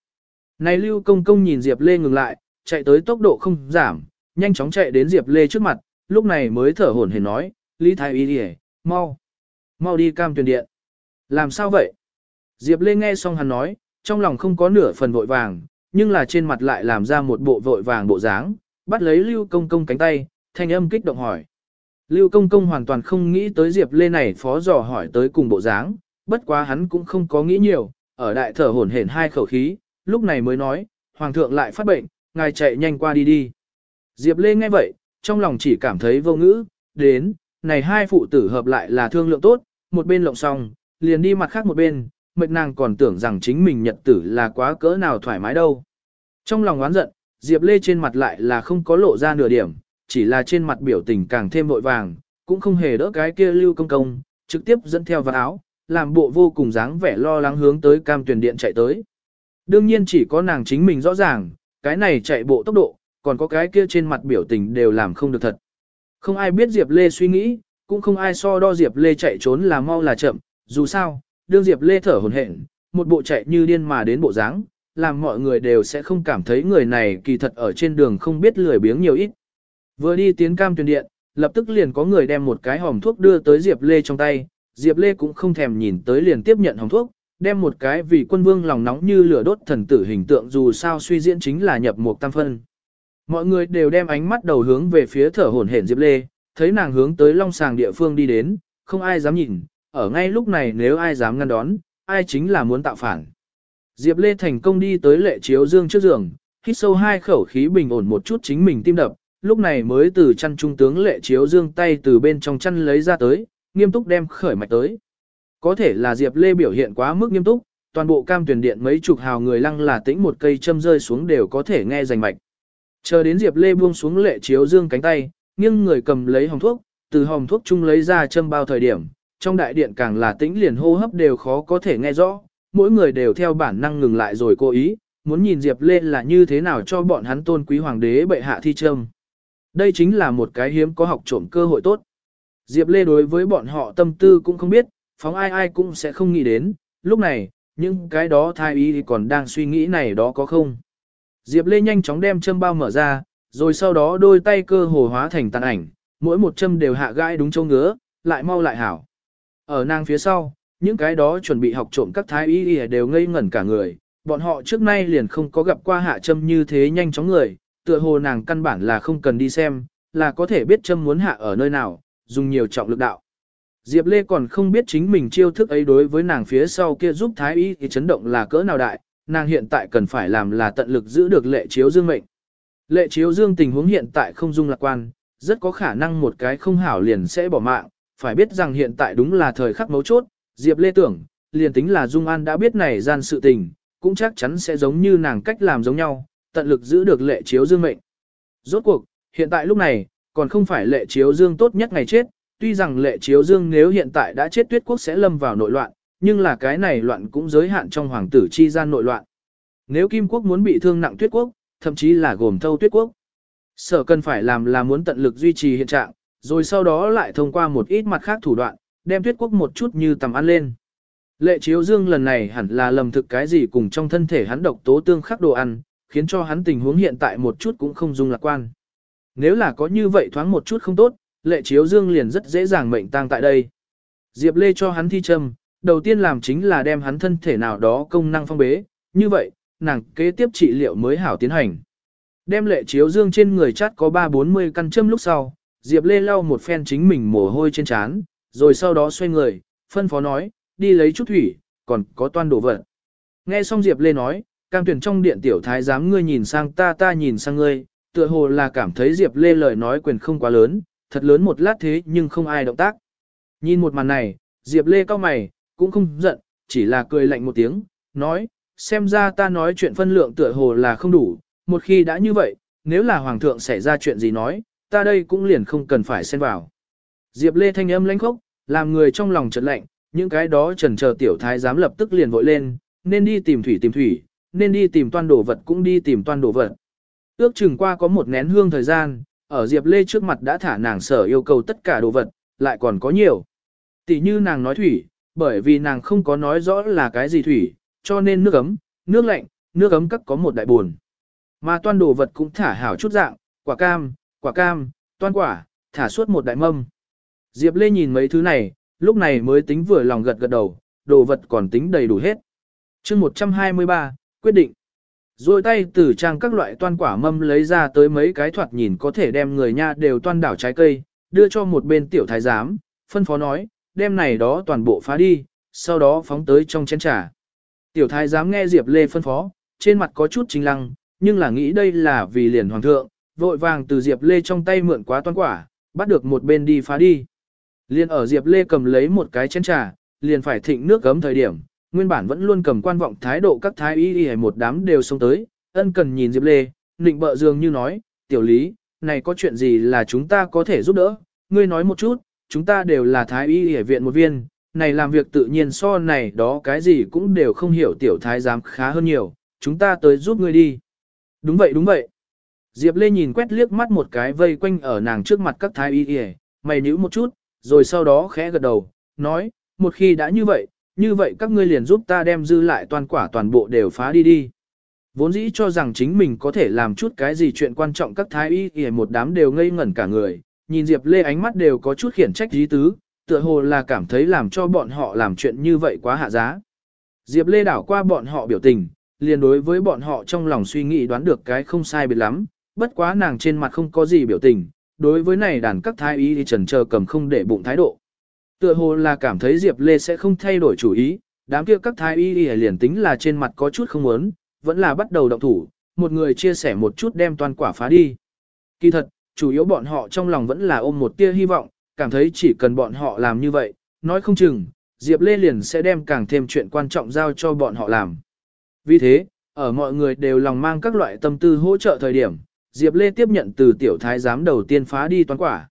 Này Lưu Công Công nhìn Diệp Lê ngừng lại, chạy tới tốc độ không giảm, nhanh chóng chạy đến Diệp Lê trước mặt, lúc này mới thở hổn hển nói, Lý Thái Y đi mau, mau đi cam tuyển điện. Làm sao vậy? Diệp Lê nghe xong hắn nói, trong lòng không có nửa phần vội vàng, nhưng là trên mặt lại làm ra một bộ vội vàng bộ dáng, bắt lấy Lưu Công Công cánh tay, thanh âm kích động hỏi. Lưu Công Công hoàn toàn không nghĩ tới Diệp Lê này phó dò hỏi tới cùng bộ dáng, bất quá hắn cũng không có nghĩ nhiều, ở đại thở hổn hển hai khẩu khí, lúc này mới nói, Hoàng thượng lại phát bệnh, ngài chạy nhanh qua đi đi. Diệp Lê nghe vậy, trong lòng chỉ cảm thấy vô ngữ, đến, này hai phụ tử hợp lại là thương lượng tốt, một bên lộng xong, liền đi mặt khác một bên, mệt nàng còn tưởng rằng chính mình nhật tử là quá cỡ nào thoải mái đâu. Trong lòng oán giận, Diệp Lê trên mặt lại là không có lộ ra nửa điểm, chỉ là trên mặt biểu tình càng thêm vội vàng, cũng không hề đỡ cái kia lưu công công, trực tiếp dẫn theo vào áo, làm bộ vô cùng dáng vẻ lo lắng hướng tới cam tuyển điện chạy tới. Đương nhiên chỉ có nàng chính mình rõ ràng, cái này chạy bộ tốc độ, còn có cái kia trên mặt biểu tình đều làm không được thật. Không ai biết Diệp Lê suy nghĩ, cũng không ai so đo Diệp Lê chạy trốn là mau là chậm, dù sao, đương Diệp Lê thở hồn hển, một bộ chạy như điên mà đến bộ dáng, làm mọi người đều sẽ không cảm thấy người này kỳ thật ở trên đường không biết lười biếng nhiều ít. Vừa đi tiến cam tuyển điện, lập tức liền có người đem một cái hòm thuốc đưa tới Diệp Lê trong tay, Diệp Lê cũng không thèm nhìn tới liền tiếp nhận hòm thuốc, đem một cái vì quân vương lòng nóng như lửa đốt thần tử hình tượng dù sao suy diễn chính là nhập một tam phân. Mọi người đều đem ánh mắt đầu hướng về phía thở hổn hển Diệp Lê, thấy nàng hướng tới long sàng địa phương đi đến, không ai dám nhìn, ở ngay lúc này nếu ai dám ngăn đón, ai chính là muốn tạo phản. Diệp Lê thành công đi tới lệ chiếu dương trước giường, hít sâu hai khẩu khí bình ổn một chút chính mình tim đập, lúc này mới từ chăn trung tướng lệ chiếu dương tay từ bên trong chăn lấy ra tới, nghiêm túc đem khởi mạch tới. Có thể là Diệp Lê biểu hiện quá mức nghiêm túc, toàn bộ cam tuyển điện mấy chục hào người lăng là tĩnh một cây châm rơi xuống đều có thể nghe rành mạch. Chờ đến Diệp Lê buông xuống lệ chiếu dương cánh tay, nghiêng người cầm lấy hồng thuốc, từ hồng thuốc chung lấy ra châm bao thời điểm, trong đại điện càng là tĩnh liền hô hấp đều khó có thể nghe rõ, mỗi người đều theo bản năng ngừng lại rồi cố ý, muốn nhìn Diệp Lê là như thế nào cho bọn hắn tôn quý hoàng đế bệ hạ thi châm. Đây chính là một cái hiếm có học trộm cơ hội tốt. Diệp Lê đối với bọn họ tâm tư cũng không biết, phóng ai ai cũng sẽ không nghĩ đến, lúc này, những cái đó thai ý còn đang suy nghĩ này đó có không. Diệp Lê nhanh chóng đem châm bao mở ra, rồi sau đó đôi tay cơ hồ hóa thành tàn ảnh, mỗi một châm đều hạ gãi đúng châu ngứa, lại mau lại hảo. Ở nàng phía sau, những cái đó chuẩn bị học trộm các thái y đều ngây ngẩn cả người, bọn họ trước nay liền không có gặp qua hạ châm như thế nhanh chóng người, tựa hồ nàng căn bản là không cần đi xem, là có thể biết châm muốn hạ ở nơi nào, dùng nhiều trọng lực đạo. Diệp Lê còn không biết chính mình chiêu thức ấy đối với nàng phía sau kia giúp thái y thì chấn động là cỡ nào đại, nàng hiện tại cần phải làm là tận lực giữ được lệ chiếu dương mệnh. Lệ chiếu dương tình huống hiện tại không dung lạc quan, rất có khả năng một cái không hảo liền sẽ bỏ mạng, phải biết rằng hiện tại đúng là thời khắc mấu chốt, Diệp Lê tưởng, liền tính là Dung An đã biết này gian sự tình, cũng chắc chắn sẽ giống như nàng cách làm giống nhau, tận lực giữ được lệ chiếu dương mệnh. Rốt cuộc, hiện tại lúc này, còn không phải lệ chiếu dương tốt nhất ngày chết, tuy rằng lệ chiếu dương nếu hiện tại đã chết tuyết quốc sẽ lâm vào nội loạn, nhưng là cái này loạn cũng giới hạn trong hoàng tử chi gian nội loạn. Nếu Kim quốc muốn bị thương nặng tuyết quốc, thậm chí là gồm thâu tuyết quốc, sở cần phải làm là muốn tận lực duy trì hiện trạng, rồi sau đó lại thông qua một ít mặt khác thủ đoạn, đem tuyết quốc một chút như tầm ăn lên. Lệ chiếu dương lần này hẳn là lầm thực cái gì cùng trong thân thể hắn độc tố tương khắc đồ ăn, khiến cho hắn tình huống hiện tại một chút cũng không dung lạc quan. Nếu là có như vậy thoáng một chút không tốt, lệ chiếu dương liền rất dễ dàng mệnh tang tại đây. Diệp Lê cho hắn thi châm, đầu tiên làm chính là đem hắn thân thể nào đó công năng phong bế, như vậy, nàng kế tiếp trị liệu mới hảo tiến hành. Đem lệ chiếu dương trên người chắt có 3-40 căn châm lúc sau, Diệp Lê lau một phen chính mình mồ hôi trên trán, rồi sau đó xoay người, phân phó nói, đi lấy chút thủy, còn có toan đổ vật. Nghe xong Diệp Lê nói, cam tuyển trong điện tiểu thái giám ngươi nhìn sang ta ta nhìn sang ngươi, tựa hồ là cảm thấy Diệp Lê lời nói quyền không quá lớn, thật lớn một lát thế nhưng không ai động tác. Nhìn một màn này, Diệp Lê cao mày, cũng không giận, chỉ là cười lạnh một tiếng, nói, xem ra ta nói chuyện phân lượng tựa hồ là không đủ, một khi đã như vậy, nếu là hoàng thượng xảy ra chuyện gì nói, ta đây cũng liền không cần phải xen vào. Diệp Lê thanh âm lãnh khốc, làm người trong lòng chợt lạnh, những cái đó trần chờ tiểu thái giám lập tức liền vội lên, nên đi tìm thủy tìm thủy, nên đi tìm toan đồ vật cũng đi tìm toan đồ vật. Ước chừng qua có một nén hương thời gian, ở Diệp Lê trước mặt đã thả nàng sở yêu cầu tất cả đồ vật, lại còn có nhiều. Tỷ như nàng nói thủy, bởi vì nàng không có nói rõ là cái gì thủy, cho nên nước ấm, nước lạnh, nước ấm các có một đại buồn. Mà toan đồ vật cũng thả hảo chút dạng, quả cam, quả cam, toan quả, thả suốt một đại mâm. Diệp Lê nhìn mấy thứ này, lúc này mới tính vừa lòng gật gật đầu, đồ vật còn tính đầy đủ hết. chương 123, quyết định. Rồi tay từ trang các loại toan quả mâm lấy ra tới mấy cái thoạt nhìn có thể đem người nha đều toan đảo trái cây, đưa cho một bên tiểu thái giám, phân phó nói, đem này đó toàn bộ phá đi, sau đó phóng tới trong chén trà. Tiểu thái giám nghe Diệp Lê phân phó, trên mặt có chút chính lăng, nhưng là nghĩ đây là vì liền hoàng thượng, vội vàng từ Diệp Lê trong tay mượn quá toan quả, bắt được một bên đi phá đi. Liên ở Diệp Lê cầm lấy một cái chén trà, liền phải thịnh nước gấm thời điểm, nguyên bản vẫn luôn cầm quan vọng thái độ các thái y y một đám đều xông tới, ân cần nhìn Diệp Lê, nịnh bợ dường như nói, tiểu lý, này có chuyện gì là chúng ta có thể giúp đỡ, ngươi nói một chút, chúng ta đều là thái y y viện một viên, này làm việc tự nhiên so này đó cái gì cũng đều không hiểu tiểu thái giám khá hơn nhiều, chúng ta tới giúp ngươi đi. Đúng vậy đúng vậy. Diệp Lê nhìn quét liếc mắt một cái vây quanh ở nàng trước mặt các thái y y, mày nhíu một chút, rồi sau đó khẽ gật đầu, nói, một khi đã như vậy, như vậy các ngươi liền giúp ta đem dư lại toàn quả toàn bộ đều phá đi đi. Vốn dĩ cho rằng chính mình có thể làm chút cái gì chuyện quan trọng các thái y y một đám đều ngây ngẩn cả người, nhìn Diệp Lê ánh mắt đều có chút khiển trách dí tứ, tựa hồ là cảm thấy làm cho bọn họ làm chuyện như vậy quá hạ giá. Diệp Lê đảo qua bọn họ biểu tình, liền đối với bọn họ trong lòng suy nghĩ đoán được cái không sai biệt lắm, bất quá nàng trên mặt không có gì biểu tình, đối với này đàn các thái y thì trần chờ cầm không để bụng thái độ. Tựa hồ là cảm thấy Diệp Lê sẽ không thay đổi chủ ý, đám kia các thái y liền tính là trên mặt có chút không muốn, vẫn là bắt đầu động thủ, một người chia sẻ một chút đem toàn quả phá đi. Kỳ thật, chủ yếu bọn họ trong lòng vẫn là ôm một tia hy vọng, cảm thấy chỉ cần bọn họ làm như vậy, nói không chừng, Diệp Lê liền sẽ đem càng thêm chuyện quan trọng giao cho bọn họ làm. Vì thế, ở mọi người đều lòng mang các loại tâm tư hỗ trợ thời điểm, Diệp Lê tiếp nhận từ tiểu thái giám đầu tiên phá đi toán quả.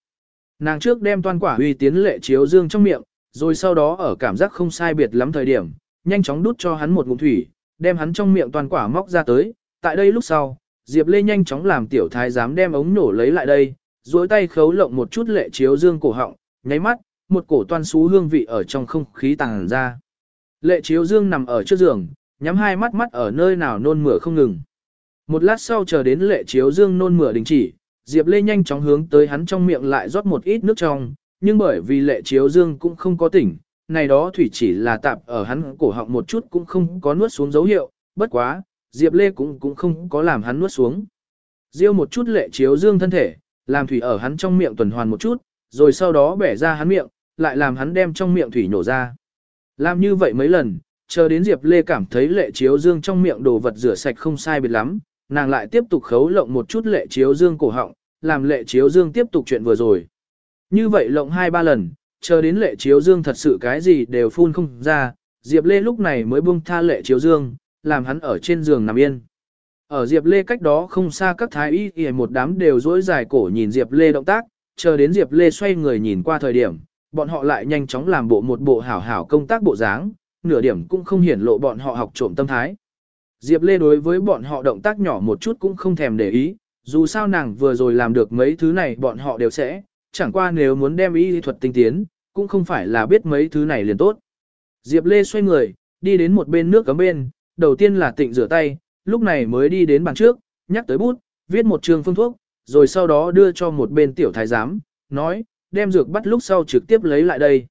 Nàng trước đem toàn quả uy tiến lệ chiếu dương trong miệng, rồi sau đó ở cảm giác không sai biệt lắm thời điểm, nhanh chóng đút cho hắn một ngụm thủy, đem hắn trong miệng toàn quả móc ra tới. Tại đây lúc sau, Diệp Lê nhanh chóng làm tiểu thái giám đem ống nổ lấy lại đây, duỗi tay khấu lộng một chút lệ chiếu dương cổ họng, nháy mắt, một cổ toan xú hương vị ở trong không khí tàng ra. Lệ chiếu dương nằm ở trước giường, nhắm hai mắt mắt ở nơi nào nôn mửa không ngừng. Một lát sau chờ đến lệ chiếu dương nôn mửa đình chỉ, Diệp Lê nhanh chóng hướng tới hắn trong miệng lại rót một ít nước trong, nhưng bởi vì lệ chiếu dương cũng không có tỉnh, này đó thủy chỉ là tạp ở hắn cổ họng một chút cũng không có nuốt xuống dấu hiệu, bất quá, Diệp Lê cũng cũng không có làm hắn nuốt xuống. Diêu một chút lệ chiếu dương thân thể, làm thủy ở hắn trong miệng tuần hoàn một chút, rồi sau đó bẻ ra hắn miệng, lại làm hắn đem trong miệng thủy nổ ra. Làm như vậy mấy lần, chờ đến Diệp Lê cảm thấy lệ chiếu dương trong miệng đồ vật rửa sạch không sai biệt lắm, nàng lại tiếp tục khấu lộng một chút lệ chiếu dương cổ họng, làm lệ chiếu dương tiếp tục chuyện vừa rồi. Như vậy lộng hai ba lần, chờ đến lệ chiếu dương thật sự cái gì đều phun không ra, Diệp Lê lúc này mới buông tha lệ chiếu dương, làm hắn ở trên giường nằm yên. Ở Diệp Lê cách đó không xa các thái y y một đám đều dỗi dài cổ nhìn Diệp Lê động tác, chờ đến Diệp Lê xoay người nhìn qua thời điểm, bọn họ lại nhanh chóng làm bộ một bộ hảo hảo công tác bộ dáng, nửa điểm cũng không hiển lộ bọn họ học trộm tâm thái. Diệp Lê đối với bọn họ động tác nhỏ một chút cũng không thèm để ý, dù sao nàng vừa rồi làm được mấy thứ này bọn họ đều sẽ, chẳng qua nếu muốn đem y thuật tinh tiến, cũng không phải là biết mấy thứ này liền tốt. Diệp Lê xoay người, đi đến một bên nước cấm bên, đầu tiên là tịnh rửa tay, lúc này mới đi đến bàn trước, nhắc tới bút, viết một trường phương thuốc, rồi sau đó đưa cho một bên tiểu thái giám, nói, đem dược bắt lúc sau trực tiếp lấy lại đây.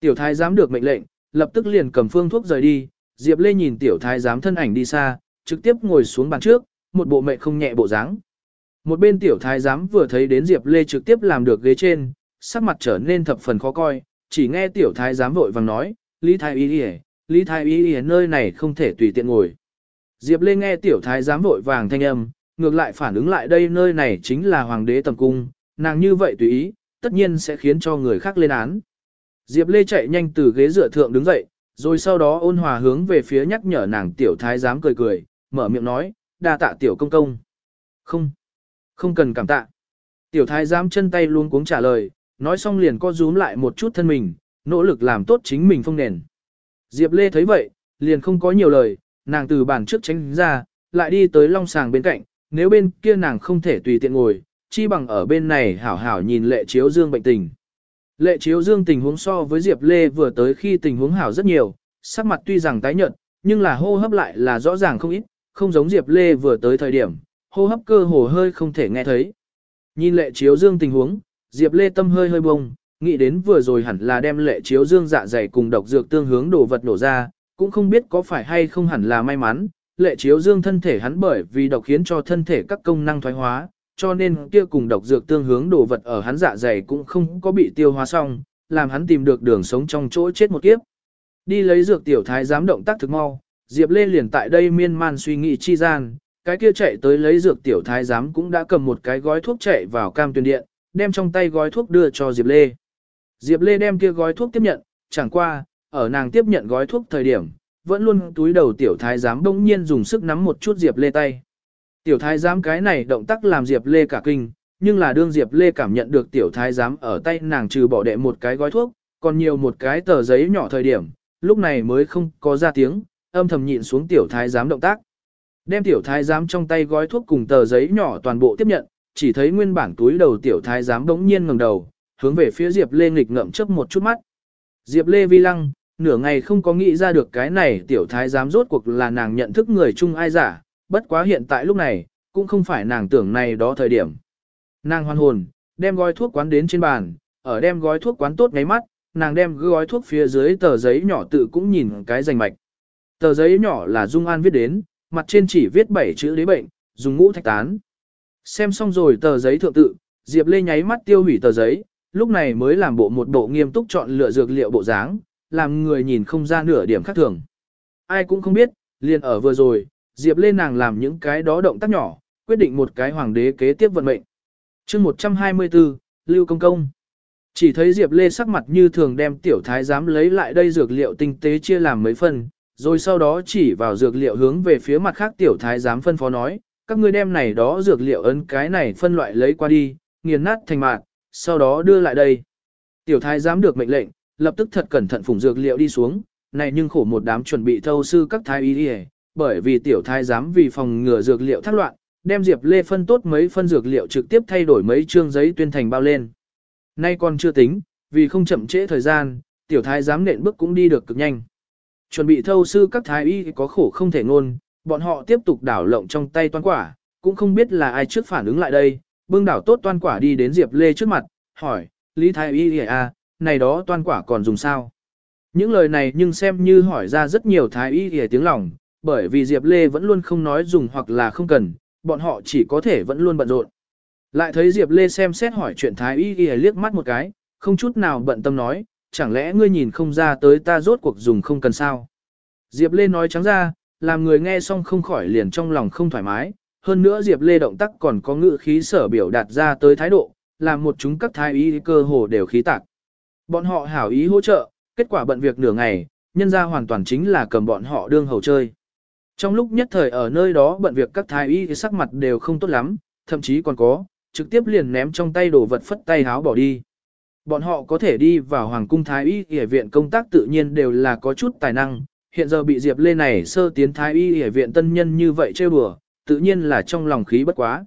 Tiểu thái giám được mệnh lệnh, lập tức liền cầm phương thuốc rời đi, Diệp Lê nhìn tiểu thái giám thân ảnh đi xa, trực tiếp ngồi xuống bàn trước, một bộ mẹ không nhẹ bộ dáng. Một bên tiểu thái giám vừa thấy đến Diệp Lê trực tiếp làm được ghế trên, sắc mặt trở nên thập phần khó coi, chỉ nghe tiểu thái giám vội vàng nói, Lý Thái Y Y, Lý Thái Y Y nơi này không thể tùy tiện ngồi. Diệp Lê nghe tiểu thái giám vội vàng thanh âm, ngược lại phản ứng lại đây nơi này chính là hoàng đế tầm cung, nàng như vậy tùy ý, tất nhiên sẽ khiến cho người khác lên án. Diệp Lê chạy nhanh từ ghế dựa thượng đứng dậy, rồi sau đó ôn hòa hướng về phía nhắc nhở nàng tiểu thái giám cười cười, mở miệng nói, đa tạ tiểu công công. Không, không cần cảm tạ. Tiểu thái giám chân tay luôn cuống trả lời, nói xong liền co rúm lại một chút thân mình, nỗ lực làm tốt chính mình phong nền. Diệp Lê thấy vậy, liền không có nhiều lời, nàng từ bàn trước tránh ra, lại đi tới long sàng bên cạnh, nếu bên kia nàng không thể tùy tiện ngồi, chi bằng ở bên này hảo hảo nhìn lệ chiếu dương bệnh tình. Lệ chiếu dương tình huống so với Diệp Lê vừa tới khi tình huống hảo rất nhiều, sắc mặt tuy rằng tái nhợt, nhưng là hô hấp lại là rõ ràng không ít, không giống Diệp Lê vừa tới thời điểm, hô hấp cơ hồ hơi không thể nghe thấy. Nhìn lệ chiếu dương tình huống, Diệp Lê tâm hơi hơi bông, nghĩ đến vừa rồi hẳn là đem lệ chiếu dương dạ dày cùng độc dược tương hướng đồ vật nổ ra, cũng không biết có phải hay không hẳn là may mắn, lệ chiếu dương thân thể hắn bởi vì độc khiến cho thân thể các công năng thoái hóa, cho nên kia cùng độc dược tương hướng đồ vật ở hắn dạ dày cũng không có bị tiêu hóa xong, làm hắn tìm được đường sống trong chỗ chết một kiếp. Đi lấy dược tiểu thái giám động tác thực mau, Diệp Lê liền tại đây miên man suy nghĩ chi gian, cái kia chạy tới lấy dược tiểu thái giám cũng đã cầm một cái gói thuốc chạy vào cam tuyên điện, đem trong tay gói thuốc đưa cho Diệp Lê. Diệp Lê đem kia gói thuốc tiếp nhận, chẳng qua, ở nàng tiếp nhận gói thuốc thời điểm, vẫn luôn túi đầu tiểu thái giám bỗng nhiên dùng sức nắm một chút Diệp Lê tay. Tiểu thái giám cái này động tác làm Diệp Lê cả kinh, nhưng là đương Diệp Lê cảm nhận được tiểu thái giám ở tay nàng trừ bỏ đệ một cái gói thuốc, còn nhiều một cái tờ giấy nhỏ thời điểm, lúc này mới không có ra tiếng, âm thầm nhịn xuống tiểu thái giám động tác. Đem tiểu thái giám trong tay gói thuốc cùng tờ giấy nhỏ toàn bộ tiếp nhận, chỉ thấy nguyên bản túi đầu tiểu thái giám bỗng nhiên ngẩng đầu, hướng về phía Diệp Lê nghịch ngậm chớp một chút mắt. Diệp Lê vi lăng, nửa ngày không có nghĩ ra được cái này tiểu thái giám rốt cuộc là nàng nhận thức người chung ai giả, bất quá hiện tại lúc này, cũng không phải nàng tưởng này đó thời điểm. Nàng hoan hồn, đem gói thuốc quán đến trên bàn, ở đem gói thuốc quán tốt ngáy mắt, nàng đem gói thuốc phía dưới tờ giấy nhỏ tự cũng nhìn cái rành mạch. Tờ giấy nhỏ là Dung An viết đến, mặt trên chỉ viết bảy chữ đế bệnh, dùng ngũ thạch tán. Xem xong rồi tờ giấy thượng tự, Diệp Lê nháy mắt tiêu hủy tờ giấy, lúc này mới làm bộ một bộ nghiêm túc chọn lựa dược liệu bộ dáng, làm người nhìn không ra nửa điểm khác thường. Ai cũng không biết, liền ở vừa rồi, Diệp Lê nàng làm những cái đó động tác nhỏ, quyết định một cái hoàng đế kế tiếp vận mệnh. chương 124, Lưu Công Công. Chỉ thấy Diệp Lê sắc mặt như thường đem tiểu thái giám lấy lại đây dược liệu tinh tế chia làm mấy phần, rồi sau đó chỉ vào dược liệu hướng về phía mặt khác tiểu thái giám phân phó nói, các ngươi đem này đó dược liệu ấn cái này phân loại lấy qua đi, nghiền nát thành mạt, sau đó đưa lại đây. Tiểu thái giám được mệnh lệnh, lập tức thật cẩn thận phủng dược liệu đi xuống, này nhưng khổ một đám chuẩn bị thâu sư các thái y đi bởi vì tiểu thái giám vì phòng ngừa dược liệu thác loạn, đem Diệp Lê phân tốt mấy phân dược liệu trực tiếp thay đổi mấy trương giấy tuyên thành bao lên. Nay còn chưa tính, vì không chậm trễ thời gian, tiểu thái giám nện bước cũng đi được cực nhanh. Chuẩn bị thâu sư các thái y có khổ không thể ngôn, bọn họ tiếp tục đảo lộng trong tay toan quả, cũng không biết là ai trước phản ứng lại đây, bưng đảo tốt toan quả đi đến Diệp Lê trước mặt, hỏi, Lý thái y à, này đó toan quả còn dùng sao? Những lời này nhưng xem như hỏi ra rất nhiều thái y hề tiếng lòng, bởi vì Diệp Lê vẫn luôn không nói dùng hoặc là không cần, bọn họ chỉ có thể vẫn luôn bận rộn. Lại thấy Diệp Lê xem xét hỏi chuyện Thái Y Y liếc mắt một cái, không chút nào bận tâm nói, chẳng lẽ ngươi nhìn không ra tới ta rốt cuộc dùng không cần sao. Diệp Lê nói trắng ra, làm người nghe xong không khỏi liền trong lòng không thoải mái, hơn nữa Diệp Lê động tác còn có ngữ khí sở biểu đạt ra tới thái độ, làm một chúng các thái y cơ hồ đều khí tạc. Bọn họ hảo ý hỗ trợ, kết quả bận việc nửa ngày, nhân ra hoàn toàn chính là cầm bọn họ đương hầu chơi. Trong lúc nhất thời ở nơi đó bận việc các thái y sắc mặt đều không tốt lắm, thậm chí còn có, trực tiếp liền ném trong tay đồ vật phất tay háo bỏ đi. Bọn họ có thể đi vào Hoàng cung Thái Y Y viện công tác tự nhiên đều là có chút tài năng, hiện giờ bị Diệp Lê này sơ tiến Thái Y Y viện tân nhân như vậy trêu đùa, tự nhiên là trong lòng khí bất quá.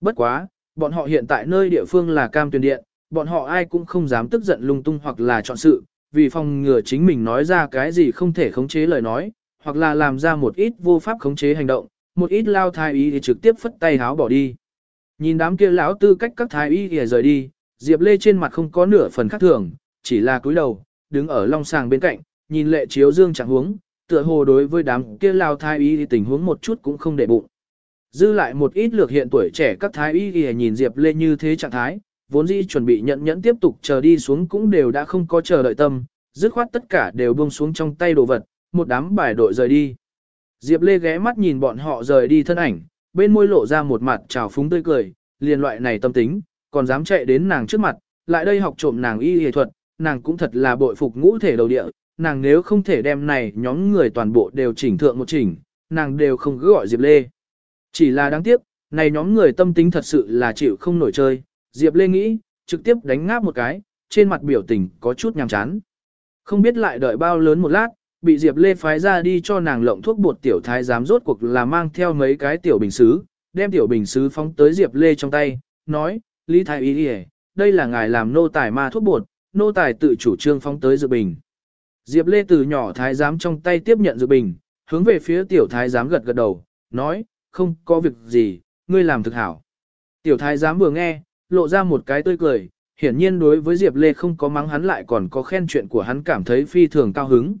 Bất quá, bọn họ hiện tại nơi địa phương là cam tuyền điện, bọn họ ai cũng không dám tức giận lung tung hoặc là chọn sự, vì phòng ngừa chính mình nói ra cái gì không thể khống chế lời nói, hoặc là làm ra một ít vô pháp khống chế hành động, một ít lao thái y thì trực tiếp phất tay háo bỏ đi. Nhìn đám kia lão tư cách các thái y thì rời đi, Diệp Lê trên mặt không có nửa phần khác thường, chỉ là cúi đầu, đứng ở long sàng bên cạnh, nhìn lệ chiếu dương chẳng huống, tựa hồ đối với đám kia lao thái y thì tình huống một chút cũng không để bụng. Dư lại một ít lược hiện tuổi trẻ các thái y thì nhìn Diệp Lê như thế trạng thái, vốn dĩ chuẩn bị nhận nhẫn tiếp tục chờ đi xuống cũng đều đã không có chờ đợi tâm, dứt khoát tất cả đều buông xuống trong tay đồ vật, một đám bài đội rời đi. Diệp Lê ghé mắt nhìn bọn họ rời đi thân ảnh, bên môi lộ ra một mặt trào phúng tươi cười, liền loại này tâm tính, còn dám chạy đến nàng trước mặt, lại đây học trộm nàng y y thuật, nàng cũng thật là bội phục ngũ thể đầu địa, nàng nếu không thể đem này nhóm người toàn bộ đều chỉnh thượng một chỉnh, nàng đều không cứ gọi Diệp Lê. Chỉ là đáng tiếc, này nhóm người tâm tính thật sự là chịu không nổi chơi, Diệp Lê nghĩ, trực tiếp đánh ngáp một cái, trên mặt biểu tình có chút nhàm chán. Không biết lại đợi bao lớn một lát, bị Diệp Lê phái ra đi cho nàng lộng thuốc bột tiểu thái giám rốt cuộc là mang theo mấy cái tiểu bình xứ, đem tiểu bình xứ phóng tới Diệp Lê trong tay, nói, Lý Thái Ý Điề, đây là ngài làm nô tài ma thuốc bột, nô tài tự chủ trương phóng tới dược bình. Diệp Lê từ nhỏ thái giám trong tay tiếp nhận dược bình, hướng về phía tiểu thái giám gật gật đầu, nói, không có việc gì, ngươi làm thực hảo. Tiểu thái giám vừa nghe, lộ ra một cái tươi cười, hiển nhiên đối với Diệp Lê không có mắng hắn lại còn có khen chuyện của hắn cảm thấy phi thường cao hứng.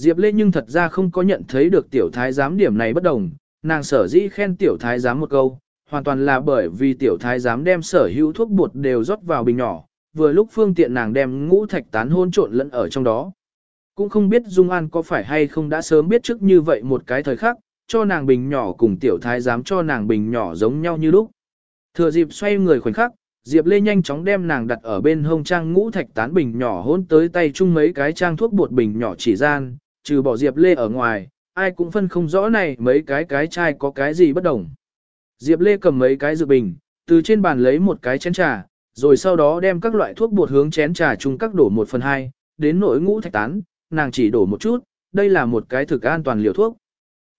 Diệp Lê nhưng thật ra không có nhận thấy được tiểu thái giám điểm này bất đồng, nàng sở dĩ khen tiểu thái giám một câu, hoàn toàn là bởi vì tiểu thái giám đem sở hữu thuốc bột đều rót vào bình nhỏ, vừa lúc phương tiện nàng đem ngũ thạch tán hôn trộn lẫn ở trong đó. Cũng không biết Dung An có phải hay không đã sớm biết trước như vậy một cái thời khắc, cho nàng bình nhỏ cùng tiểu thái giám cho nàng bình nhỏ giống nhau như lúc. Thừa dịp xoay người khoảnh khắc, Diệp Lê nhanh chóng đem nàng đặt ở bên hông trang ngũ thạch tán bình nhỏ hôn tới tay chung mấy cái trang thuốc bột bình nhỏ chỉ gian, trừ bỏ Diệp Lê ở ngoài, ai cũng phân không rõ này mấy cái cái chai có cái gì bất đồng. Diệp Lê cầm mấy cái dự bình, từ trên bàn lấy một cái chén trà, rồi sau đó đem các loại thuốc bột hướng chén trà chung các đổ một phần hai, đến nỗi ngũ thạch tán, nàng chỉ đổ một chút, đây là một cái thực an toàn liều thuốc.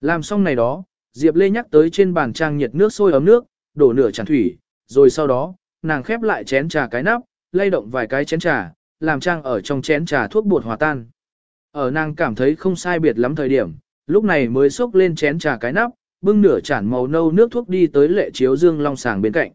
Làm xong này đó, Diệp Lê nhắc tới trên bàn trang nhiệt nước sôi ấm nước, đổ nửa chản thủy, rồi sau đó, nàng khép lại chén trà cái nắp, lay động vài cái chén trà, làm trang ở trong chén trà thuốc bột hòa tan. Ở nàng cảm thấy không sai biệt lắm thời điểm, lúc này mới xúc lên chén trà cái nắp, bưng nửa chản màu nâu nước thuốc đi tới lệ chiếu dương long sàng bên cạnh.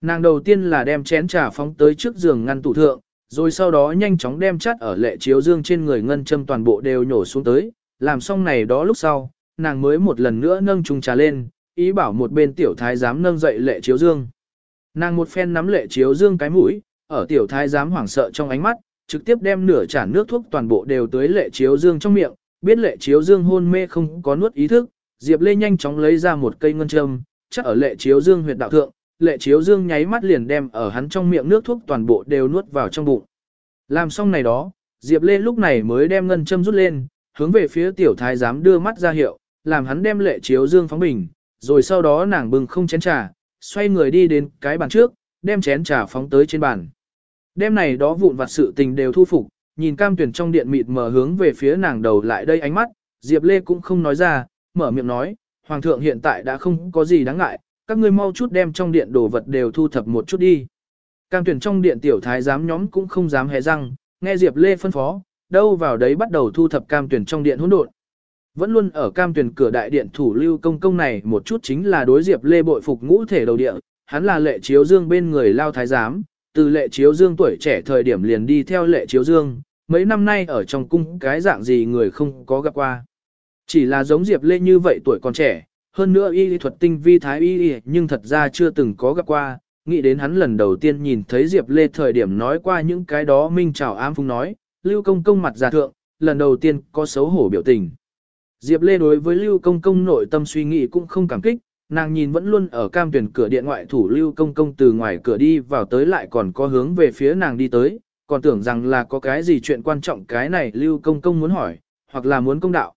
Nàng đầu tiên là đem chén trà phóng tới trước giường ngăn tủ thượng, rồi sau đó nhanh chóng đem chắt ở lệ chiếu dương trên người ngân châm toàn bộ đều nhổ xuống tới, làm xong này đó lúc sau, nàng mới một lần nữa nâng chung trà lên, ý bảo một bên tiểu thái giám nâng dậy lệ chiếu dương. Nàng một phen nắm lệ chiếu dương cái mũi, ở tiểu thái giám hoảng sợ trong ánh mắt, trực tiếp đem nửa chản nước thuốc toàn bộ đều tới lệ chiếu dương trong miệng, biết lệ chiếu dương hôn mê không có nuốt ý thức, Diệp Lê nhanh chóng lấy ra một cây ngân châm, chắc ở lệ chiếu dương huyệt đạo thượng, lệ chiếu dương nháy mắt liền đem ở hắn trong miệng nước thuốc toàn bộ đều nuốt vào trong bụng. Làm xong này đó, Diệp Lê lúc này mới đem ngân châm rút lên, hướng về phía tiểu thái giám đưa mắt ra hiệu, làm hắn đem lệ chiếu dương phóng bình, rồi sau đó nàng bừng không chén trà, xoay người đi đến cái bàn trước, đem chén trà phóng tới trên bàn. Đêm này đó vụn vặt sự tình đều thu phục, nhìn cam tuyển trong điện mịt mờ hướng về phía nàng đầu lại đây ánh mắt, Diệp Lê cũng không nói ra, mở miệng nói, Hoàng thượng hiện tại đã không có gì đáng ngại, các ngươi mau chút đem trong điện đồ vật đều thu thập một chút đi. Cam tuyển trong điện tiểu thái giám nhóm cũng không dám hé răng, nghe Diệp Lê phân phó, đâu vào đấy bắt đầu thu thập cam tuyển trong điện hỗn độn. Vẫn luôn ở cam tuyển cửa đại điện thủ lưu công công này một chút chính là đối Diệp Lê bội phục ngũ thể đầu địa, hắn là lệ chiếu dương bên người lao thái giám, từ lệ chiếu dương tuổi trẻ thời điểm liền đi theo lệ chiếu dương, mấy năm nay ở trong cung cái dạng gì người không có gặp qua. Chỉ là giống Diệp Lê như vậy tuổi còn trẻ, hơn nữa y lý thuật tinh vi thái y y nhưng thật ra chưa từng có gặp qua, nghĩ đến hắn lần đầu tiên nhìn thấy Diệp Lê thời điểm nói qua những cái đó minh chào ám phung nói, Lưu Công Công mặt giả thượng, lần đầu tiên có xấu hổ biểu tình. Diệp Lê đối với Lưu Công Công nội tâm suy nghĩ cũng không cảm kích, nàng nhìn vẫn luôn ở cam tuyển cửa điện ngoại thủ Lưu Công Công từ ngoài cửa đi vào tới lại còn có hướng về phía nàng đi tới, còn tưởng rằng là có cái gì chuyện quan trọng cái này Lưu Công Công muốn hỏi, hoặc là muốn công đạo.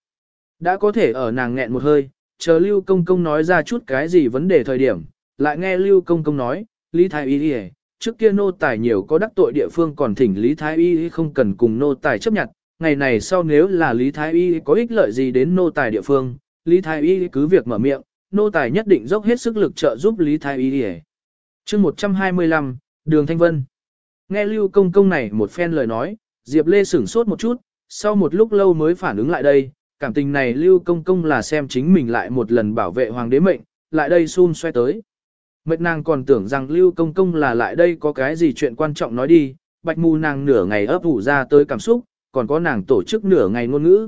Đã có thể ở nàng nghẹn một hơi, chờ Lưu Công Công nói ra chút cái gì vấn đề thời điểm, lại nghe Lưu Công Công nói, Lý Thái Y đi trước kia nô tài nhiều có đắc tội địa phương còn thỉnh Lý Thái Y không cần cùng nô tài chấp nhận, ngày này sau nếu là Lý Thái Y có ích lợi gì đến nô tài địa phương, Lý Thái Y cứ việc mở miệng, nô tài nhất định dốc hết sức lực trợ giúp Lý Thái Y đi chương 125, Đường Thanh Vân Nghe Lưu Công Công này một phen lời nói, Diệp Lê sửng sốt một chút, sau một lúc lâu mới phản ứng lại đây, cảm tình này Lưu Công Công là xem chính mình lại một lần bảo vệ hoàng đế mệnh, lại đây xun xoay tới. Mệt nàng còn tưởng rằng Lưu Công Công là lại đây có cái gì chuyện quan trọng nói đi, bạch mù nàng nửa ngày ấp ủ ra tới cảm xúc, còn có nàng tổ chức nửa ngày ngôn ngữ.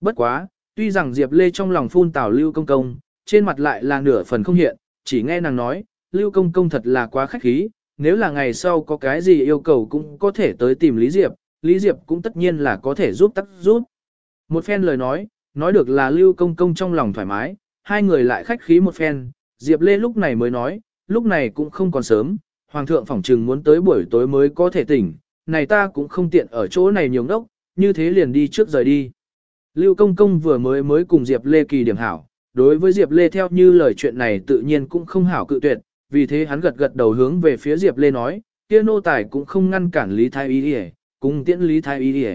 Bất quá, tuy rằng Diệp Lê trong lòng phun tào Lưu Công Công, trên mặt lại là nửa phần không hiện, chỉ nghe nàng nói, Lưu Công Công thật là quá khách khí, nếu là ngày sau có cái gì yêu cầu cũng có thể tới tìm Lý Diệp, Lý Diệp cũng tất nhiên là có thể giúp tắt giúp. Một phen lời nói, nói được là Lưu Công Công trong lòng thoải mái, hai người lại khách khí một phen, Diệp Lê lúc này mới nói, lúc này cũng không còn sớm, Hoàng thượng phỏng trừng muốn tới buổi tối mới có thể tỉnh, này ta cũng không tiện ở chỗ này nhiều ngốc, như thế liền đi trước rời đi. Lưu Công Công vừa mới mới cùng Diệp Lê kỳ điểm hảo, đối với Diệp Lê theo như lời chuyện này tự nhiên cũng không hảo cự tuyệt, vì thế hắn gật gật đầu hướng về phía Diệp Lê nói, kia nô tài cũng không ngăn cản Lý Thái Y đi cùng tiễn Lý Thái Y đi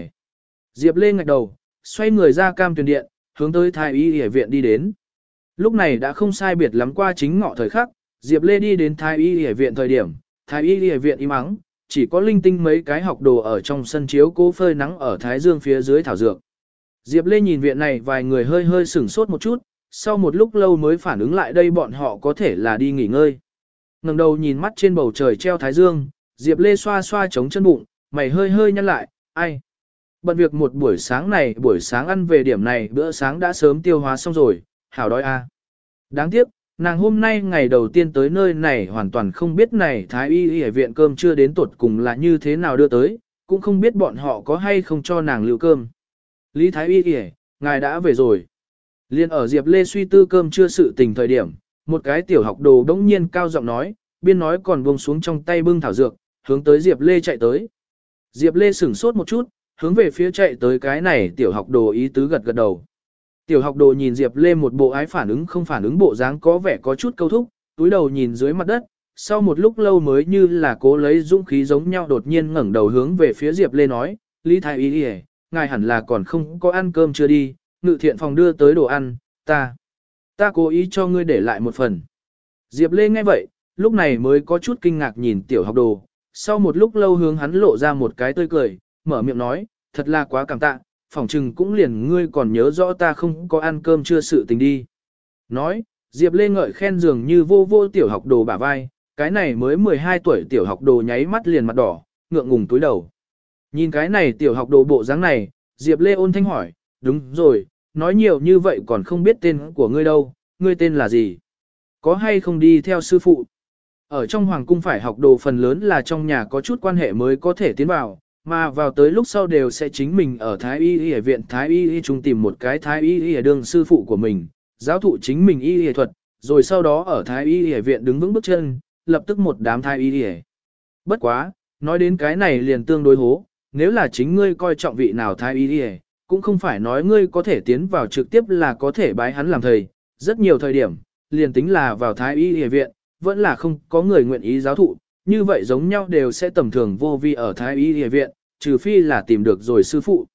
Diệp Lê ngạch đầu, xoay người ra cam tuyển điện, hướng tới Thái Y Y viện đi đến. Lúc này đã không sai biệt lắm qua chính ngọ thời khắc, Diệp Lê đi đến Thái Y Y viện thời điểm, Thái Y Y viện im ắng, chỉ có linh tinh mấy cái học đồ ở trong sân chiếu cố phơi nắng ở Thái Dương phía dưới thảo dược. Diệp Lê nhìn viện này vài người hơi hơi sửng sốt một chút, sau một lúc lâu mới phản ứng lại đây bọn họ có thể là đi nghỉ ngơi. ngẩng đầu nhìn mắt trên bầu trời treo Thái Dương, Diệp Lê xoa xoa chống chân bụng, mày hơi hơi nhăn lại, ai? Bận việc một buổi sáng này, buổi sáng ăn về điểm này, bữa sáng đã sớm tiêu hóa xong rồi, hảo đói a. À. Đáng tiếc, nàng hôm nay ngày đầu tiên tới nơi này hoàn toàn không biết này Thái Y Y viện cơm chưa đến tuột cùng là như thế nào đưa tới, cũng không biết bọn họ có hay không cho nàng lưu cơm. Lý Thái Y Y, ngài đã về rồi. Liên ở Diệp Lê suy tư cơm chưa sự tình thời điểm, một cái tiểu học đồ đống nhiên cao giọng nói, biên nói còn buông xuống trong tay bưng thảo dược, hướng tới Diệp Lê chạy tới. Diệp Lê sửng sốt một chút, hướng về phía chạy tới cái này tiểu học đồ ý tứ gật gật đầu. Tiểu học đồ nhìn Diệp Lê một bộ ái phản ứng không phản ứng bộ dáng có vẻ có chút câu thúc, túi đầu nhìn dưới mặt đất, sau một lúc lâu mới như là cố lấy dũng khí giống nhau đột nhiên ngẩng đầu hướng về phía Diệp Lê nói, Lý Thái Y đi ngài hẳn là còn không có ăn cơm chưa đi, ngự thiện phòng đưa tới đồ ăn, ta, ta cố ý cho ngươi để lại một phần. Diệp Lê nghe vậy, lúc này mới có chút kinh ngạc nhìn tiểu học đồ, sau một lúc lâu hướng hắn lộ ra một cái tươi cười, mở miệng nói, thật là quá cảm tạ, phỏng chừng cũng liền ngươi còn nhớ rõ ta không có ăn cơm chưa sự tình đi. Nói, Diệp Lê ngợi khen dường như vô vô tiểu học đồ bả vai, cái này mới 12 tuổi tiểu học đồ nháy mắt liền mặt đỏ, ngượng ngùng túi đầu. Nhìn cái này tiểu học đồ bộ dáng này, Diệp Lê ôn thanh hỏi, đúng rồi, nói nhiều như vậy còn không biết tên của ngươi đâu, ngươi tên là gì? Có hay không đi theo sư phụ? Ở trong hoàng cung phải học đồ phần lớn là trong nhà có chút quan hệ mới có thể tiến vào, mà vào tới lúc sau đều sẽ chính mình ở Thái Y Y viện Thái Y Y trung tìm một cái Thái Y Y đương sư phụ của mình, giáo thụ chính mình Y Y thuật, rồi sau đó ở Thái Y Y viện đứng vững bước chân, lập tức một đám Thái Y Y. Bất quá, nói đến cái này liền tương đối hố, nếu là chính ngươi coi trọng vị nào Thái Y Y, cũng không phải nói ngươi có thể tiến vào trực tiếp là có thể bái hắn làm thầy, rất nhiều thời điểm, liền tính là vào Thái Y Y viện, vẫn là không có người nguyện ý giáo thụ, như vậy giống nhau đều sẽ tầm thường vô vi ở Thái Y Y viện, trừ phi là tìm được rồi sư phụ.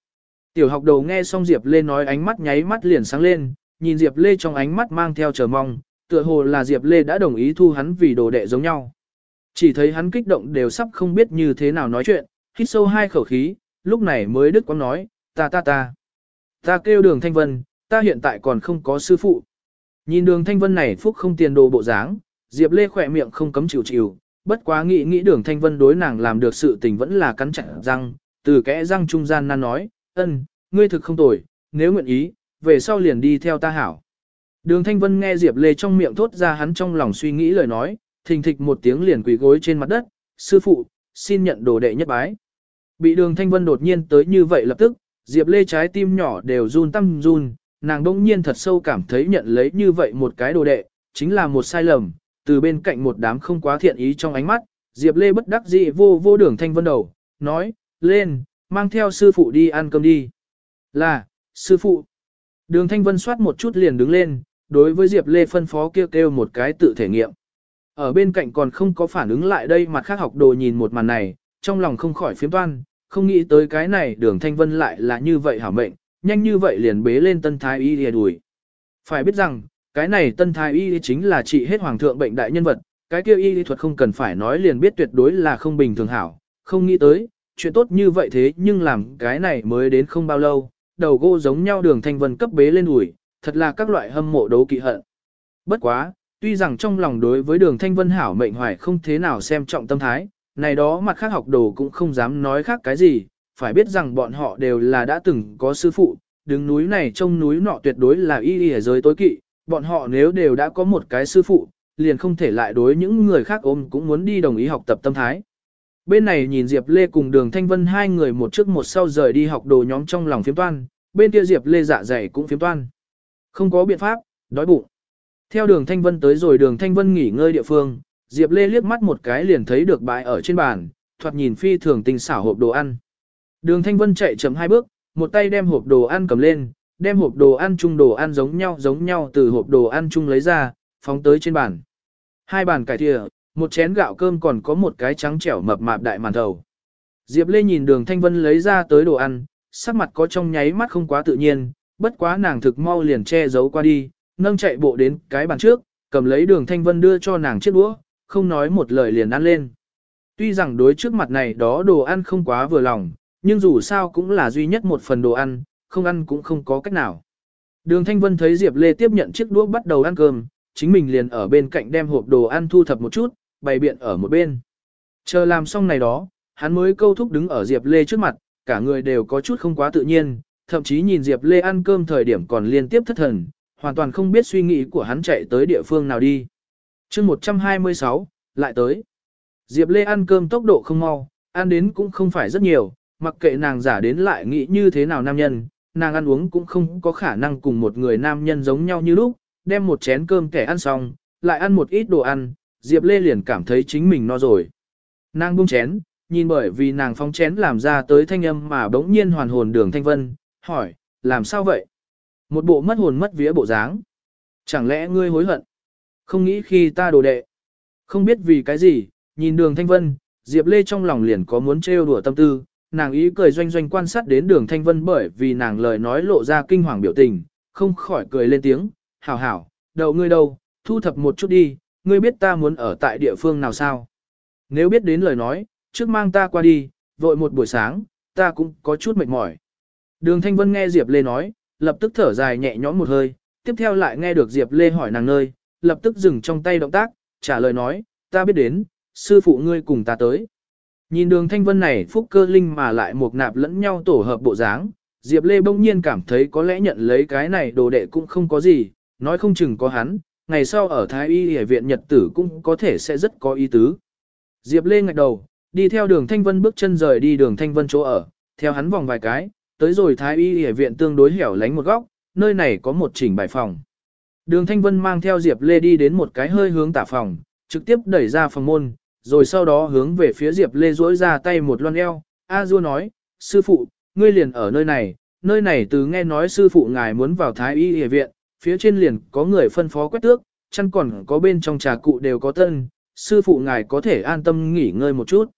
Tiểu học đầu nghe xong Diệp Lê nói ánh mắt nháy mắt liền sáng lên, nhìn Diệp Lê trong ánh mắt mang theo chờ mong, tựa hồ là Diệp Lê đã đồng ý thu hắn vì đồ đệ giống nhau. Chỉ thấy hắn kích động đều sắp không biết như thế nào nói chuyện, hít sâu hai khẩu khí, lúc này mới đứt quãng nói, ta ta ta. Ta kêu đường Thanh Vân, ta hiện tại còn không có sư phụ. Nhìn đường Thanh Vân này phúc không tiền đồ bộ dáng, Diệp Lê khỏe miệng không cấm chịu chịu, bất quá nghĩ nghĩ đường Thanh Vân đối nàng làm được sự tình vẫn là cắn chặt răng, từ kẽ răng trung gian nan nói, ân, ngươi thực không tồi, nếu nguyện ý, về sau liền đi theo ta hảo. Đường Thanh Vân nghe Diệp Lê trong miệng thốt ra hắn trong lòng suy nghĩ lời nói, thình thịch một tiếng liền quỳ gối trên mặt đất, sư phụ, xin nhận đồ đệ nhất bái. Bị đường Thanh Vân đột nhiên tới như vậy lập tức, Diệp Lê trái tim nhỏ đều run tâm run, nàng đông nhiên thật sâu cảm thấy nhận lấy như vậy một cái đồ đệ, chính là một sai lầm, từ bên cạnh một đám không quá thiện ý trong ánh mắt, Diệp Lê bất đắc dĩ vô vô đường Thanh Vân đầu, nói, lên, mang theo sư phụ đi ăn cơm đi. Là, sư phụ. Đường Thanh Vân soát một chút liền đứng lên, đối với Diệp Lê phân phó kêu kêu một cái tự thể nghiệm. Ở bên cạnh còn không có phản ứng lại đây mặt khác học đồ nhìn một màn này, trong lòng không khỏi phiếm toan, không nghĩ tới cái này đường Thanh Vân lại là như vậy hảo mệnh, nhanh như vậy liền bế lên tân thái y lìa đuổi. Phải biết rằng, cái này tân thái y chính là trị hết hoàng thượng bệnh đại nhân vật, cái kia y lý thuật không cần phải nói liền biết tuyệt đối là không bình thường hảo, không nghĩ tới, chuyện tốt như vậy thế nhưng làm cái này mới đến không bao lâu, đầu gỗ giống nhau đường thanh vân cấp bế lên ủi, thật là các loại hâm mộ đấu kỵ hận. Bất quá, tuy rằng trong lòng đối với đường thanh vân hảo mệnh hoài không thế nào xem trọng tâm thái, này đó mặt khác học đồ cũng không dám nói khác cái gì, phải biết rằng bọn họ đều là đã từng có sư phụ, đứng núi này trông núi nọ tuyệt đối là y y ở giới tối kỵ, bọn họ nếu đều đã có một cái sư phụ, liền không thể lại đối những người khác ôm cũng muốn đi đồng ý học tập tâm thái. Bên này nhìn Diệp Lê cùng đường Thanh Vân hai người một trước một sau rời đi học đồ nhóm trong lòng phiếm toan, bên kia Diệp Lê dạ dày cũng phiếm toan. Không có biện pháp, đói bụng. Theo đường Thanh Vân tới rồi đường Thanh Vân nghỉ ngơi địa phương, Diệp Lê liếc mắt một cái liền thấy được bãi ở trên bàn, thoạt nhìn phi thường tình xảo hộp đồ ăn. Đường Thanh Vân chạy chậm hai bước, một tay đem hộp đồ ăn cầm lên, đem hộp đồ ăn chung đồ ăn giống nhau giống nhau từ hộp đồ ăn chung lấy ra, phóng tới trên bàn. Hai bàn cải thìa, một chén gạo cơm còn có một cái trắng trẻo mập mạp đại màn thầu. Diệp Lê nhìn đường Thanh Vân lấy ra tới đồ ăn, sắc mặt có trong nháy mắt không quá tự nhiên, bất quá nàng thực mau liền che giấu qua đi, nâng chạy bộ đến cái bàn trước, cầm lấy đường Thanh Vân đưa cho nàng chiếc đũa, không nói một lời liền ăn lên. Tuy rằng đối trước mặt này đó đồ ăn không quá vừa lòng, nhưng dù sao cũng là duy nhất một phần đồ ăn, không ăn cũng không có cách nào. Đường Thanh Vân thấy Diệp Lê tiếp nhận chiếc đũa bắt đầu ăn cơm, chính mình liền ở bên cạnh đem hộp đồ ăn thu thập một chút, bày biện ở một bên. Chờ làm xong này đó, hắn mới câu thúc đứng ở Diệp Lê trước mặt, cả người đều có chút không quá tự nhiên, thậm chí nhìn Diệp Lê ăn cơm thời điểm còn liên tiếp thất thần, hoàn toàn không biết suy nghĩ của hắn chạy tới địa phương nào đi chương 126, lại tới. Diệp Lê ăn cơm tốc độ không mau, ăn đến cũng không phải rất nhiều, mặc kệ nàng giả đến lại nghĩ như thế nào nam nhân, nàng ăn uống cũng không có khả năng cùng một người nam nhân giống nhau như lúc, đem một chén cơm kẻ ăn xong, lại ăn một ít đồ ăn, Diệp Lê liền cảm thấy chính mình no rồi. Nàng buông chén, nhìn bởi vì nàng phong chén làm ra tới thanh âm mà bỗng nhiên hoàn hồn đường thanh vân, hỏi, làm sao vậy? Một bộ mất hồn mất vía bộ dáng. Chẳng lẽ ngươi hối hận? Không nghĩ khi ta đồ đệ. Không biết vì cái gì, nhìn đường thanh vân, Diệp Lê trong lòng liền có muốn trêu đùa tâm tư, nàng ý cười doanh doanh quan sát đến đường thanh vân bởi vì nàng lời nói lộ ra kinh hoàng biểu tình, không khỏi cười lên tiếng, hảo hảo, đậu ngươi đâu, thu thập một chút đi, ngươi biết ta muốn ở tại địa phương nào sao? Nếu biết đến lời nói, trước mang ta qua đi, vội một buổi sáng, ta cũng có chút mệt mỏi. Đường Thanh Vân nghe Diệp Lê nói, lập tức thở dài nhẹ nhõm một hơi, tiếp theo lại nghe được Diệp Lê hỏi nàng nơi, lập tức dừng trong tay động tác, trả lời nói, ta biết đến, sư phụ ngươi cùng ta tới. Nhìn đường Thanh Vân này phúc cơ linh mà lại một nạp lẫn nhau tổ hợp bộ dáng, Diệp Lê bỗng nhiên cảm thấy có lẽ nhận lấy cái này đồ đệ cũng không có gì, nói không chừng có hắn, ngày sau ở Thái Y Y viện Nhật tử cũng có thể sẽ rất có ý tứ. Diệp Lê ngạch đầu, đi theo đường Thanh Vân bước chân rời đi đường Thanh Vân chỗ ở, theo hắn vòng vài cái, tới rồi Thái Y Y viện tương đối hẻo lánh một góc, nơi này có một chỉnh bài phòng. Đường Thanh Vân mang theo Diệp Lê đi đến một cái hơi hướng tả phòng, trực tiếp đẩy ra phòng môn, rồi sau đó hướng về phía Diệp Lê duỗi ra tay một loan eo. A Du nói, sư phụ, ngươi liền ở nơi này, nơi này từ nghe nói sư phụ ngài muốn vào Thái Y Y viện, phía trên liền có người phân phó quét tước, chăn còn có bên trong trà cụ đều có tân, sư phụ ngài có thể an tâm nghỉ ngơi một chút.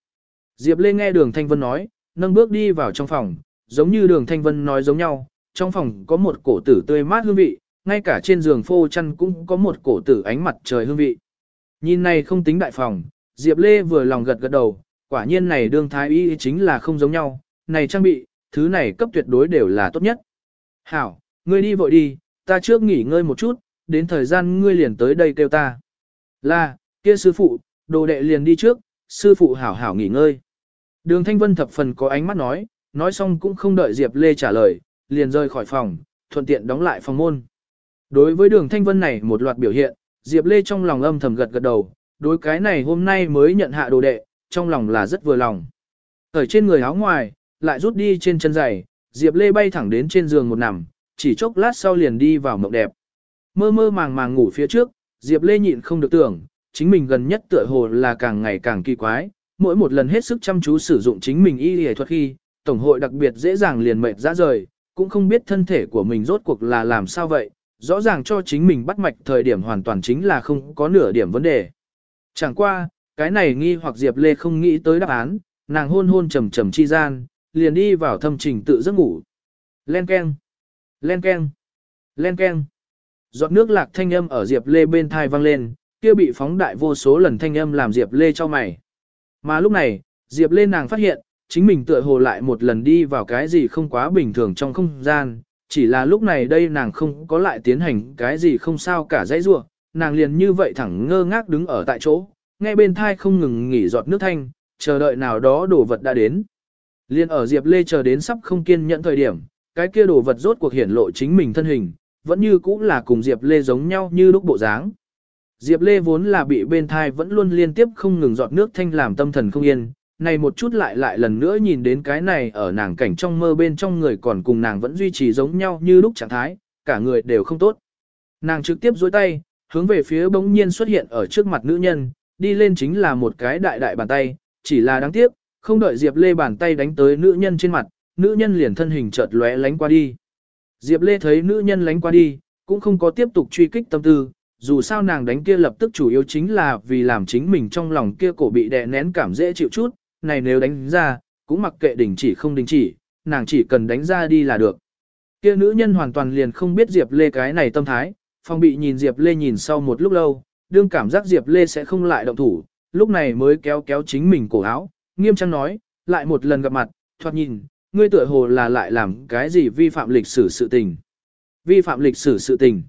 Diệp Lê nghe đường Thanh Vân nói, nâng bước đi vào trong phòng, giống như đường Thanh Vân nói giống nhau, trong phòng có một cổ tử tươi mát hương vị, ngay cả trên giường phô chăn cũng có một cổ tử ánh mặt trời hương vị. Nhìn này không tính đại phòng, Diệp Lê vừa lòng gật gật đầu, quả nhiên này đường thái y chính là không giống nhau, này trang bị, thứ này cấp tuyệt đối đều là tốt nhất. Hảo, ngươi đi vội đi, ta trước nghỉ ngơi một chút, đến thời gian ngươi liền tới đây kêu ta. Là, kia sư phụ, đồ đệ liền đi trước, sư phụ hảo hảo nghỉ ngơi. Đường Thanh Vân thập phần có ánh mắt nói, nói xong cũng không đợi Diệp Lê trả lời, liền rời khỏi phòng, thuận tiện đóng lại phòng môn. Đối với đường Thanh Vân này một loạt biểu hiện, Diệp Lê trong lòng âm thầm gật gật đầu, đối cái này hôm nay mới nhận hạ đồ đệ, trong lòng là rất vừa lòng. Ở trên người áo ngoài, lại rút đi trên chân giày, Diệp Lê bay thẳng đến trên giường một nằm, chỉ chốc lát sau liền đi vào mộng đẹp. Mơ mơ màng màng ngủ phía trước, Diệp Lê nhịn không được tưởng, chính mình gần nhất tựa hồ là càng ngày càng kỳ quái, mỗi một lần hết sức chăm chú sử dụng chính mình y y thuật khi, tổng hội đặc biệt dễ dàng liền mệt ra rời, cũng không biết thân thể của mình rốt cuộc là làm sao vậy, rõ ràng cho chính mình bắt mạch thời điểm hoàn toàn chính là không có nửa điểm vấn đề. Chẳng qua, cái này nghi hoặc Diệp Lê không nghĩ tới đáp án, nàng hôn hôn trầm trầm chi gian, liền đi vào thâm trình tự giấc ngủ. Len keng, len keng, len keng. Giọt nước lạc thanh âm ở Diệp Lê bên thai vang lên, kia bị phóng đại vô số lần thanh âm làm Diệp Lê cho mày. Mà lúc này, Diệp Lê nàng phát hiện, chính mình tựa hồ lại một lần đi vào cái gì không quá bình thường trong không gian, chỉ là lúc này đây nàng không có lại tiến hành cái gì không sao cả dãy rua, nàng liền như vậy thẳng ngơ ngác đứng ở tại chỗ, ngay bên thai không ngừng nghỉ giọt nước thanh, chờ đợi nào đó đồ vật đã đến. Liên ở Diệp Lê chờ đến sắp không kiên nhẫn thời điểm, cái kia đồ vật rốt cuộc hiển lộ chính mình thân hình, vẫn như cũ là cùng Diệp Lê giống nhau như lúc bộ dáng. Diệp Lê vốn là bị bên thai vẫn luôn liên tiếp không ngừng giọt nước thanh làm tâm thần không yên, này một chút lại lại lần nữa nhìn đến cái này ở nàng cảnh trong mơ bên trong người còn cùng nàng vẫn duy trì giống nhau như lúc trạng thái, cả người đều không tốt. Nàng trực tiếp dối tay, hướng về phía bỗng nhiên xuất hiện ở trước mặt nữ nhân, đi lên chính là một cái đại đại bàn tay, chỉ là đáng tiếc, không đợi Diệp Lê bàn tay đánh tới nữ nhân trên mặt, nữ nhân liền thân hình chợt lóe lánh qua đi. Diệp Lê thấy nữ nhân lánh qua đi, cũng không có tiếp tục truy kích tâm tư, dù sao nàng đánh kia lập tức chủ yếu chính là vì làm chính mình trong lòng kia cổ bị đè nén cảm dễ chịu chút, này nếu đánh ra, cũng mặc kệ đình chỉ không đình chỉ, nàng chỉ cần đánh ra đi là được. Kia nữ nhân hoàn toàn liền không biết Diệp Lê cái này tâm thái, phong bị nhìn Diệp Lê nhìn sau một lúc lâu, đương cảm giác Diệp Lê sẽ không lại động thủ, lúc này mới kéo kéo chính mình cổ áo, nghiêm trang nói, lại một lần gặp mặt, thoạt nhìn, ngươi tựa hồ là lại làm cái gì vi phạm lịch sử sự tình. Vi phạm lịch sử sự tình.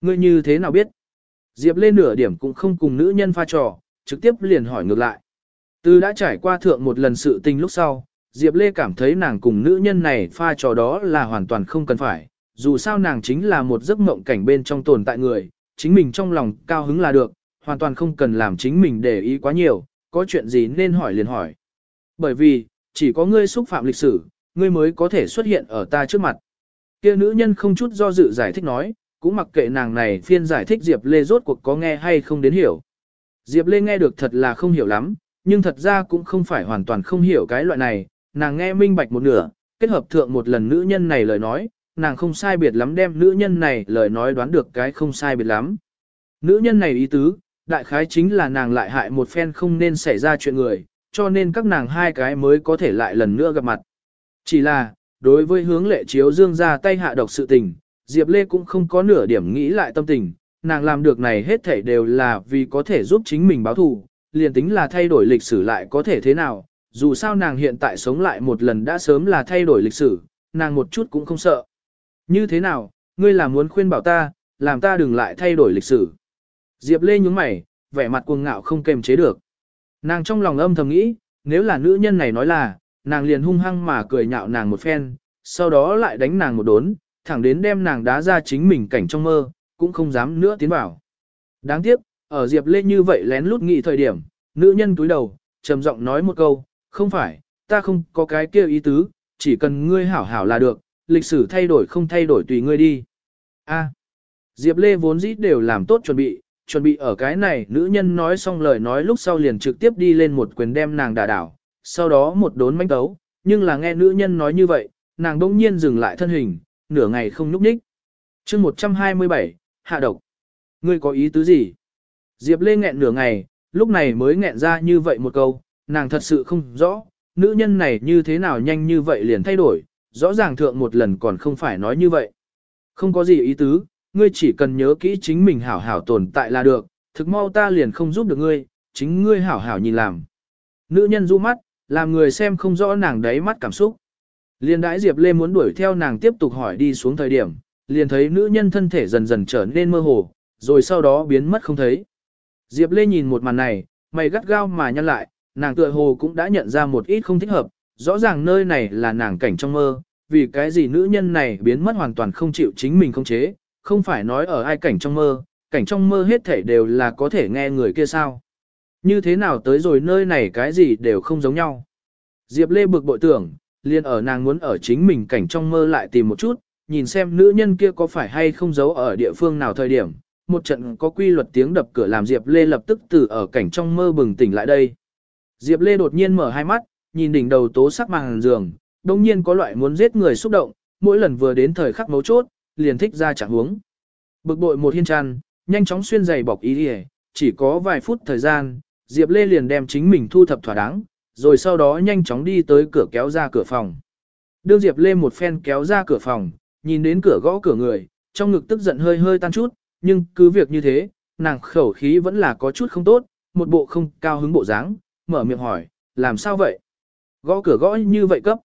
Ngươi như thế nào biết? Diệp Lê nửa điểm cũng không cùng nữ nhân pha trò, trực tiếp liền hỏi ngược lại. Từ đã trải qua thượng một lần sự tình lúc sau, Diệp Lê cảm thấy nàng cùng nữ nhân này pha trò đó là hoàn toàn không cần phải, dù sao nàng chính là một giấc mộng cảnh bên trong tồn tại người, chính mình trong lòng cao hứng là được, hoàn toàn không cần làm chính mình để ý quá nhiều, có chuyện gì nên hỏi liền hỏi. Bởi vì, chỉ có ngươi xúc phạm lịch sử, ngươi mới có thể xuất hiện ở ta trước mặt. Kia nữ nhân không chút do dự giải thích nói, cũng mặc kệ nàng này phiên giải thích Diệp Lê rốt cuộc có nghe hay không đến hiểu. Diệp Lê nghe được thật là không hiểu lắm, nhưng thật ra cũng không phải hoàn toàn không hiểu cái loại này, nàng nghe minh bạch một nửa, kết hợp thượng một lần nữ nhân này lời nói, nàng không sai biệt lắm đem nữ nhân này lời nói đoán được cái không sai biệt lắm. Nữ nhân này ý tứ, đại khái chính là nàng lại hại một phen không nên xảy ra chuyện người, cho nên các nàng hai cái mới có thể lại lần nữa gặp mặt. Chỉ là, đối với hướng lệ chiếu dương ra tay hạ độc sự tình, Diệp Lê cũng không có nửa điểm nghĩ lại tâm tình, nàng làm được này hết thảy đều là vì có thể giúp chính mình báo thù, liền tính là thay đổi lịch sử lại có thể thế nào, dù sao nàng hiện tại sống lại một lần đã sớm là thay đổi lịch sử, nàng một chút cũng không sợ. Như thế nào, ngươi là muốn khuyên bảo ta, làm ta đừng lại thay đổi lịch sử. Diệp Lê nhúng mày, vẻ mặt cuồng ngạo không kềm chế được. Nàng trong lòng âm thầm nghĩ, nếu là nữ nhân này nói là, nàng liền hung hăng mà cười nhạo nàng một phen, sau đó lại đánh nàng một đốn, thẳng đến đem nàng đá ra chính mình cảnh trong mơ, cũng không dám nữa tiến vào. Đáng tiếc, ở Diệp Lê như vậy lén lút nghị thời điểm, nữ nhân túi đầu, trầm giọng nói một câu, không phải, ta không có cái kia ý tứ, chỉ cần ngươi hảo hảo là được, lịch sử thay đổi không thay đổi tùy ngươi đi. A. Diệp Lê vốn dĩ đều làm tốt chuẩn bị, chuẩn bị ở cái này nữ nhân nói xong lời nói lúc sau liền trực tiếp đi lên một quyền đem nàng đả đảo, sau đó một đốn manh tấu, nhưng là nghe nữ nhân nói như vậy, nàng đông nhiên dừng lại thân hình, nửa ngày không nhúc nhích. chương 127, hạ độc. Ngươi có ý tứ gì? Diệp Lê nghẹn nửa ngày, lúc này mới nghẹn ra như vậy một câu, nàng thật sự không rõ, nữ nhân này như thế nào nhanh như vậy liền thay đổi, rõ ràng thượng một lần còn không phải nói như vậy. Không có gì ý tứ, ngươi chỉ cần nhớ kỹ chính mình hảo hảo tồn tại là được, thực mau ta liền không giúp được ngươi, chính ngươi hảo hảo nhìn làm. Nữ nhân du mắt, làm người xem không rõ nàng đáy mắt cảm xúc. Liên đãi Diệp Lê muốn đuổi theo nàng tiếp tục hỏi đi xuống thời điểm, liền thấy nữ nhân thân thể dần dần trở nên mơ hồ, rồi sau đó biến mất không thấy. Diệp Lê nhìn một màn này, mày gắt gao mà nhăn lại, nàng tựa hồ cũng đã nhận ra một ít không thích hợp, rõ ràng nơi này là nàng cảnh trong mơ, vì cái gì nữ nhân này biến mất hoàn toàn không chịu chính mình không chế, không phải nói ở ai cảnh trong mơ, cảnh trong mơ hết thể đều là có thể nghe người kia sao. Như thế nào tới rồi nơi này cái gì đều không giống nhau. Diệp Lê bực bội tưởng, liền ở nàng muốn ở chính mình cảnh trong mơ lại tìm một chút, nhìn xem nữ nhân kia có phải hay không giấu ở địa phương nào thời điểm. Một trận có quy luật tiếng đập cửa làm Diệp Lê lập tức từ ở cảnh trong mơ bừng tỉnh lại đây. Diệp Lê đột nhiên mở hai mắt, nhìn đỉnh đầu tố sắc màng giường, đồng nhiên có loại muốn giết người xúc động, mỗi lần vừa đến thời khắc mấu chốt, liền thích ra chẳng huống. Bực bội một hiên tràn, nhanh chóng xuyên giày bọc ý đi chỉ có vài phút thời gian, Diệp Lê liền đem chính mình thu thập thỏa đáng, rồi sau đó nhanh chóng đi tới cửa kéo ra cửa phòng. Đương Diệp Lê một phen kéo ra cửa phòng, nhìn đến cửa gõ cửa người, trong ngực tức giận hơi hơi tan chút, nhưng cứ việc như thế, nàng khẩu khí vẫn là có chút không tốt, một bộ không cao hứng bộ dáng, mở miệng hỏi, làm sao vậy? Gõ cửa gõ như vậy cấp.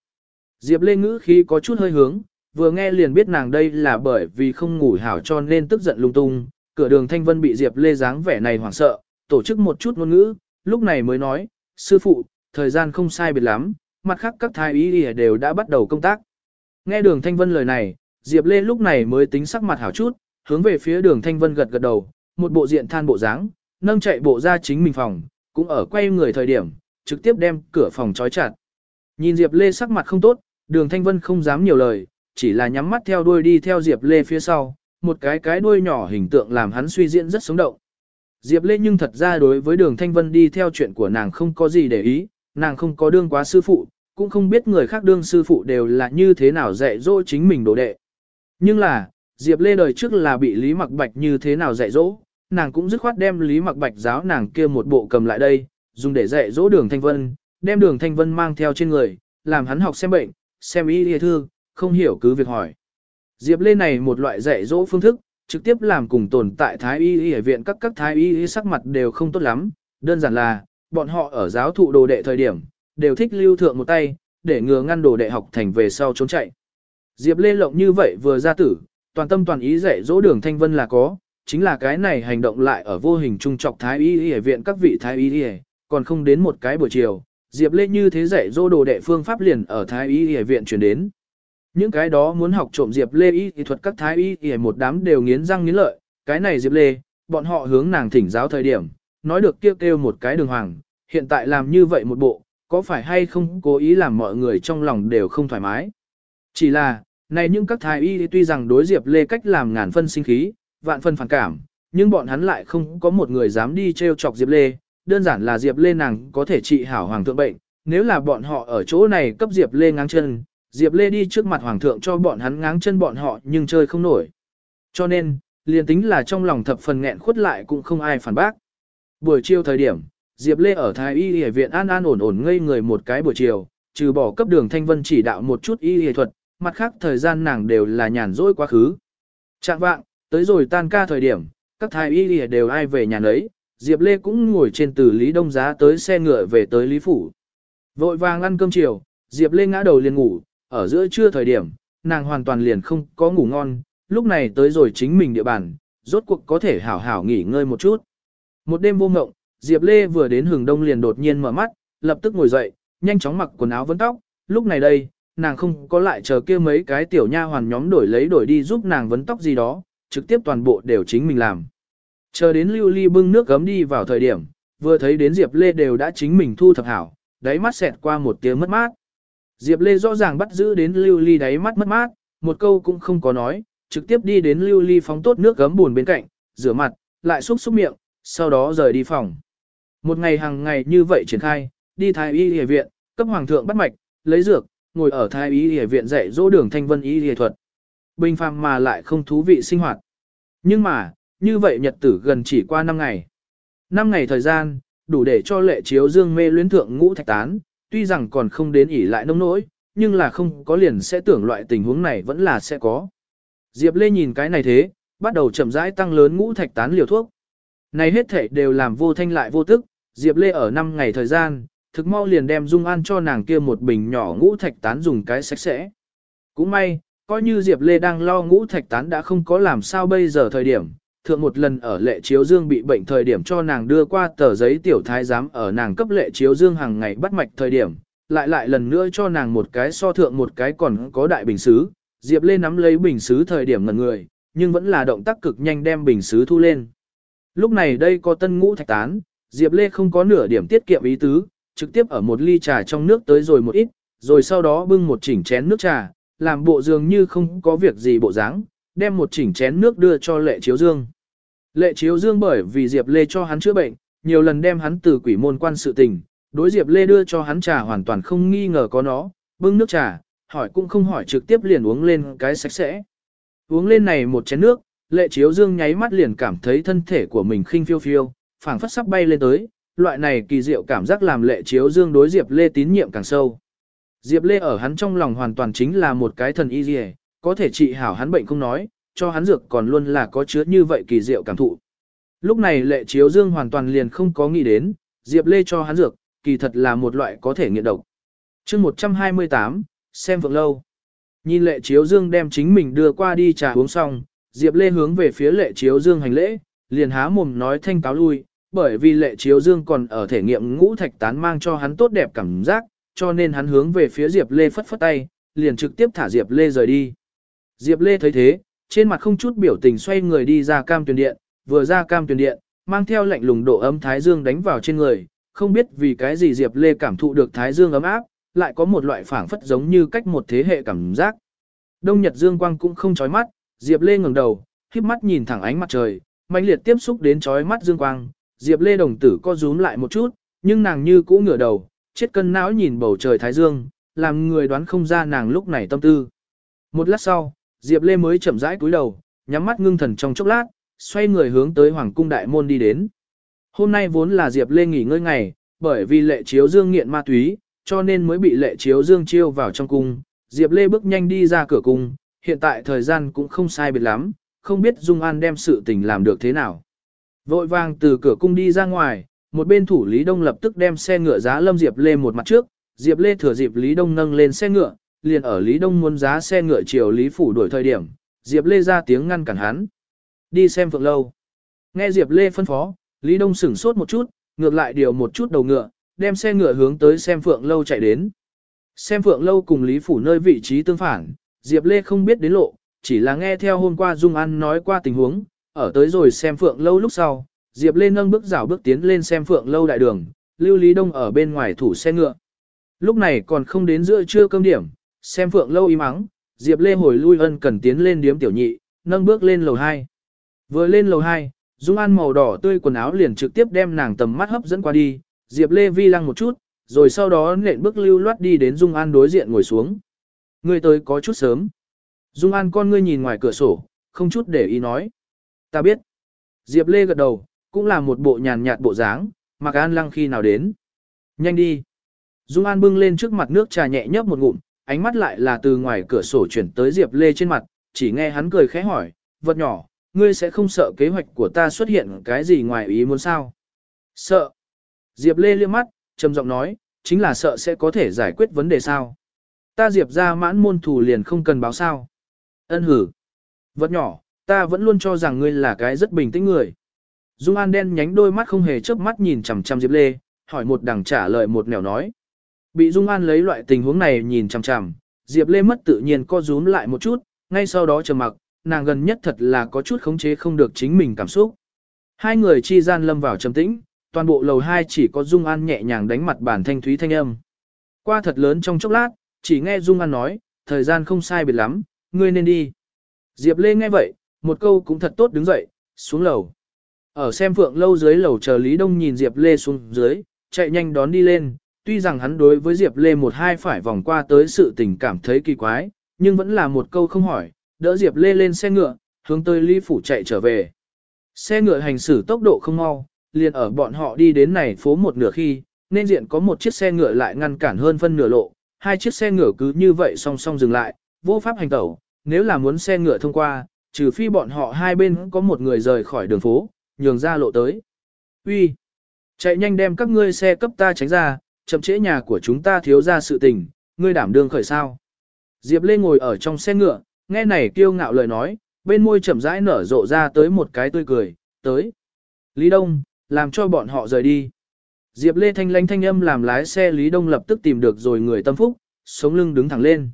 Diệp Lê ngữ khí có chút hơi hướng, vừa nghe liền biết nàng đây là bởi vì không ngủ hảo cho nên tức giận lung tung, cửa đường Thanh Vân bị Diệp Lê dáng vẻ này hoảng sợ, tổ chức một chút ngôn ngữ, lúc này mới nói, sư phụ, thời gian không sai biệt lắm, mặt khác các thái y đều đã bắt đầu công tác. Nghe đường Thanh Vân lời này, Diệp Lê lúc này mới tính sắc mặt hảo chút, hướng về phía đường Thanh Vân gật gật đầu, một bộ diện than bộ dáng, nâng chạy bộ ra chính mình phòng, cũng ở quay người thời điểm, trực tiếp đem cửa phòng trói chặt. Nhìn Diệp Lê sắc mặt không tốt, đường Thanh Vân không dám nhiều lời, chỉ là nhắm mắt theo đuôi đi theo Diệp Lê phía sau, một cái cái đuôi nhỏ hình tượng làm hắn suy diễn rất sống động. Diệp Lê nhưng thật ra đối với đường Thanh Vân đi theo chuyện của nàng không có gì để ý, nàng không có đương quá sư phụ, cũng không biết người khác đương sư phụ đều là như thế nào dạy dỗ chính mình đồ đệ. Nhưng là, Diệp Lê đời trước là bị Lý Mặc Bạch như thế nào dạy dỗ, nàng cũng dứt khoát đem Lý Mặc Bạch giáo nàng kia một bộ cầm lại đây, dùng để dạy dỗ đường Thanh Vân, đem đường Thanh Vân mang theo trên người, làm hắn học xem bệnh, xem y y thư, không hiểu cứ việc hỏi. Diệp Lê này một loại dạy dỗ phương thức, trực tiếp làm cùng tồn tại Thái y y viện các các Thái y y sắc mặt đều không tốt lắm, đơn giản là, bọn họ ở giáo thụ đồ đệ thời điểm, đều thích lưu thượng một tay, để ngừa ngăn đồ đệ học thành về sau trốn chạy. Diệp Lê Lộng như vậy vừa ra tử, toàn tâm toàn ý dạy dỗ đường Thanh Vân là có, chính là cái này hành động lại ở vô hình trung trọc Thái y y viện các vị Thái y y, còn không đến một cái buổi chiều, Diệp Lê như thế dạy dỗ đồ đệ phương pháp liền ở Thái y y viện chuyển đến. Những cái đó muốn học trộm Diệp Lê y y thuật các Thái y y một đám đều nghiến răng nghiến lợi, cái này Diệp Lê, bọn họ hướng nàng thỉnh giáo thời điểm, nói được kêu kêu một cái đường hoàng, hiện tại làm như vậy một bộ, có phải hay không cố ý làm mọi người trong lòng đều không thoải mái. Chỉ là, này những các thái y tuy rằng đối Diệp Lê cách làm ngàn phân sinh khí, vạn phân phản cảm, nhưng bọn hắn lại không có một người dám đi treo chọc Diệp Lê, đơn giản là Diệp Lê nàng có thể trị hảo hoàng thượng bệnh, nếu là bọn họ ở chỗ này cấp Diệp Lê ngáng chân, Diệp Lê đi trước mặt hoàng thượng cho bọn hắn ngáng chân bọn họ nhưng chơi không nổi. Cho nên, liền tính là trong lòng thập phần nghẹn khuất lại cũng không ai phản bác. Buổi chiều thời điểm, Diệp Lê ở Thái Y Y viện an an ổn ổn ngây người một cái buổi chiều, trừ bỏ cấp đường Thanh Vân chỉ đạo một chút y y thuật, mặt khác thời gian nàng đều là nhàn rỗi quá khứ. Trạng vạng, tới rồi tan ca thời điểm, các thái y lìa đều ai về nhà nấy, Diệp Lê cũng ngồi trên từ Lý Đông Giá tới xe ngựa về tới Lý Phủ. Vội vàng ăn cơm chiều, Diệp Lê ngã đầu liền ngủ, ở giữa trưa thời điểm, nàng hoàn toàn liền không có ngủ ngon, lúc này tới rồi chính mình địa bàn, rốt cuộc có thể hảo hảo nghỉ ngơi một chút. Một đêm vô ngộng, Diệp Lê vừa đến hừng đông liền đột nhiên mở mắt, lập tức ngồi dậy, nhanh chóng mặc quần áo vấn tóc, lúc này đây, nàng không có lại chờ kia mấy cái tiểu nha hoàn nhóm đổi lấy đổi đi giúp nàng vấn tóc gì đó, trực tiếp toàn bộ đều chính mình làm. Chờ đến Lưu Ly bưng nước gấm đi vào thời điểm, vừa thấy đến Diệp Lê đều đã chính mình thu thập hảo, đáy mắt xẹt qua một tiếng mất mát. Diệp Lê rõ ràng bắt giữ đến Lưu Ly đáy mắt mất mát, một câu cũng không có nói, trực tiếp đi đến Lưu Ly phóng tốt nước gấm buồn bên cạnh, rửa mặt, lại xúc xúc miệng, sau đó rời đi phòng. Một ngày hàng ngày như vậy triển khai, đi thái y y viện, cấp hoàng thượng bắt mạch, lấy dược, ngồi ở thái y y viện dạy dỗ đường thanh vân y y thuật. Bình phàm mà lại không thú vị sinh hoạt. Nhưng mà, như vậy nhật tử gần chỉ qua 5 ngày. 5 ngày thời gian, đủ để cho lệ chiếu dương mê luyến thượng ngũ thạch tán, tuy rằng còn không đến ỉ lại nông nỗi, nhưng là không có liền sẽ tưởng loại tình huống này vẫn là sẽ có. Diệp Lê nhìn cái này thế, bắt đầu chậm rãi tăng lớn ngũ thạch tán liều thuốc. Này hết thể đều làm vô thanh lại vô tức, Diệp Lê ở 5 ngày thời gian, thực mau liền đem Dung An cho nàng kia một bình nhỏ ngũ thạch tán dùng cái sạch sẽ. Cũng may, coi như Diệp Lê đang lo ngũ thạch tán đã không có làm sao bây giờ thời điểm, thượng một lần ở lệ chiếu dương bị bệnh thời điểm cho nàng đưa qua tờ giấy tiểu thái giám ở nàng cấp lệ chiếu dương hàng ngày bắt mạch thời điểm, lại lại lần nữa cho nàng một cái so thượng một cái còn có đại bình xứ. Diệp Lê nắm lấy bình xứ thời điểm ngẩn người, nhưng vẫn là động tác cực nhanh đem bình xứ thu lên. Lúc này đây có tân ngũ thạch tán, Diệp Lê không có nửa điểm tiết kiệm ý tứ, trực tiếp ở một ly trà trong nước tới rồi một ít, rồi sau đó bưng một chỉnh chén nước trà, làm bộ dường như không có việc gì bộ dáng, đem một chỉnh chén nước đưa cho lệ chiếu dương. Lệ chiếu dương bởi vì Diệp Lê cho hắn chữa bệnh, nhiều lần đem hắn từ quỷ môn quan sự tình, đối Diệp Lê đưa cho hắn trà hoàn toàn không nghi ngờ có nó, bưng nước trà, hỏi cũng không hỏi trực tiếp liền uống lên cái sạch sẽ. Uống lên này một chén nước, lệ chiếu dương nháy mắt liền cảm thấy thân thể của mình khinh phiêu phiêu, phảng phất sắp bay lên tới, loại này kỳ diệu cảm giác làm lệ chiếu dương đối Diệp Lê tín nhiệm càng sâu. Diệp Lê ở hắn trong lòng hoàn toàn chính là một cái thần y dì có thể trị hảo hắn bệnh không nói, cho hắn dược còn luôn là có chứa như vậy kỳ diệu cảm thụ. Lúc này lệ chiếu dương hoàn toàn liền không có nghĩ đến, Diệp Lê cho hắn dược, kỳ thật là một loại có thể nghiện độc. chương 128, xem vượng lâu. Nhìn lệ chiếu dương đem chính mình đưa qua đi trà uống xong, Diệp Lê hướng về phía lệ chiếu dương hành lễ, liền há mồm nói thanh cáo lui, bởi vì lệ chiếu dương còn ở thể nghiệm ngũ thạch tán mang cho hắn tốt đẹp cảm giác, cho nên hắn hướng về phía Diệp Lê phất phất tay, liền trực tiếp thả Diệp Lê rời đi. Diệp Lê thấy thế, trên mặt không chút biểu tình xoay người đi ra cam tuyển điện, vừa ra cam tuyển điện, mang theo lạnh lùng độ ấm thái dương đánh vào trên người, không biết vì cái gì Diệp Lê cảm thụ được thái dương ấm áp, lại có một loại phảng phất giống như cách một thế hệ cảm giác. Đông Nhật Dương quang cũng không chói mắt, Diệp Lê ngẩng đầu, khép mắt nhìn thẳng ánh mặt trời, mãnh liệt tiếp xúc đến chói mắt dương quang, Diệp Lê đồng tử co rúm lại một chút, nhưng nàng như cũ ngửa đầu, chết cân não nhìn bầu trời thái dương, làm người đoán không ra nàng lúc này tâm tư. Một lát sau, Diệp Lê mới chậm rãi cúi đầu, nhắm mắt ngưng thần trong chốc lát, xoay người hướng tới Hoàng cung đại môn đi đến. Hôm nay vốn là Diệp Lê nghỉ ngơi ngày, bởi vì lệ chiếu dương nghiện ma túy, cho nên mới bị lệ chiếu dương chiêu vào trong cung. Diệp Lê bước nhanh đi ra cửa cung, hiện tại thời gian cũng không sai biệt lắm, không biết Dung An đem sự tình làm được thế nào. Vội vàng từ cửa cung đi ra ngoài, một bên thủ Lý Đông lập tức đem xe ngựa giá lâm Diệp Lê một mặt trước, Diệp Lê thừa dịp Lý Đông nâng lên xe ngựa, liền ở Lý Đông muốn giá xe ngựa chiều Lý Phủ đuổi thời điểm, Diệp Lê ra tiếng ngăn cản hắn. Đi xem phượng lâu. Nghe Diệp Lê phân phó, Lý Đông sửng sốt một chút, ngược lại điều một chút đầu ngựa, đem xe ngựa hướng tới xem phượng lâu chạy đến. Xem phượng lâu cùng Lý Phủ nơi vị trí tương phản, Diệp Lê không biết đến lộ, chỉ là nghe theo hôm qua Dung An nói qua tình huống, ở tới rồi xem phượng lâu lúc sau, Diệp Lê nâng bước rảo bước tiến lên xem phượng lâu đại đường, Lưu Lý Đông ở bên ngoài thủ xe ngựa. Lúc này còn không đến giữa trưa cơm điểm, xem phượng lâu im mắng Diệp Lê hồi lui ân cần tiến lên điếm tiểu nhị, nâng bước lên lầu 2. Vừa lên lầu 2, Dung An màu đỏ tươi quần áo liền trực tiếp đem nàng tầm mắt hấp dẫn qua đi, Diệp Lê vi lăng một chút, rồi sau đó nện bước lưu loát đi đến Dung An đối diện ngồi xuống. người tới có chút sớm. Dung An con ngươi nhìn ngoài cửa sổ, không chút để ý nói. Ta biết. Diệp Lê gật đầu, cũng là một bộ nhàn nhạt bộ dáng, mặc An lăng khi nào đến. Nhanh đi. Dung An bưng lên trước mặt nước trà nhẹ nhấp một ngụm, ánh mắt lại là từ ngoài cửa sổ chuyển tới Diệp Lê trên mặt, chỉ nghe hắn cười khẽ hỏi, vật nhỏ, ngươi sẽ không sợ kế hoạch của ta xuất hiện cái gì ngoài ý muốn sao? Sợ. Diệp Lê liếc mắt, trầm giọng nói, chính là sợ sẽ có thể giải quyết vấn đề sao? Ta Diệp ra mãn môn thủ liền không cần báo sao. Ân hử. Vật nhỏ, ta vẫn luôn cho rằng ngươi là cái rất bình tĩnh người. Dung An đen nhánh đôi mắt không hề chớp mắt nhìn chằm chằm Diệp Lê, hỏi một đằng trả lời một nẻo nói. Bị Dung An lấy loại tình huống này nhìn chằm chằm, Diệp Lê mất tự nhiên co rúm lại một chút, ngay sau đó trầm mặc, nàng gần nhất thật là có chút khống chế không được chính mình cảm xúc. Hai người chi gian lâm vào trầm tĩnh, toàn bộ lầu hai chỉ có Dung An nhẹ nhàng đánh mặt bản thanh thúy thanh âm. Qua thật lớn trong chốc lát, chỉ nghe Dung An nói, thời gian không sai biệt lắm, ngươi nên đi. Diệp Lê nghe vậy, một câu cũng thật tốt đứng dậy, xuống lầu. Ở xem phượng lâu dưới lầu chờ Lý Đông nhìn Diệp Lê xuống dưới, chạy nhanh đón đi lên, tuy rằng hắn đối với Diệp Lê một hai phải vòng qua tới sự tình cảm thấy kỳ quái, nhưng vẫn là một câu không hỏi, đỡ Diệp Lê lên xe ngựa, hướng tới Lý Phủ chạy trở về. Xe ngựa hành xử tốc độ không mau, liền ở bọn họ đi đến này phố một nửa khi, nên diện có một chiếc xe ngựa lại ngăn cản hơn phân nửa lộ, hai chiếc xe ngựa cứ như vậy song song dừng lại, vô pháp hành tẩu, nếu là muốn xe ngựa thông qua, trừ phi bọn họ hai bên có một người rời khỏi đường phố, nhường ra lộ tới. Uy, Chạy nhanh đem các ngươi xe cấp ta tránh ra, chậm trễ nhà của chúng ta thiếu ra sự tình, ngươi đảm đương khởi sao. Diệp Lê ngồi ở trong xe ngựa, nghe này kiêu ngạo lời nói, bên môi chậm rãi nở rộ ra tới một cái tươi cười, tới. Lý Đông, làm cho bọn họ rời đi. Diệp Lê thanh lánh thanh âm làm lái xe Lý Đông lập tức tìm được rồi người tâm phúc, sống lưng đứng thẳng lên.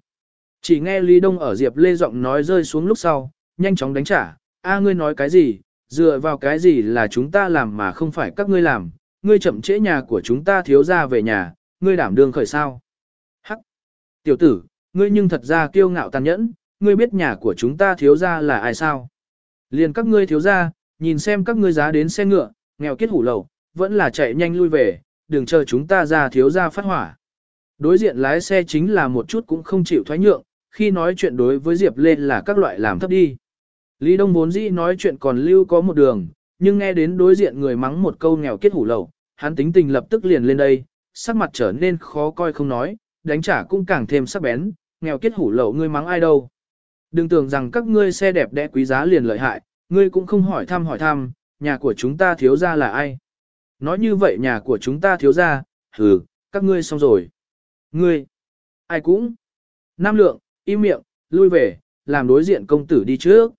Chỉ nghe Lý Đông ở Diệp Lê giọng nói rơi xuống lúc sau, nhanh chóng đánh trả, a ngươi nói cái gì, dựa vào cái gì là chúng ta làm mà không phải các ngươi làm, ngươi chậm trễ nhà của chúng ta thiếu ra về nhà, ngươi đảm đương khởi sao. Hắc! Tiểu tử, ngươi nhưng thật ra kiêu ngạo tàn nhẫn, ngươi biết nhà của chúng ta thiếu ra là ai sao? Liền các ngươi thiếu ra, nhìn xem các ngươi giá đến xe ngựa, nghèo kết hủ lầu, vẫn là chạy nhanh lui về, đừng chờ chúng ta ra thiếu ra phát hỏa. Đối diện lái xe chính là một chút cũng không chịu thoái nhượng, khi nói chuyện đối với Diệp lên là các loại làm thấp đi. Lý Đông vốn dĩ nói chuyện còn lưu có một đường, nhưng nghe đến đối diện người mắng một câu nghèo kết hủ lậu, hắn tính tình lập tức liền lên đây, sắc mặt trở nên khó coi không nói, đánh trả cũng càng thêm sắc bén, nghèo kết hủ lậu ngươi mắng ai đâu. Đừng tưởng rằng các ngươi xe đẹp đẽ quý giá liền lợi hại, ngươi cũng không hỏi thăm hỏi thăm, nhà của chúng ta thiếu ra là ai. Nói như vậy nhà của chúng ta thiếu ra, hừ, các ngươi xong rồi. Ngươi, ai cũng. Nam lượng, im miệng, lui về, làm đối diện công tử đi trước.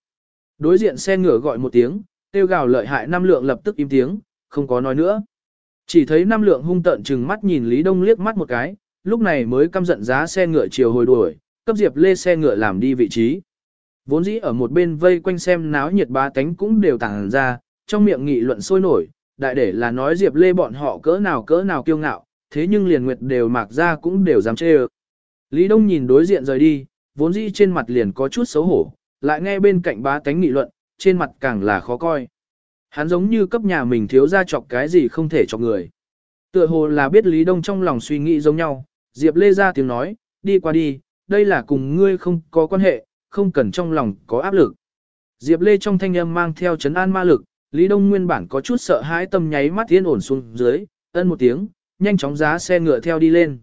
Đối diện xe ngựa gọi một tiếng, tiêu gào lợi hại năm lượng lập tức im tiếng, không có nói nữa. Chỉ thấy năm lượng hung tận chừng mắt nhìn Lý Đông liếc mắt một cái, lúc này mới căm giận giá xe ngựa chiều hồi đuổi, cấp Diệp Lê xe ngựa làm đi vị trí. Vốn dĩ ở một bên vây quanh xem náo nhiệt ba tánh cũng đều tàng ra, trong miệng nghị luận sôi nổi, đại để là nói Diệp Lê bọn họ cỡ nào cỡ nào kiêu ngạo, thế nhưng liền nguyệt đều mạc ra cũng đều dám chê ơ. Lý Đông nhìn đối diện rời đi, vốn dĩ trên mặt liền có chút xấu hổ, lại nghe bên cạnh ba tánh nghị luận, trên mặt càng là khó coi. Hắn giống như cấp nhà mình thiếu ra chọc cái gì không thể chọc người. Tựa hồ là biết Lý Đông trong lòng suy nghĩ giống nhau, Diệp Lê ra tiếng nói, đi qua đi, đây là cùng ngươi không có quan hệ, không cần trong lòng có áp lực. Diệp Lê trong thanh âm mang theo chấn an ma lực, Lý Đông nguyên bản có chút sợ hãi tâm nháy mắt yên ổn xuống dưới, ân một tiếng, nhanh chóng giá xe ngựa theo đi lên.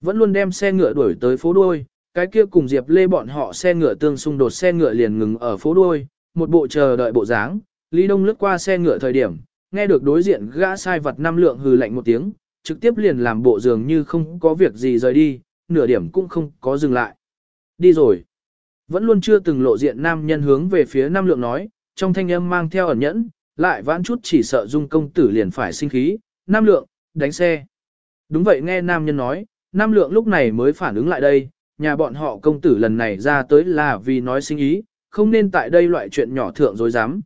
Vẫn luôn đem xe ngựa đuổi tới phố đuôi, cái kia cùng Diệp Lê bọn họ xe ngựa tương xung đột xe ngựa liền ngừng ở phố đuôi, một bộ chờ đợi bộ dáng, Lý Đông lướt qua xe ngựa thời điểm, nghe được đối diện gã sai vật năm lượng hừ lạnh một tiếng, trực tiếp liền làm bộ dường như không có việc gì rời đi, nửa điểm cũng không có dừng lại. Đi rồi. Vẫn luôn chưa từng lộ diện nam nhân hướng về phía năm lượng nói, trong thanh âm mang theo ẩn nhẫn, lại vãn chút chỉ sợ dung công tử liền phải sinh khí, nam lượng, đánh xe. Đúng vậy nghe nam nhân nói, nam lượng lúc này mới phản ứng lại đây, nhà bọn họ công tử lần này ra tới là vì nói sinh ý, không nên tại đây loại chuyện nhỏ thượng dối dám.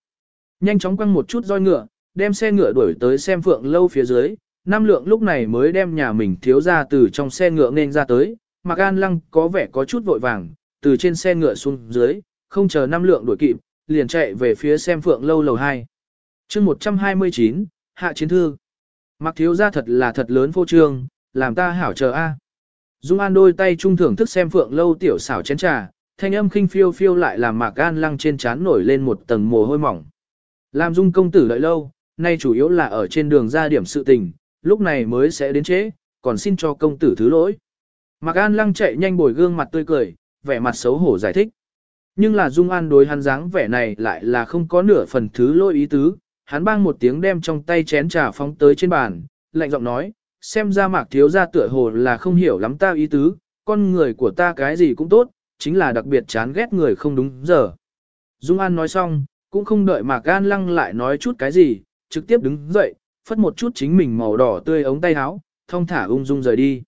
Nhanh chóng quăng một chút roi ngựa, đem xe ngựa đuổi tới xem phượng lâu phía dưới, Nam lượng lúc này mới đem nhà mình thiếu ra từ trong xe ngựa nên ra tới, Mạc An Lăng có vẻ có chút vội vàng, từ trên xe ngựa xuống dưới, không chờ Nam lượng đuổi kịp, liền chạy về phía xem phượng lâu lầu 2. chương 129, Hạ Chiến Thư. Mạc thiếu ra thật là thật lớn phô trương, làm ta hảo chờ a. Dung An đôi tay trung thưởng thức xem phượng lâu tiểu xảo chén trà, thanh âm khinh phiêu phiêu lại làm Mạc An Lăng trên trán nổi lên một tầng mồ hôi mỏng. Làm Dung công tử đợi lâu, nay chủ yếu là ở trên đường ra điểm sự tình, lúc này mới sẽ đến trễ, còn xin cho công tử thứ lỗi. Mạc An Lăng chạy nhanh bồi gương mặt tươi cười, vẻ mặt xấu hổ giải thích. Nhưng là Dung An đối hắn dáng vẻ này lại là không có nửa phần thứ lỗi ý tứ, hắn bang một tiếng đem trong tay chén trà phóng tới trên bàn, lạnh giọng nói, xem ra Mạc thiếu gia tựa hồ là không hiểu lắm ta ý tứ, con người của ta cái gì cũng tốt, chính là đặc biệt chán ghét người không đúng giờ. Dung An nói xong, cũng không đợi Mạc An Lăng lại nói chút cái gì, trực tiếp đứng dậy, phất một chút chính mình màu đỏ tươi ống tay áo, thông thả ung dung rời đi.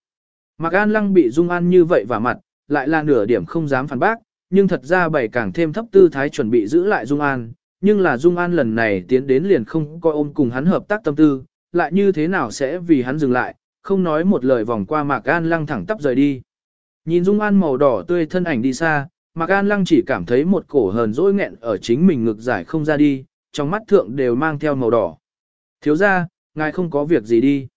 Mạc An Lăng bị Dung An như vậy vào mặt, lại là nửa điểm không dám phản bác, nhưng thật ra bày càng thêm thấp tư thái chuẩn bị giữ lại Dung An, nhưng là Dung An lần này tiến đến liền không coi ôm cùng hắn hợp tác tâm tư, lại như thế nào sẽ vì hắn dừng lại, không nói một lời vòng qua Mạc An Lăng thẳng tắp rời đi. Nhìn Dung An màu đỏ tươi thân ảnh đi xa, Mạc An Lăng chỉ cảm thấy một cổ hờn dỗi nghẹn ở chính mình ngực giải không ra đi, trong mắt thượng đều mang theo màu đỏ. Thiếu ra, ngài không có việc gì đi.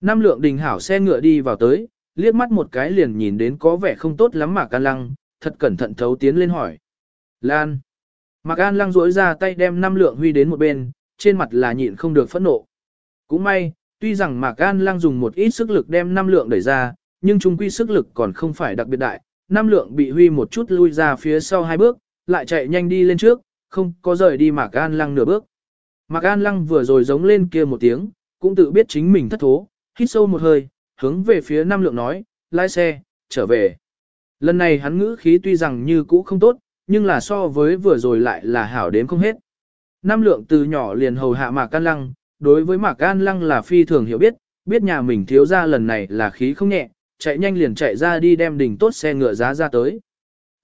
Năm lượng đình hảo xe ngựa đi vào tới, liếc mắt một cái liền nhìn đến có vẻ không tốt lắm Mạc An Lăng, thật cẩn thận thấu tiến lên hỏi. Lan. Mạc An Lăng rỗi ra tay đem năm lượng huy đến một bên, trên mặt là nhịn không được phẫn nộ. Cũng may, tuy rằng Mạc An Lăng dùng một ít sức lực đem năm lượng đẩy ra, nhưng chung quy sức lực còn không phải đặc biệt đại. Năm lượng bị huy một chút lui ra phía sau hai bước, lại chạy nhanh đi lên trước, không có rời đi Mạc An Lăng nửa bước. Mạc An Lăng vừa rồi giống lên kia một tiếng, cũng tự biết chính mình thất thố, hít sâu một hơi, hướng về phía năm Lượng nói, lái xe, trở về. Lần này hắn ngữ khí tuy rằng như cũ không tốt, nhưng là so với vừa rồi lại là hảo đến không hết. Năm Lượng từ nhỏ liền hầu hạ Mạc An Lăng, đối với Mạc An Lăng là phi thường hiểu biết, biết nhà mình thiếu ra lần này là khí không nhẹ, chạy nhanh liền chạy ra đi đem đỉnh tốt xe ngựa giá ra tới.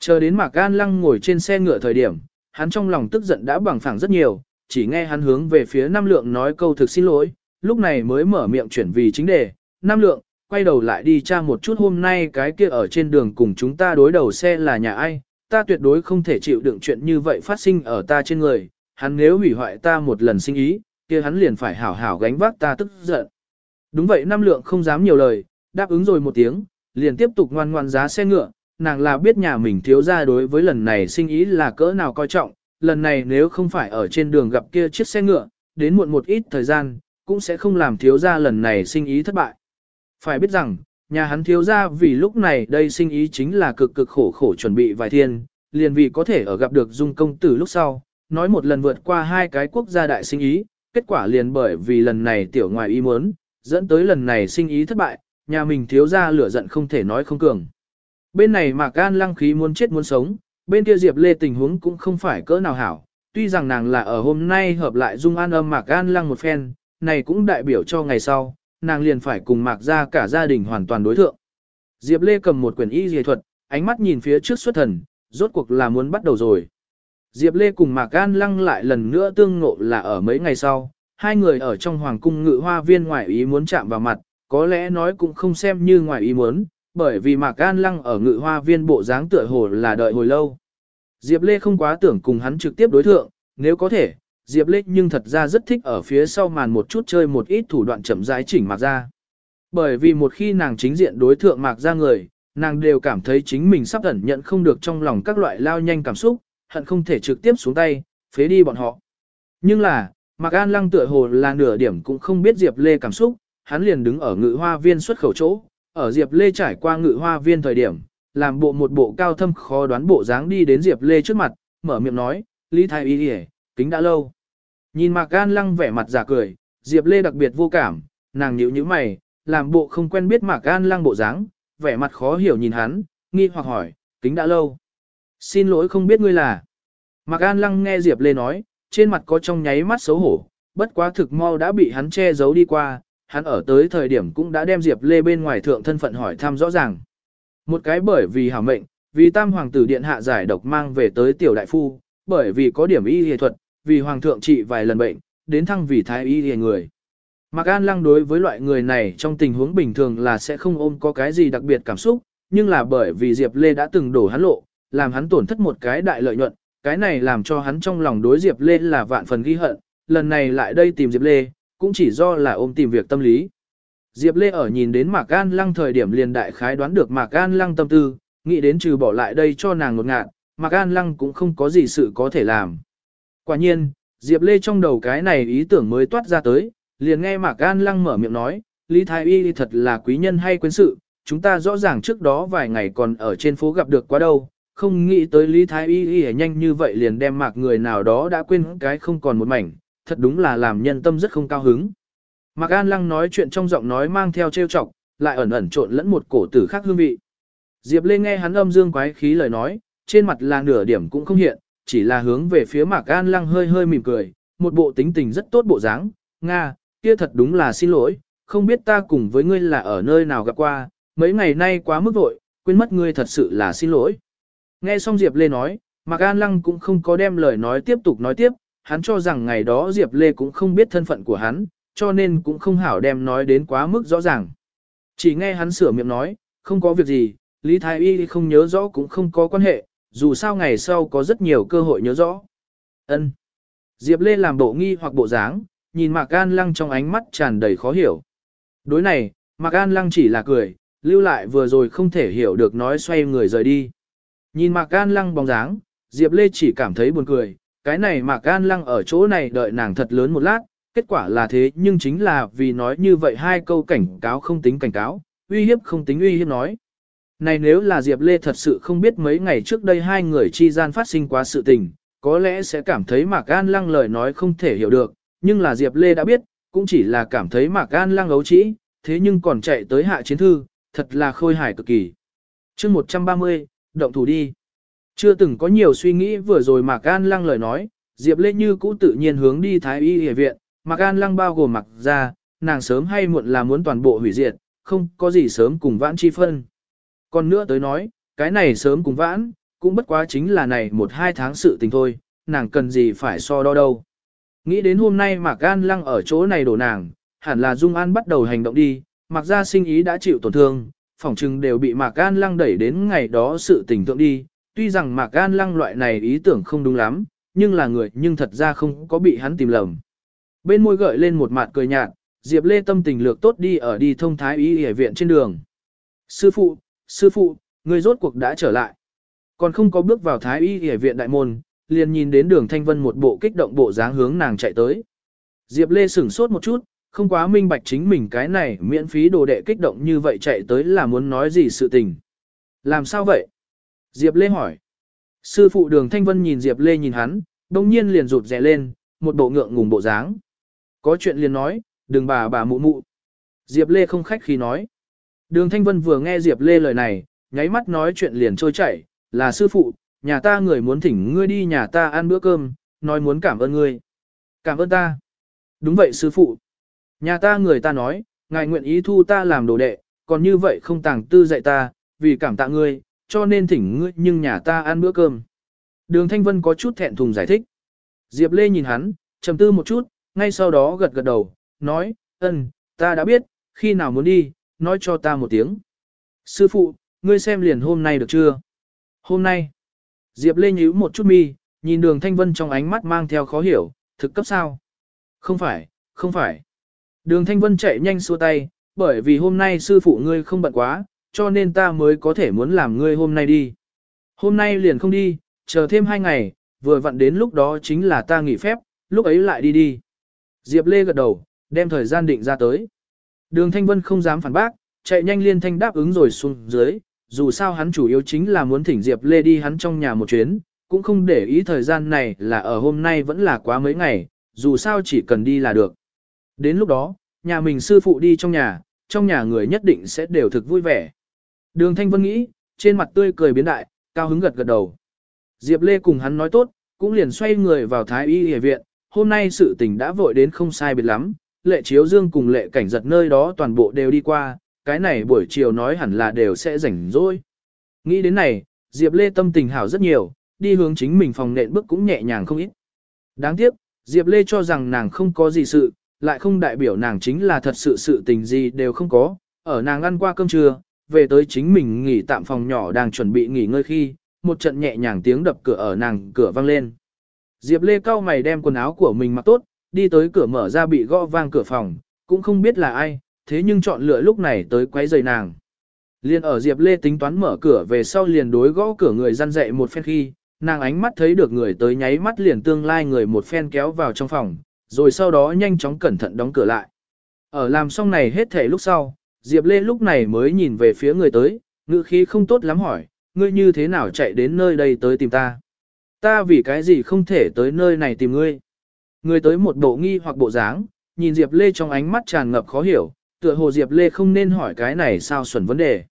Chờ đến Mạc An Lăng ngồi trên xe ngựa thời điểm, hắn trong lòng tức giận đã bằng phẳng rất nhiều, chỉ nghe hắn hướng về phía Nam Lượng nói câu thực xin lỗi, lúc này mới mở miệng chuyển vì chính đề, Nam Lượng, quay đầu lại đi tra một chút hôm nay cái kia ở trên đường cùng chúng ta đối đầu xe là nhà ai, ta tuyệt đối không thể chịu đựng chuyện như vậy phát sinh ở ta trên người, hắn nếu hủy hoại ta một lần sinh ý, kia hắn liền phải hảo hảo gánh vác ta tức giận. Đúng vậy năm Lượng không dám nhiều lời, đáp ứng rồi một tiếng, liền tiếp tục ngoan ngoan giá xe ngựa, nàng là biết nhà mình thiếu ra đối với lần này sinh ý là cỡ nào coi trọng, lần này nếu không phải ở trên đường gặp kia chiếc xe ngựa, đến muộn một ít thời gian, cũng sẽ không làm thiếu ra lần này sinh ý thất bại. Phải biết rằng, nhà hắn thiếu ra vì lúc này đây sinh ý chính là cực cực khổ khổ chuẩn bị vài thiên, liền vì có thể ở gặp được dung công tử lúc sau, nói một lần vượt qua hai cái quốc gia đại sinh ý, kết quả liền bởi vì lần này tiểu ngoài ý muốn, dẫn tới lần này sinh ý thất bại, nhà mình thiếu ra lửa giận không thể nói không cường. Bên này Mạc An lăng khí muốn chết muốn sống, bên kia Diệp Lê tình huống cũng không phải cỡ nào hảo, tuy rằng nàng là ở hôm nay hợp lại dung an âm Mạc An lăng một phen, này cũng đại biểu cho ngày sau, nàng liền phải cùng Mạc ra cả gia đình hoàn toàn đối thượng. Diệp Lê cầm một quyển y dề thuật, ánh mắt nhìn phía trước xuất thần, rốt cuộc là muốn bắt đầu rồi. Diệp Lê cùng Mạc An lăng lại lần nữa tương ngộ là ở mấy ngày sau, hai người ở trong hoàng cung ngự hoa viên ngoại ý muốn chạm vào mặt, có lẽ nói cũng không xem như ngoại ý muốn, bởi vì Mạc An Lăng ở ngự hoa viên bộ dáng tựa hồ là đợi hồi lâu. Diệp Lê không quá tưởng cùng hắn trực tiếp đối thượng, nếu có thể, Diệp Lê nhưng thật ra rất thích ở phía sau màn một chút chơi một ít thủ đoạn chậm rãi chỉnh Mạc ra. Bởi vì một khi nàng chính diện đối thượng Mạc ra người, nàng đều cảm thấy chính mình sắp ẩn nhận không được trong lòng các loại lao nhanh cảm xúc, hận không thể trực tiếp xuống tay, phế đi bọn họ. Nhưng là, Mạc An Lăng tựa hồ là nửa điểm cũng không biết Diệp Lê cảm xúc, hắn liền đứng ở ngự hoa viên xuất khẩu chỗ, ở Diệp Lê trải qua ngự hoa viên thời điểm, làm bộ một bộ cao thâm khó đoán bộ dáng đi đến Diệp Lê trước mặt, mở miệng nói, Lý Thái Y Điề, kính đã lâu. Nhìn Mạc an Lăng vẻ mặt giả cười, Diệp Lê đặc biệt vô cảm, nàng nhíu nhíu mày, làm bộ không quen biết Mạc an Lăng bộ dáng, vẻ mặt khó hiểu nhìn hắn, nghi hoặc hỏi, kính đã lâu. Xin lỗi không biết ngươi là. Mạc An Lăng nghe Diệp Lê nói, trên mặt có trong nháy mắt xấu hổ, bất quá thực mau đã bị hắn che giấu đi qua, hắn ở tới thời điểm cũng đã đem Diệp Lê bên ngoài thượng thân phận hỏi thăm rõ ràng. Một cái bởi vì hảo mệnh, vì tam hoàng tử điện hạ giải độc mang về tới tiểu đại phu, bởi vì có điểm y y thuật, vì hoàng thượng trị vài lần bệnh, đến thăng vì thái y y người. Mạc An Lăng đối với loại người này trong tình huống bình thường là sẽ không ôm có cái gì đặc biệt cảm xúc, nhưng là bởi vì Diệp Lê đã từng đổ hắn lộ, làm hắn tổn thất một cái đại lợi nhuận, cái này làm cho hắn trong lòng đối Diệp Lê là vạn phần ghi hận, lần này lại đây tìm Diệp Lê, cũng chỉ do là ôm tìm việc tâm lý. Diệp Lê ở nhìn đến Mạc An Lăng thời điểm liền đại khái đoán được Mạc An Lăng tâm tư, nghĩ đến trừ bỏ lại đây cho nàng ngột ngạn, Mạc An Lăng cũng không có gì sự có thể làm. Quả nhiên, Diệp Lê trong đầu cái này ý tưởng mới toát ra tới, liền nghe Mạc An Lăng mở miệng nói, Lý Thái Y thật là quý nhân hay quên sự, chúng ta rõ ràng trước đó vài ngày còn ở trên phố gặp được quá đâu, không nghĩ tới Lý Thái Y Y nhanh như vậy liền đem Mạc người nào đó đã quên cái không còn một mảnh, thật đúng là làm nhân tâm rất không cao hứng. Mạc An Lăng nói chuyện trong giọng nói mang theo trêu chọc, lại ẩn ẩn trộn lẫn một cổ tử khác hương vị. Diệp Lê nghe hắn âm dương quái khí lời nói, trên mặt là nửa điểm cũng không hiện, chỉ là hướng về phía Mạc An Lăng hơi hơi mỉm cười, một bộ tính tình rất tốt bộ dáng. Nga, kia thật đúng là xin lỗi, không biết ta cùng với ngươi là ở nơi nào gặp qua, mấy ngày nay quá mức vội, quên mất ngươi thật sự là xin lỗi. Nghe xong Diệp Lê nói, Mạc An Lăng cũng không có đem lời nói tiếp tục nói tiếp, hắn cho rằng ngày đó Diệp Lê cũng không biết thân phận của hắn, cho nên cũng không hảo đem nói đến quá mức rõ ràng. Chỉ nghe hắn sửa miệng nói, không có việc gì, Lý Thái Y không nhớ rõ cũng không có quan hệ, dù sao ngày sau có rất nhiều cơ hội nhớ rõ. Ân. Diệp Lê làm bộ nghi hoặc bộ dáng, nhìn Mạc An Lăng trong ánh mắt tràn đầy khó hiểu. Đối này, Mạc An Lăng chỉ là cười, lưu lại vừa rồi không thể hiểu được nói xoay người rời đi. Nhìn Mạc An Lăng bóng dáng, Diệp Lê chỉ cảm thấy buồn cười, cái này Mạc An Lăng ở chỗ này đợi nàng thật lớn một lát, kết quả là thế nhưng chính là vì nói như vậy hai câu cảnh cáo không tính cảnh cáo, uy hiếp không tính uy hiếp nói. Này nếu là Diệp Lê thật sự không biết mấy ngày trước đây hai người chi gian phát sinh quá sự tình, có lẽ sẽ cảm thấy Mạc An Lăng lời nói không thể hiểu được, nhưng là Diệp Lê đã biết, cũng chỉ là cảm thấy Mạc An Lăng ấu trĩ, thế nhưng còn chạy tới hạ chiến thư, thật là khôi hài cực kỳ. chương 130, động thủ đi. Chưa từng có nhiều suy nghĩ vừa rồi Mạc An Lăng lời nói, Diệp Lê như cũ tự nhiên hướng đi Thái Y Y viện, Mạc An Lăng bao gồm mặc ra, nàng sớm hay muộn là muốn toàn bộ hủy diệt, không có gì sớm cùng vãn chi phân. Còn nữa tới nói, cái này sớm cùng vãn, cũng bất quá chính là này một hai tháng sự tình thôi, nàng cần gì phải so đo đâu. Nghĩ đến hôm nay Mạc An Lăng ở chỗ này đổ nàng, hẳn là Dung An bắt đầu hành động đi, Mạc Gia sinh ý đã chịu tổn thương, phỏng chừng đều bị Mạc An Lăng đẩy đến ngày đó sự tình tượng đi, tuy rằng Mạc An Lăng loại này ý tưởng không đúng lắm, nhưng là người nhưng thật ra không có bị hắn tìm lầm. Bên môi gợi lên một mặt cười nhạt, Diệp Lê tâm tình lược tốt đi ở đi thông thái y y viện trên đường. Sư phụ, sư phụ, người rốt cuộc đã trở lại. Còn không có bước vào thái y y viện đại môn, liền nhìn đến đường Thanh Vân một bộ kích động bộ dáng hướng nàng chạy tới. Diệp Lê sửng sốt một chút, không quá minh bạch chính mình cái này miễn phí đồ đệ kích động như vậy chạy tới là muốn nói gì sự tình. Làm sao vậy? Diệp Lê hỏi. Sư phụ đường Thanh Vân nhìn Diệp Lê nhìn hắn, đông nhiên liền rụt rè lên, một bộ ngượng ngùng bộ dáng. Có chuyện liền nói, đừng bà bà mụ mụ. Diệp Lê không khách khí nói. Đường Thanh Vân vừa nghe Diệp Lê lời này, nháy mắt nói chuyện liền trôi chảy, là sư phụ, nhà ta người muốn thỉnh ngươi đi nhà ta ăn bữa cơm, nói muốn cảm ơn ngươi. Cảm ơn ta. Đúng vậy sư phụ. Nhà ta người ta nói, ngài nguyện ý thu ta làm đồ đệ, còn như vậy không tàng tư dạy ta, vì cảm tạ ngươi, cho nên thỉnh ngươi nhưng nhà ta ăn bữa cơm. Đường Thanh Vân có chút thẹn thùng giải thích. Diệp Lê nhìn hắn, trầm tư một chút, ngay sau đó gật gật đầu, nói, ân, ta đã biết, khi nào muốn đi, nói cho ta một tiếng. Sư phụ, ngươi xem liền hôm nay được chưa? Hôm nay. Diệp Lê nhíu một chút mi, nhìn đường Thanh Vân trong ánh mắt mang theo khó hiểu, thực cấp sao? Không phải, không phải. Đường Thanh Vân chạy nhanh xua tay, bởi vì hôm nay sư phụ ngươi không bận quá, cho nên ta mới có thể muốn làm ngươi hôm nay đi. Hôm nay liền không đi, chờ thêm hai ngày, vừa vặn đến lúc đó chính là ta nghỉ phép, lúc ấy lại đi đi. Diệp Lê gật đầu, đem thời gian định ra tới. Đường Thanh Vân không dám phản bác, chạy nhanh liên thanh đáp ứng rồi xuống dưới, dù sao hắn chủ yếu chính là muốn thỉnh Diệp Lê đi hắn trong nhà một chuyến, cũng không để ý thời gian này là ở hôm nay vẫn là quá mấy ngày, dù sao chỉ cần đi là được. Đến lúc đó, nhà mình sư phụ đi trong nhà, trong nhà người nhất định sẽ đều thực vui vẻ. Đường Thanh Vân nghĩ, trên mặt tươi cười biến đại, cao hứng gật gật đầu. Diệp Lê cùng hắn nói tốt, cũng liền xoay người vào Thái Y Y viện, hôm nay sự tình đã vội đến không sai biệt lắm, lệ chiếu dương cùng lệ cảnh giật nơi đó toàn bộ đều đi qua, cái này buổi chiều nói hẳn là đều sẽ rảnh rỗi. Nghĩ đến này, Diệp Lê tâm tình hảo rất nhiều, đi hướng chính mình phòng nện bước cũng nhẹ nhàng không ít. Đáng tiếc, Diệp Lê cho rằng nàng không có gì sự, lại không đại biểu nàng chính là thật sự sự tình gì đều không có, ở nàng ăn qua cơm trưa, về tới chính mình nghỉ tạm phòng nhỏ đang chuẩn bị nghỉ ngơi khi, một trận nhẹ nhàng tiếng đập cửa ở nàng cửa vang lên. Diệp Lê cao mày đem quần áo của mình mặc tốt, đi tới cửa mở ra bị gõ vang cửa phòng, cũng không biết là ai, thế nhưng chọn lựa lúc này tới quấy rầy nàng. Liên ở Diệp Lê tính toán mở cửa về sau liền đối gõ cửa người răn dậy một phen khi, nàng ánh mắt thấy được người tới nháy mắt liền tương lai người một phen kéo vào trong phòng, rồi sau đó nhanh chóng cẩn thận đóng cửa lại. Ở làm xong này hết thể lúc sau, Diệp Lê lúc này mới nhìn về phía người tới, ngữ khí không tốt lắm hỏi, ngươi như thế nào chạy đến nơi đây tới tìm ta? Ta vì cái gì không thể tới nơi này tìm ngươi? Người tới một bộ nghi hoặc bộ dáng, nhìn Diệp Lê trong ánh mắt tràn ngập khó hiểu, tựa hồ Diệp Lê không nên hỏi cái này sao xuẩn vấn đề.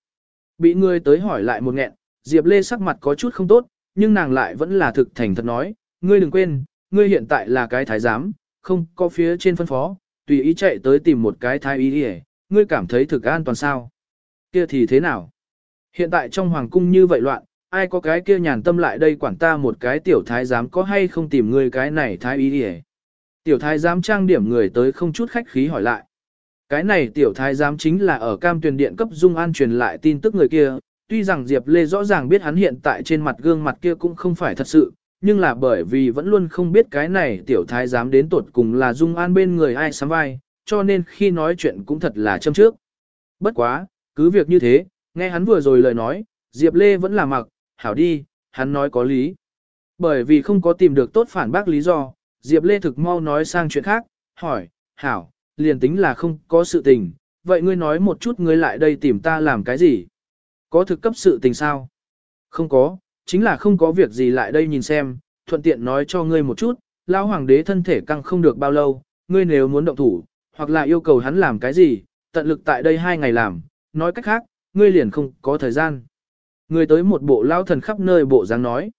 Bị người tới hỏi lại một nghẹn, Diệp Lê sắc mặt có chút không tốt, nhưng nàng lại vẫn là thực thành thật nói, ngươi đừng quên, ngươi hiện tại là cái thái giám, không có phía trên phân phó, tùy ý chạy tới tìm một cái thái y đi ngươi cảm thấy thực an toàn sao. Kia thì thế nào? Hiện tại trong hoàng cung như vậy loạn, ai có cái kia nhàn tâm lại đây quản ta một cái tiểu thái giám có hay không tìm ngươi cái này thái y đi Tiểu thái giám trang điểm người tới không chút khách khí hỏi lại. Cái này tiểu thái giám chính là ở cam tuyển điện cấp dung an truyền lại tin tức người kia, tuy rằng Diệp Lê rõ ràng biết hắn hiện tại trên mặt gương mặt kia cũng không phải thật sự, nhưng là bởi vì vẫn luôn không biết cái này tiểu thái dám đến tột cùng là dung an bên người ai sắm vai, cho nên khi nói chuyện cũng thật là châm trước. Bất quá, cứ việc như thế, nghe hắn vừa rồi lời nói, Diệp Lê vẫn là mặc, hảo đi, hắn nói có lý. Bởi vì không có tìm được tốt phản bác lý do, Diệp Lê thực mau nói sang chuyện khác, hỏi, hảo, liền tính là không có sự tình, vậy ngươi nói một chút ngươi lại đây tìm ta làm cái gì? Có thực cấp sự tình sao? Không có, chính là không có việc gì lại đây nhìn xem, thuận tiện nói cho ngươi một chút, lão hoàng đế thân thể căng không được bao lâu, ngươi nếu muốn động thủ, hoặc là yêu cầu hắn làm cái gì, tận lực tại đây hai ngày làm, nói cách khác, ngươi liền không có thời gian. Ngươi tới một bộ lao thần khắp nơi bộ dáng nói.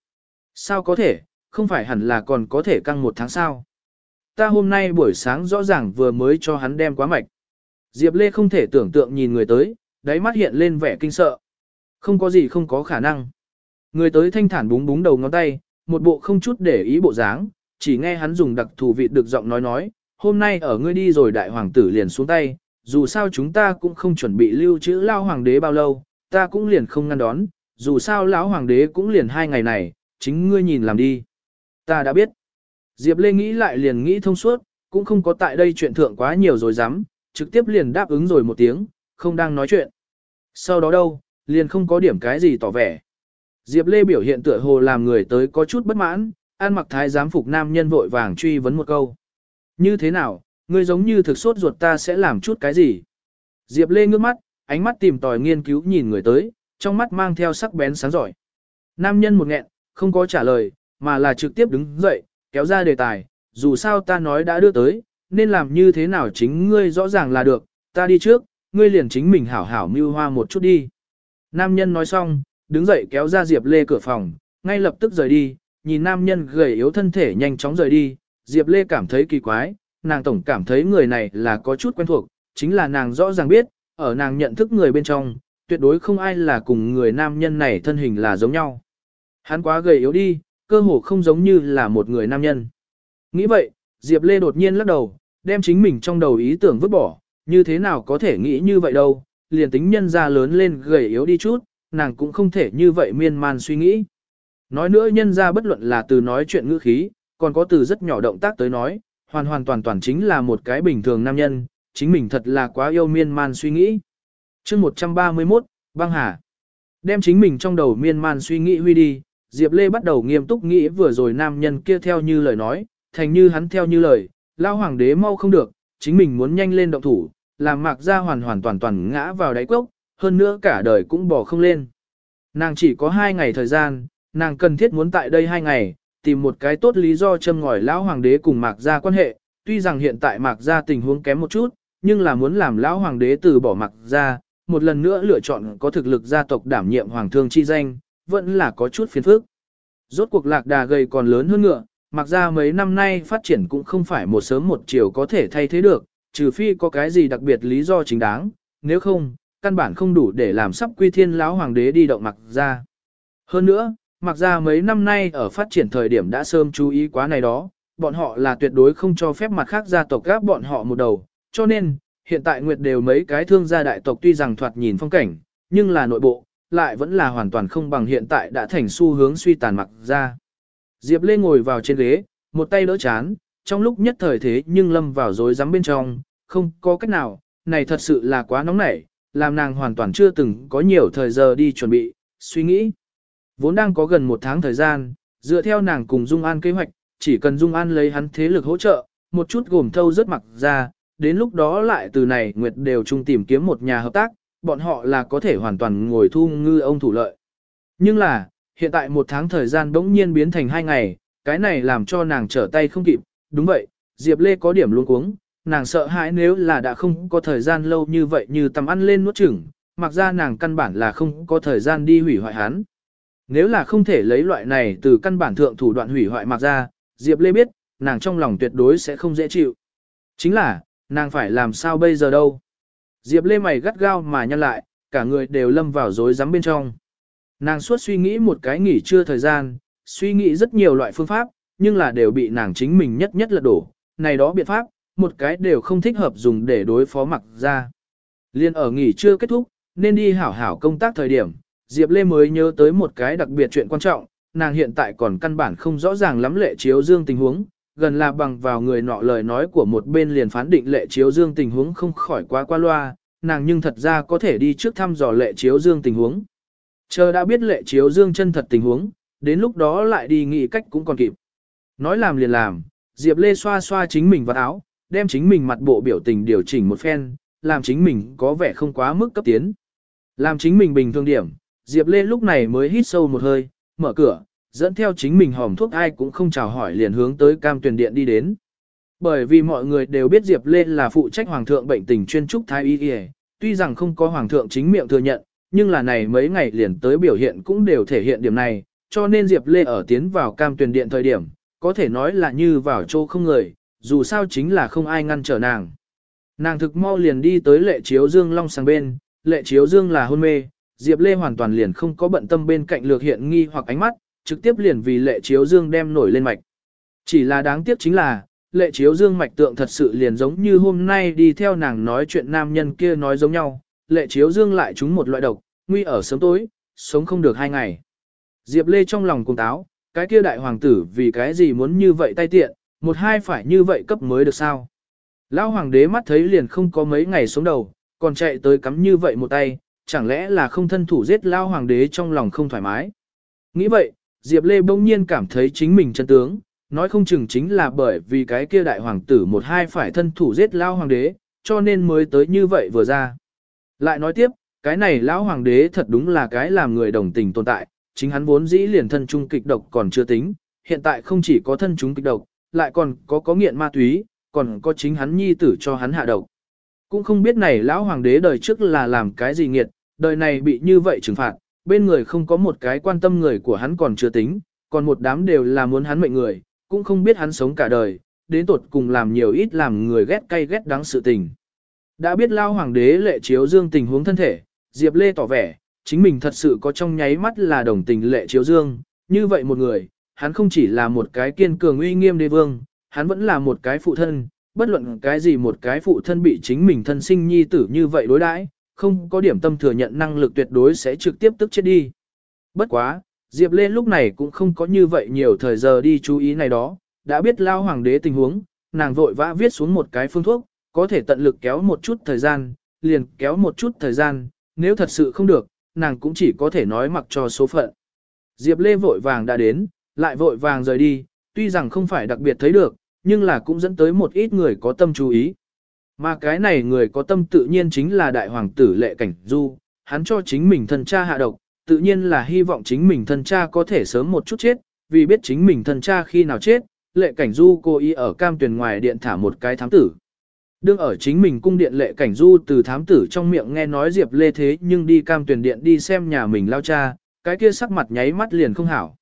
Sao có thể, không phải hẳn là còn có thể căng một tháng sao? Ta hôm nay buổi sáng rõ ràng vừa mới cho hắn đem quá mạch. Diệp Lê không thể tưởng tượng nhìn người tới, đáy mắt hiện lên vẻ kinh sợ. Không có gì không có khả năng. Người tới thanh thản búng búng đầu ngón tay, một bộ không chút để ý bộ dáng, chỉ nghe hắn dùng đặc thù vị được giọng nói nói, hôm nay ở ngươi đi rồi đại hoàng tử liền xuống tay, dù sao chúng ta cũng không chuẩn bị lưu trữ lao hoàng đế bao lâu, ta cũng liền không ngăn đón, dù sao lão hoàng đế cũng liền hai ngày này, chính ngươi nhìn làm đi. Ta đã biết. Diệp Lê nghĩ lại liền nghĩ thông suốt, cũng không có tại đây chuyện thượng quá nhiều rồi dám, trực tiếp liền đáp ứng rồi một tiếng, không đang nói chuyện. Sau đó đâu, liền không có điểm cái gì tỏ vẻ. Diệp Lê biểu hiện tựa hồ làm người tới có chút bất mãn, an mặc thái giám phục nam nhân vội vàng truy vấn một câu. Như thế nào, ngươi giống như thực sốt ruột ta sẽ làm chút cái gì? Diệp Lê ngước mắt, ánh mắt tìm tòi nghiên cứu nhìn người tới, trong mắt mang theo sắc bén sáng giỏi. Nam nhân một nghẹn, không có trả lời, mà là trực tiếp đứng dậy, kéo ra đề tài, dù sao ta nói đã đưa tới, nên làm như thế nào chính ngươi rõ ràng là được, ta đi trước, ngươi liền chính mình hảo hảo mưu hoa một chút đi. Nam nhân nói xong, đứng dậy kéo ra Diệp Lê cửa phòng, ngay lập tức rời đi, nhìn nam nhân gầy yếu thân thể nhanh chóng rời đi, Diệp Lê cảm thấy kỳ quái, nàng tổng cảm thấy người này là có chút quen thuộc, chính là nàng rõ ràng biết, ở nàng nhận thức người bên trong, tuyệt đối không ai là cùng người nam nhân này thân hình là giống nhau. Hắn quá gầy yếu đi, cơ hồ không giống như là một người nam nhân. Nghĩ vậy, Diệp Lê đột nhiên lắc đầu, đem chính mình trong đầu ý tưởng vứt bỏ, như thế nào có thể nghĩ như vậy đâu, liền tính nhân ra lớn lên gầy yếu đi chút, nàng cũng không thể như vậy miên man suy nghĩ. Nói nữa nhân ra bất luận là từ nói chuyện ngữ khí, còn có từ rất nhỏ động tác tới nói, hoàn hoàn toàn toàn chính là một cái bình thường nam nhân, chính mình thật là quá yêu miên man suy nghĩ. chương 131, băng hà. Đem chính mình trong đầu miên man suy nghĩ huy đi, Diệp Lê bắt đầu nghiêm túc nghĩ vừa rồi nam nhân kia theo như lời nói, thành như hắn theo như lời, lao hoàng đế mau không được, chính mình muốn nhanh lên động thủ, làm mạc ra hoàn hoàn toàn toàn ngã vào đáy cốc, hơn nữa cả đời cũng bỏ không lên. Nàng chỉ có hai ngày thời gian, nàng cần thiết muốn tại đây hai ngày, tìm một cái tốt lý do châm ngòi lão hoàng đế cùng mạc ra quan hệ, tuy rằng hiện tại mạc ra tình huống kém một chút, nhưng là muốn làm lão hoàng đế từ bỏ mạc ra, một lần nữa lựa chọn có thực lực gia tộc đảm nhiệm hoàng thương chi danh, vẫn là có chút phiền phức. Rốt cuộc lạc đà gầy còn lớn hơn ngựa, mặc ra mấy năm nay phát triển cũng không phải một sớm một chiều có thể thay thế được, trừ phi có cái gì đặc biệt lý do chính đáng, nếu không, căn bản không đủ để làm sắp quy thiên lão hoàng đế đi động mặc ra. Hơn nữa, mặc ra mấy năm nay ở phát triển thời điểm đã sớm chú ý quá này đó, bọn họ là tuyệt đối không cho phép mặt khác gia tộc gáp bọn họ một đầu, cho nên, hiện tại Nguyệt đều mấy cái thương gia đại tộc tuy rằng thoạt nhìn phong cảnh, nhưng là nội bộ, lại vẫn là hoàn toàn không bằng hiện tại đã thành xu hướng suy tàn mặc ra. Diệp Lê ngồi vào trên ghế, một tay đỡ chán, trong lúc nhất thời thế nhưng lâm vào rối rắm bên trong, không có cách nào, này thật sự là quá nóng nảy, làm nàng hoàn toàn chưa từng có nhiều thời giờ đi chuẩn bị, suy nghĩ. Vốn đang có gần một tháng thời gian, dựa theo nàng cùng Dung An kế hoạch, chỉ cần Dung An lấy hắn thế lực hỗ trợ, một chút gồm thâu rất mặc ra, đến lúc đó lại từ này Nguyệt đều chung tìm kiếm một nhà hợp tác, bọn họ là có thể hoàn toàn ngồi thu ngư ông thủ lợi. Nhưng là, hiện tại một tháng thời gian bỗng nhiên biến thành hai ngày, cái này làm cho nàng trở tay không kịp, đúng vậy, Diệp Lê có điểm luôn cuống, nàng sợ hãi nếu là đã không có thời gian lâu như vậy như tầm ăn lên nuốt chửng, mặc ra nàng căn bản là không có thời gian đi hủy hoại hắn. Nếu là không thể lấy loại này từ căn bản thượng thủ đoạn hủy hoại mặc ra, Diệp Lê biết, nàng trong lòng tuyệt đối sẽ không dễ chịu. Chính là, nàng phải làm sao bây giờ đâu. Diệp Lê mày gắt gao mà nhăn lại, cả người đều lâm vào rối rắm bên trong. Nàng suốt suy nghĩ một cái nghỉ trưa thời gian, suy nghĩ rất nhiều loại phương pháp, nhưng là đều bị nàng chính mình nhất nhất lật đổ. Này đó biện pháp, một cái đều không thích hợp dùng để đối phó mặc ra. Liên ở nghỉ chưa kết thúc, nên đi hảo hảo công tác thời điểm, Diệp Lê mới nhớ tới một cái đặc biệt chuyện quan trọng, nàng hiện tại còn căn bản không rõ ràng lắm lệ chiếu dương tình huống, gần là bằng vào người nọ lời nói của một bên liền phán định lệ chiếu dương tình huống không khỏi quá qua loa, nàng nhưng thật ra có thể đi trước thăm dò lệ chiếu dương tình huống. Chờ đã biết lệ chiếu dương chân thật tình huống, đến lúc đó lại đi nghĩ cách cũng còn kịp. Nói làm liền làm, Diệp Lê xoa xoa chính mình vào áo, đem chính mình mặt bộ biểu tình điều chỉnh một phen, làm chính mình có vẻ không quá mức cấp tiến. Làm chính mình bình thường điểm, Diệp Lê lúc này mới hít sâu một hơi, mở cửa, dẫn theo chính mình hòm thuốc ai cũng không chào hỏi liền hướng tới cam tuyển điện đi đến. Bởi vì mọi người đều biết Diệp Lê là phụ trách hoàng thượng bệnh tình chuyên trúc thái y y, tuy rằng không có hoàng thượng chính miệng thừa nhận, nhưng là này mấy ngày liền tới biểu hiện cũng đều thể hiện điểm này, cho nên Diệp Lê ở tiến vào cam tuyển điện thời điểm, có thể nói là như vào chỗ không người, dù sao chính là không ai ngăn trở nàng. Nàng thực mau liền đi tới lệ chiếu dương long sang bên, lệ chiếu dương là hôn mê, Diệp Lê hoàn toàn liền không có bận tâm bên cạnh lược hiện nghi hoặc ánh mắt, trực tiếp liền vì lệ chiếu dương đem nổi lên mạch. Chỉ là đáng tiếc chính là, lệ chiếu dương mạch tượng thật sự liền giống như hôm nay đi theo nàng nói chuyện nam nhân kia nói giống nhau, lệ chiếu dương lại trúng một loại độc, nguy ở sớm tối, sống không được hai ngày. Diệp Lê trong lòng cùng táo, cái kia đại hoàng tử vì cái gì muốn như vậy tay tiện, một hai phải như vậy cấp mới được sao. Lão hoàng đế mắt thấy liền không có mấy ngày sống đầu, còn chạy tới cắm như vậy một tay, chẳng lẽ là không thân thủ giết Lão hoàng đế trong lòng không thoải mái. Nghĩ vậy, Diệp Lê bỗng nhiên cảm thấy chính mình chân tướng, nói không chừng chính là bởi vì cái kia đại hoàng tử một hai phải thân thủ giết Lão hoàng đế, cho nên mới tới như vậy vừa ra. Lại nói tiếp, cái này lão hoàng đế thật đúng là cái làm người đồng tình tồn tại, chính hắn vốn dĩ liền thân trung kịch độc còn chưa tính, hiện tại không chỉ có thân trung kịch độc, lại còn có có nghiện ma túy, còn có chính hắn nhi tử cho hắn hạ độc. Cũng không biết này lão hoàng đế đời trước là làm cái gì nghiệt, đời này bị như vậy trừng phạt, bên người không có một cái quan tâm người của hắn còn chưa tính, còn một đám đều là muốn hắn mệnh người, cũng không biết hắn sống cả đời, đến tột cùng làm nhiều ít làm người ghét cay ghét đắng sự tình. Đã biết lao hoàng đế lệ chiếu dương tình huống thân thể, Diệp Lê tỏ vẻ, chính mình thật sự có trong nháy mắt là đồng tình lệ chiếu dương, như vậy một người, hắn không chỉ là một cái kiên cường uy nghiêm đế vương, hắn vẫn là một cái phụ thân, bất luận cái gì một cái phụ thân bị chính mình thân sinh nhi tử như vậy đối đãi, không có điểm tâm thừa nhận năng lực tuyệt đối sẽ trực tiếp tức chết đi. Bất quá, Diệp Lê lúc này cũng không có như vậy nhiều thời giờ đi chú ý này đó, đã biết lao hoàng đế tình huống, nàng vội vã viết xuống một cái phương thuốc, có thể tận lực kéo một chút thời gian, liền kéo một chút thời gian, nếu thật sự không được, nàng cũng chỉ có thể nói mặc cho số phận. Diệp Lê vội vàng đã đến, lại vội vàng rời đi, tuy rằng không phải đặc biệt thấy được, nhưng là cũng dẫn tới một ít người có tâm chú ý. Mà cái này người có tâm tự nhiên chính là đại hoàng tử lệ cảnh du, hắn cho chính mình thân cha hạ độc, tự nhiên là hy vọng chính mình thân cha có thể sớm một chút chết, vì biết chính mình thân cha khi nào chết, lệ cảnh du cố ý ở cam tuyển ngoài điện thả một cái thám tử. Đương ở chính mình cung điện lệ cảnh du từ thám tử trong miệng nghe nói Diệp Lê thế nhưng đi cam tuyển điện đi xem nhà mình lao cha, cái kia sắc mặt nháy mắt liền không hảo.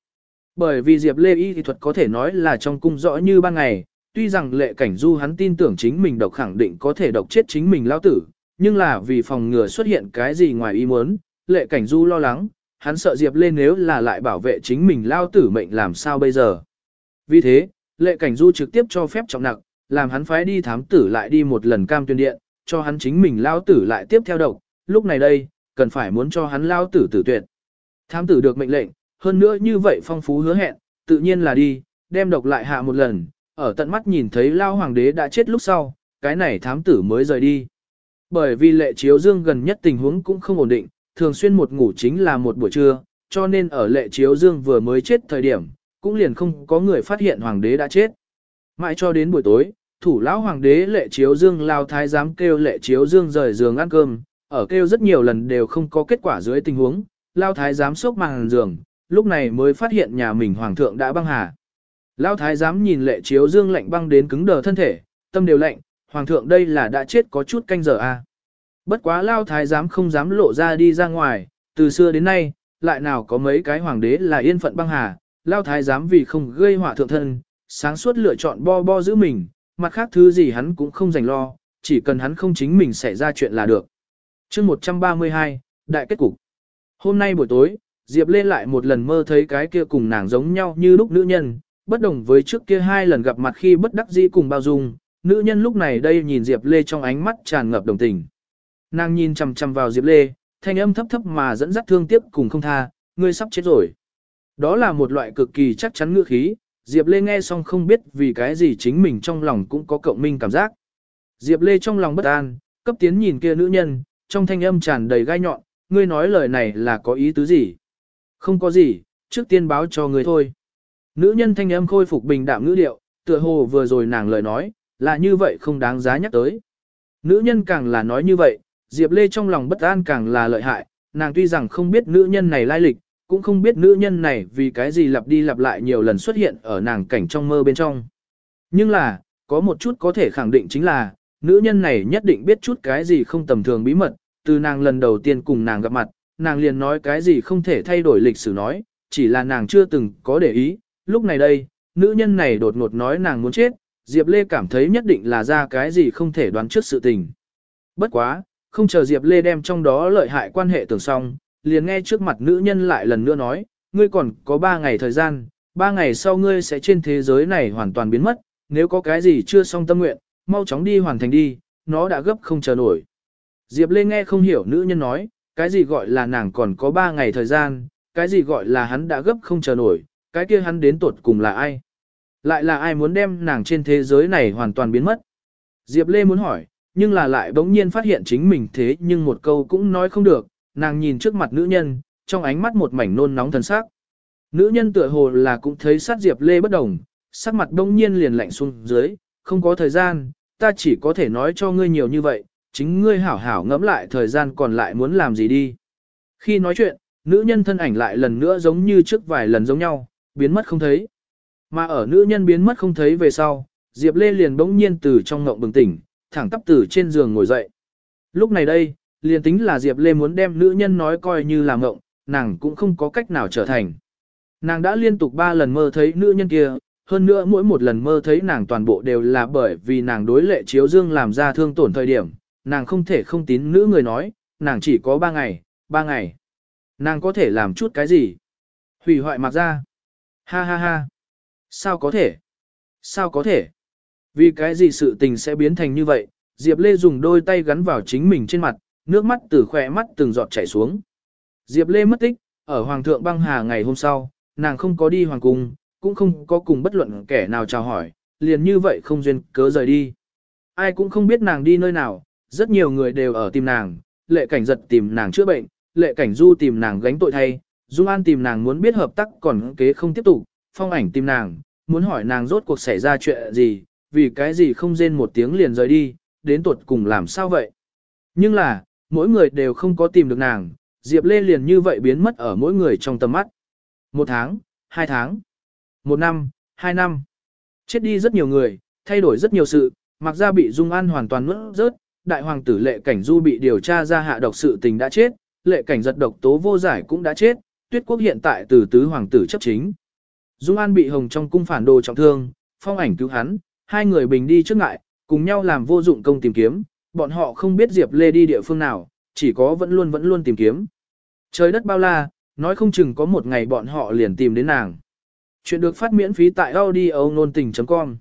Bởi vì Diệp Lê y thì thuật có thể nói là trong cung rõ như ban ngày, tuy rằng lệ cảnh du hắn tin tưởng chính mình độc khẳng định có thể độc chết chính mình lao tử, nhưng là vì phòng ngừa xuất hiện cái gì ngoài ý muốn, lệ cảnh du lo lắng, hắn sợ Diệp Lê nếu là lại bảo vệ chính mình lao tử mệnh làm sao bây giờ. Vì thế, lệ cảnh du trực tiếp cho phép trọng nặng, làm hắn phái đi thám tử lại đi một lần cam tuyên điện, cho hắn chính mình lao tử lại tiếp theo độc, lúc này đây, cần phải muốn cho hắn lao tử tử tuyệt. Thám tử được mệnh lệnh, hơn nữa như vậy phong phú hứa hẹn, tự nhiên là đi, đem độc lại hạ một lần, ở tận mắt nhìn thấy lao hoàng đế đã chết lúc sau, cái này thám tử mới rời đi. Bởi vì lệ chiếu dương gần nhất tình huống cũng không ổn định, thường xuyên một ngủ chính là một buổi trưa, cho nên ở lệ chiếu dương vừa mới chết thời điểm, cũng liền không có người phát hiện hoàng đế đã chết. Mãi cho đến buổi tối, thủ lão hoàng đế lệ chiếu dương lao thái giám kêu lệ chiếu dương rời giường ăn cơm, ở kêu rất nhiều lần đều không có kết quả dưới tình huống, lao thái giám sốc màn giường, lúc này mới phát hiện nhà mình hoàng thượng đã băng hà. Lão thái giám nhìn lệ chiếu dương lạnh băng đến cứng đờ thân thể, tâm đều lạnh, hoàng thượng đây là đã chết có chút canh giờ a. À. Bất quá lão thái giám không dám lộ ra đi ra ngoài, từ xưa đến nay, lại nào có mấy cái hoàng đế là yên phận băng hà, Lão thái giám vì không gây họa thượng thân, sáng suốt lựa chọn bo bo giữ mình, mặt khác thứ gì hắn cũng không dành lo, chỉ cần hắn không chính mình xảy ra chuyện là được. chương 132, Đại kết cục. Hôm nay buổi tối, Diệp Lê lại một lần mơ thấy cái kia cùng nàng giống nhau như lúc nữ nhân, bất đồng với trước kia hai lần gặp mặt khi bất đắc dĩ cùng bao dung, nữ nhân lúc này đây nhìn Diệp Lê trong ánh mắt tràn ngập đồng tình. Nàng nhìn chằm chằm vào Diệp Lê, thanh âm thấp thấp mà dẫn dắt thương tiếc cùng không tha, ngươi sắp chết rồi. Đó là một loại cực kỳ chắc chắn ngữ khí, Diệp Lê nghe xong không biết vì cái gì chính mình trong lòng cũng có cộng minh cảm giác. Diệp Lê trong lòng bất an, cấp tiến nhìn kia nữ nhân, trong thanh âm tràn đầy gai nhọn, ngươi nói lời này là có ý tứ gì? Không có gì, trước tiên báo cho người thôi. Nữ nhân thanh âm khôi phục bình đạm ngữ điệu, tựa hồ vừa rồi nàng lời nói, là như vậy không đáng giá nhắc tới. Nữ nhân càng là nói như vậy, Diệp Lê trong lòng bất an càng là lợi hại, nàng tuy rằng không biết nữ nhân này lai lịch, cũng không biết nữ nhân này vì cái gì lặp đi lặp lại nhiều lần xuất hiện ở nàng cảnh trong mơ bên trong. Nhưng là, có một chút có thể khẳng định chính là, nữ nhân này nhất định biết chút cái gì không tầm thường bí mật, từ nàng lần đầu tiên cùng nàng gặp mặt, nàng liền nói cái gì không thể thay đổi lịch sử nói, chỉ là nàng chưa từng có để ý, lúc này đây, nữ nhân này đột ngột nói nàng muốn chết, Diệp Lê cảm thấy nhất định là ra cái gì không thể đoán trước sự tình. Bất quá, không chờ Diệp Lê đem trong đó lợi hại quan hệ tưởng xong, liền nghe trước mặt nữ nhân lại lần nữa nói, ngươi còn có 3 ngày thời gian, 3 ngày sau ngươi sẽ trên thế giới này hoàn toàn biến mất, nếu có cái gì chưa xong tâm nguyện, mau chóng đi hoàn thành đi, nó đã gấp không chờ nổi. Diệp Lê nghe không hiểu nữ nhân nói, cái gì gọi là nàng còn có 3 ngày thời gian, cái gì gọi là hắn đã gấp không chờ nổi, cái kia hắn đến tuột cùng là ai. Lại là ai muốn đem nàng trên thế giới này hoàn toàn biến mất. Diệp Lê muốn hỏi, nhưng là lại bỗng nhiên phát hiện chính mình thế nhưng một câu cũng nói không được, nàng nhìn trước mặt nữ nhân, trong ánh mắt một mảnh nôn nóng thần sắc. Nữ nhân tựa hồ là cũng thấy sát Diệp Lê bất đồng, sắc mặt bỗng nhiên liền lạnh xuống dưới, không có thời gian, ta chỉ có thể nói cho ngươi nhiều như vậy, chính ngươi hảo hảo ngẫm lại thời gian còn lại muốn làm gì đi. Khi nói chuyện, nữ nhân thân ảnh lại lần nữa giống như trước vài lần giống nhau, biến mất không thấy. Mà ở nữ nhân biến mất không thấy về sau, Diệp Lê liền bỗng nhiên từ trong ngộng bừng tỉnh, thẳng tắp từ trên giường ngồi dậy. Lúc này đây, liền tính là Diệp Lê muốn đem nữ nhân nói coi như là ngộng, nàng cũng không có cách nào trở thành. Nàng đã liên tục ba lần mơ thấy nữ nhân kia, hơn nữa mỗi một lần mơ thấy nàng toàn bộ đều là bởi vì nàng đối lệ chiếu dương làm ra thương tổn thời điểm, nàng không thể không tín nữ người nói, nàng chỉ có ba ngày, ba ngày. Nàng có thể làm chút cái gì? Hủy hoại mặc ra. Ha ha ha. Sao có thể? Sao có thể? Vì cái gì sự tình sẽ biến thành như vậy? Diệp Lê dùng đôi tay gắn vào chính mình trên mặt, nước mắt từ khỏe mắt từng giọt chảy xuống. Diệp Lê mất tích, ở Hoàng thượng băng hà ngày hôm sau, nàng không có đi Hoàng cung, cũng không có cùng bất luận kẻ nào chào hỏi, liền như vậy không duyên cớ rời đi. Ai cũng không biết nàng đi nơi nào, rất nhiều người đều ở tìm nàng, lệ cảnh giật tìm nàng chữa bệnh, lệ cảnh du tìm nàng gánh tội thay, Dung An tìm nàng muốn biết hợp tác còn kế không tiếp tục, phong ảnh tìm nàng, muốn hỏi nàng rốt cuộc xảy ra chuyện gì, vì cái gì không rên một tiếng liền rời đi, đến tuột cùng làm sao vậy. Nhưng là, mỗi người đều không có tìm được nàng, Diệp Lê liền như vậy biến mất ở mỗi người trong tầm mắt. Một tháng, hai tháng, một năm, hai năm. Chết đi rất nhiều người, thay đổi rất nhiều sự, mặc ra bị Dung An hoàn toàn nuốt rớt, đại hoàng tử lệ cảnh du bị điều tra ra hạ độc sự tình đã chết, lệ cảnh giật độc tố vô giải cũng đã chết, tuyết quốc hiện tại từ tứ hoàng tử chấp chính. Dung An bị hồng trong cung phản đồ trọng thương, phong ảnh cứu hắn, hai người bình đi trước ngại, cùng nhau làm vô dụng công tìm kiếm, bọn họ không biết Diệp Lê đi địa phương nào, chỉ có vẫn luôn vẫn luôn tìm kiếm. Trời đất bao la, nói không chừng có một ngày bọn họ liền tìm đến nàng. Chuyện được phát miễn phí tại audio nôn tình.com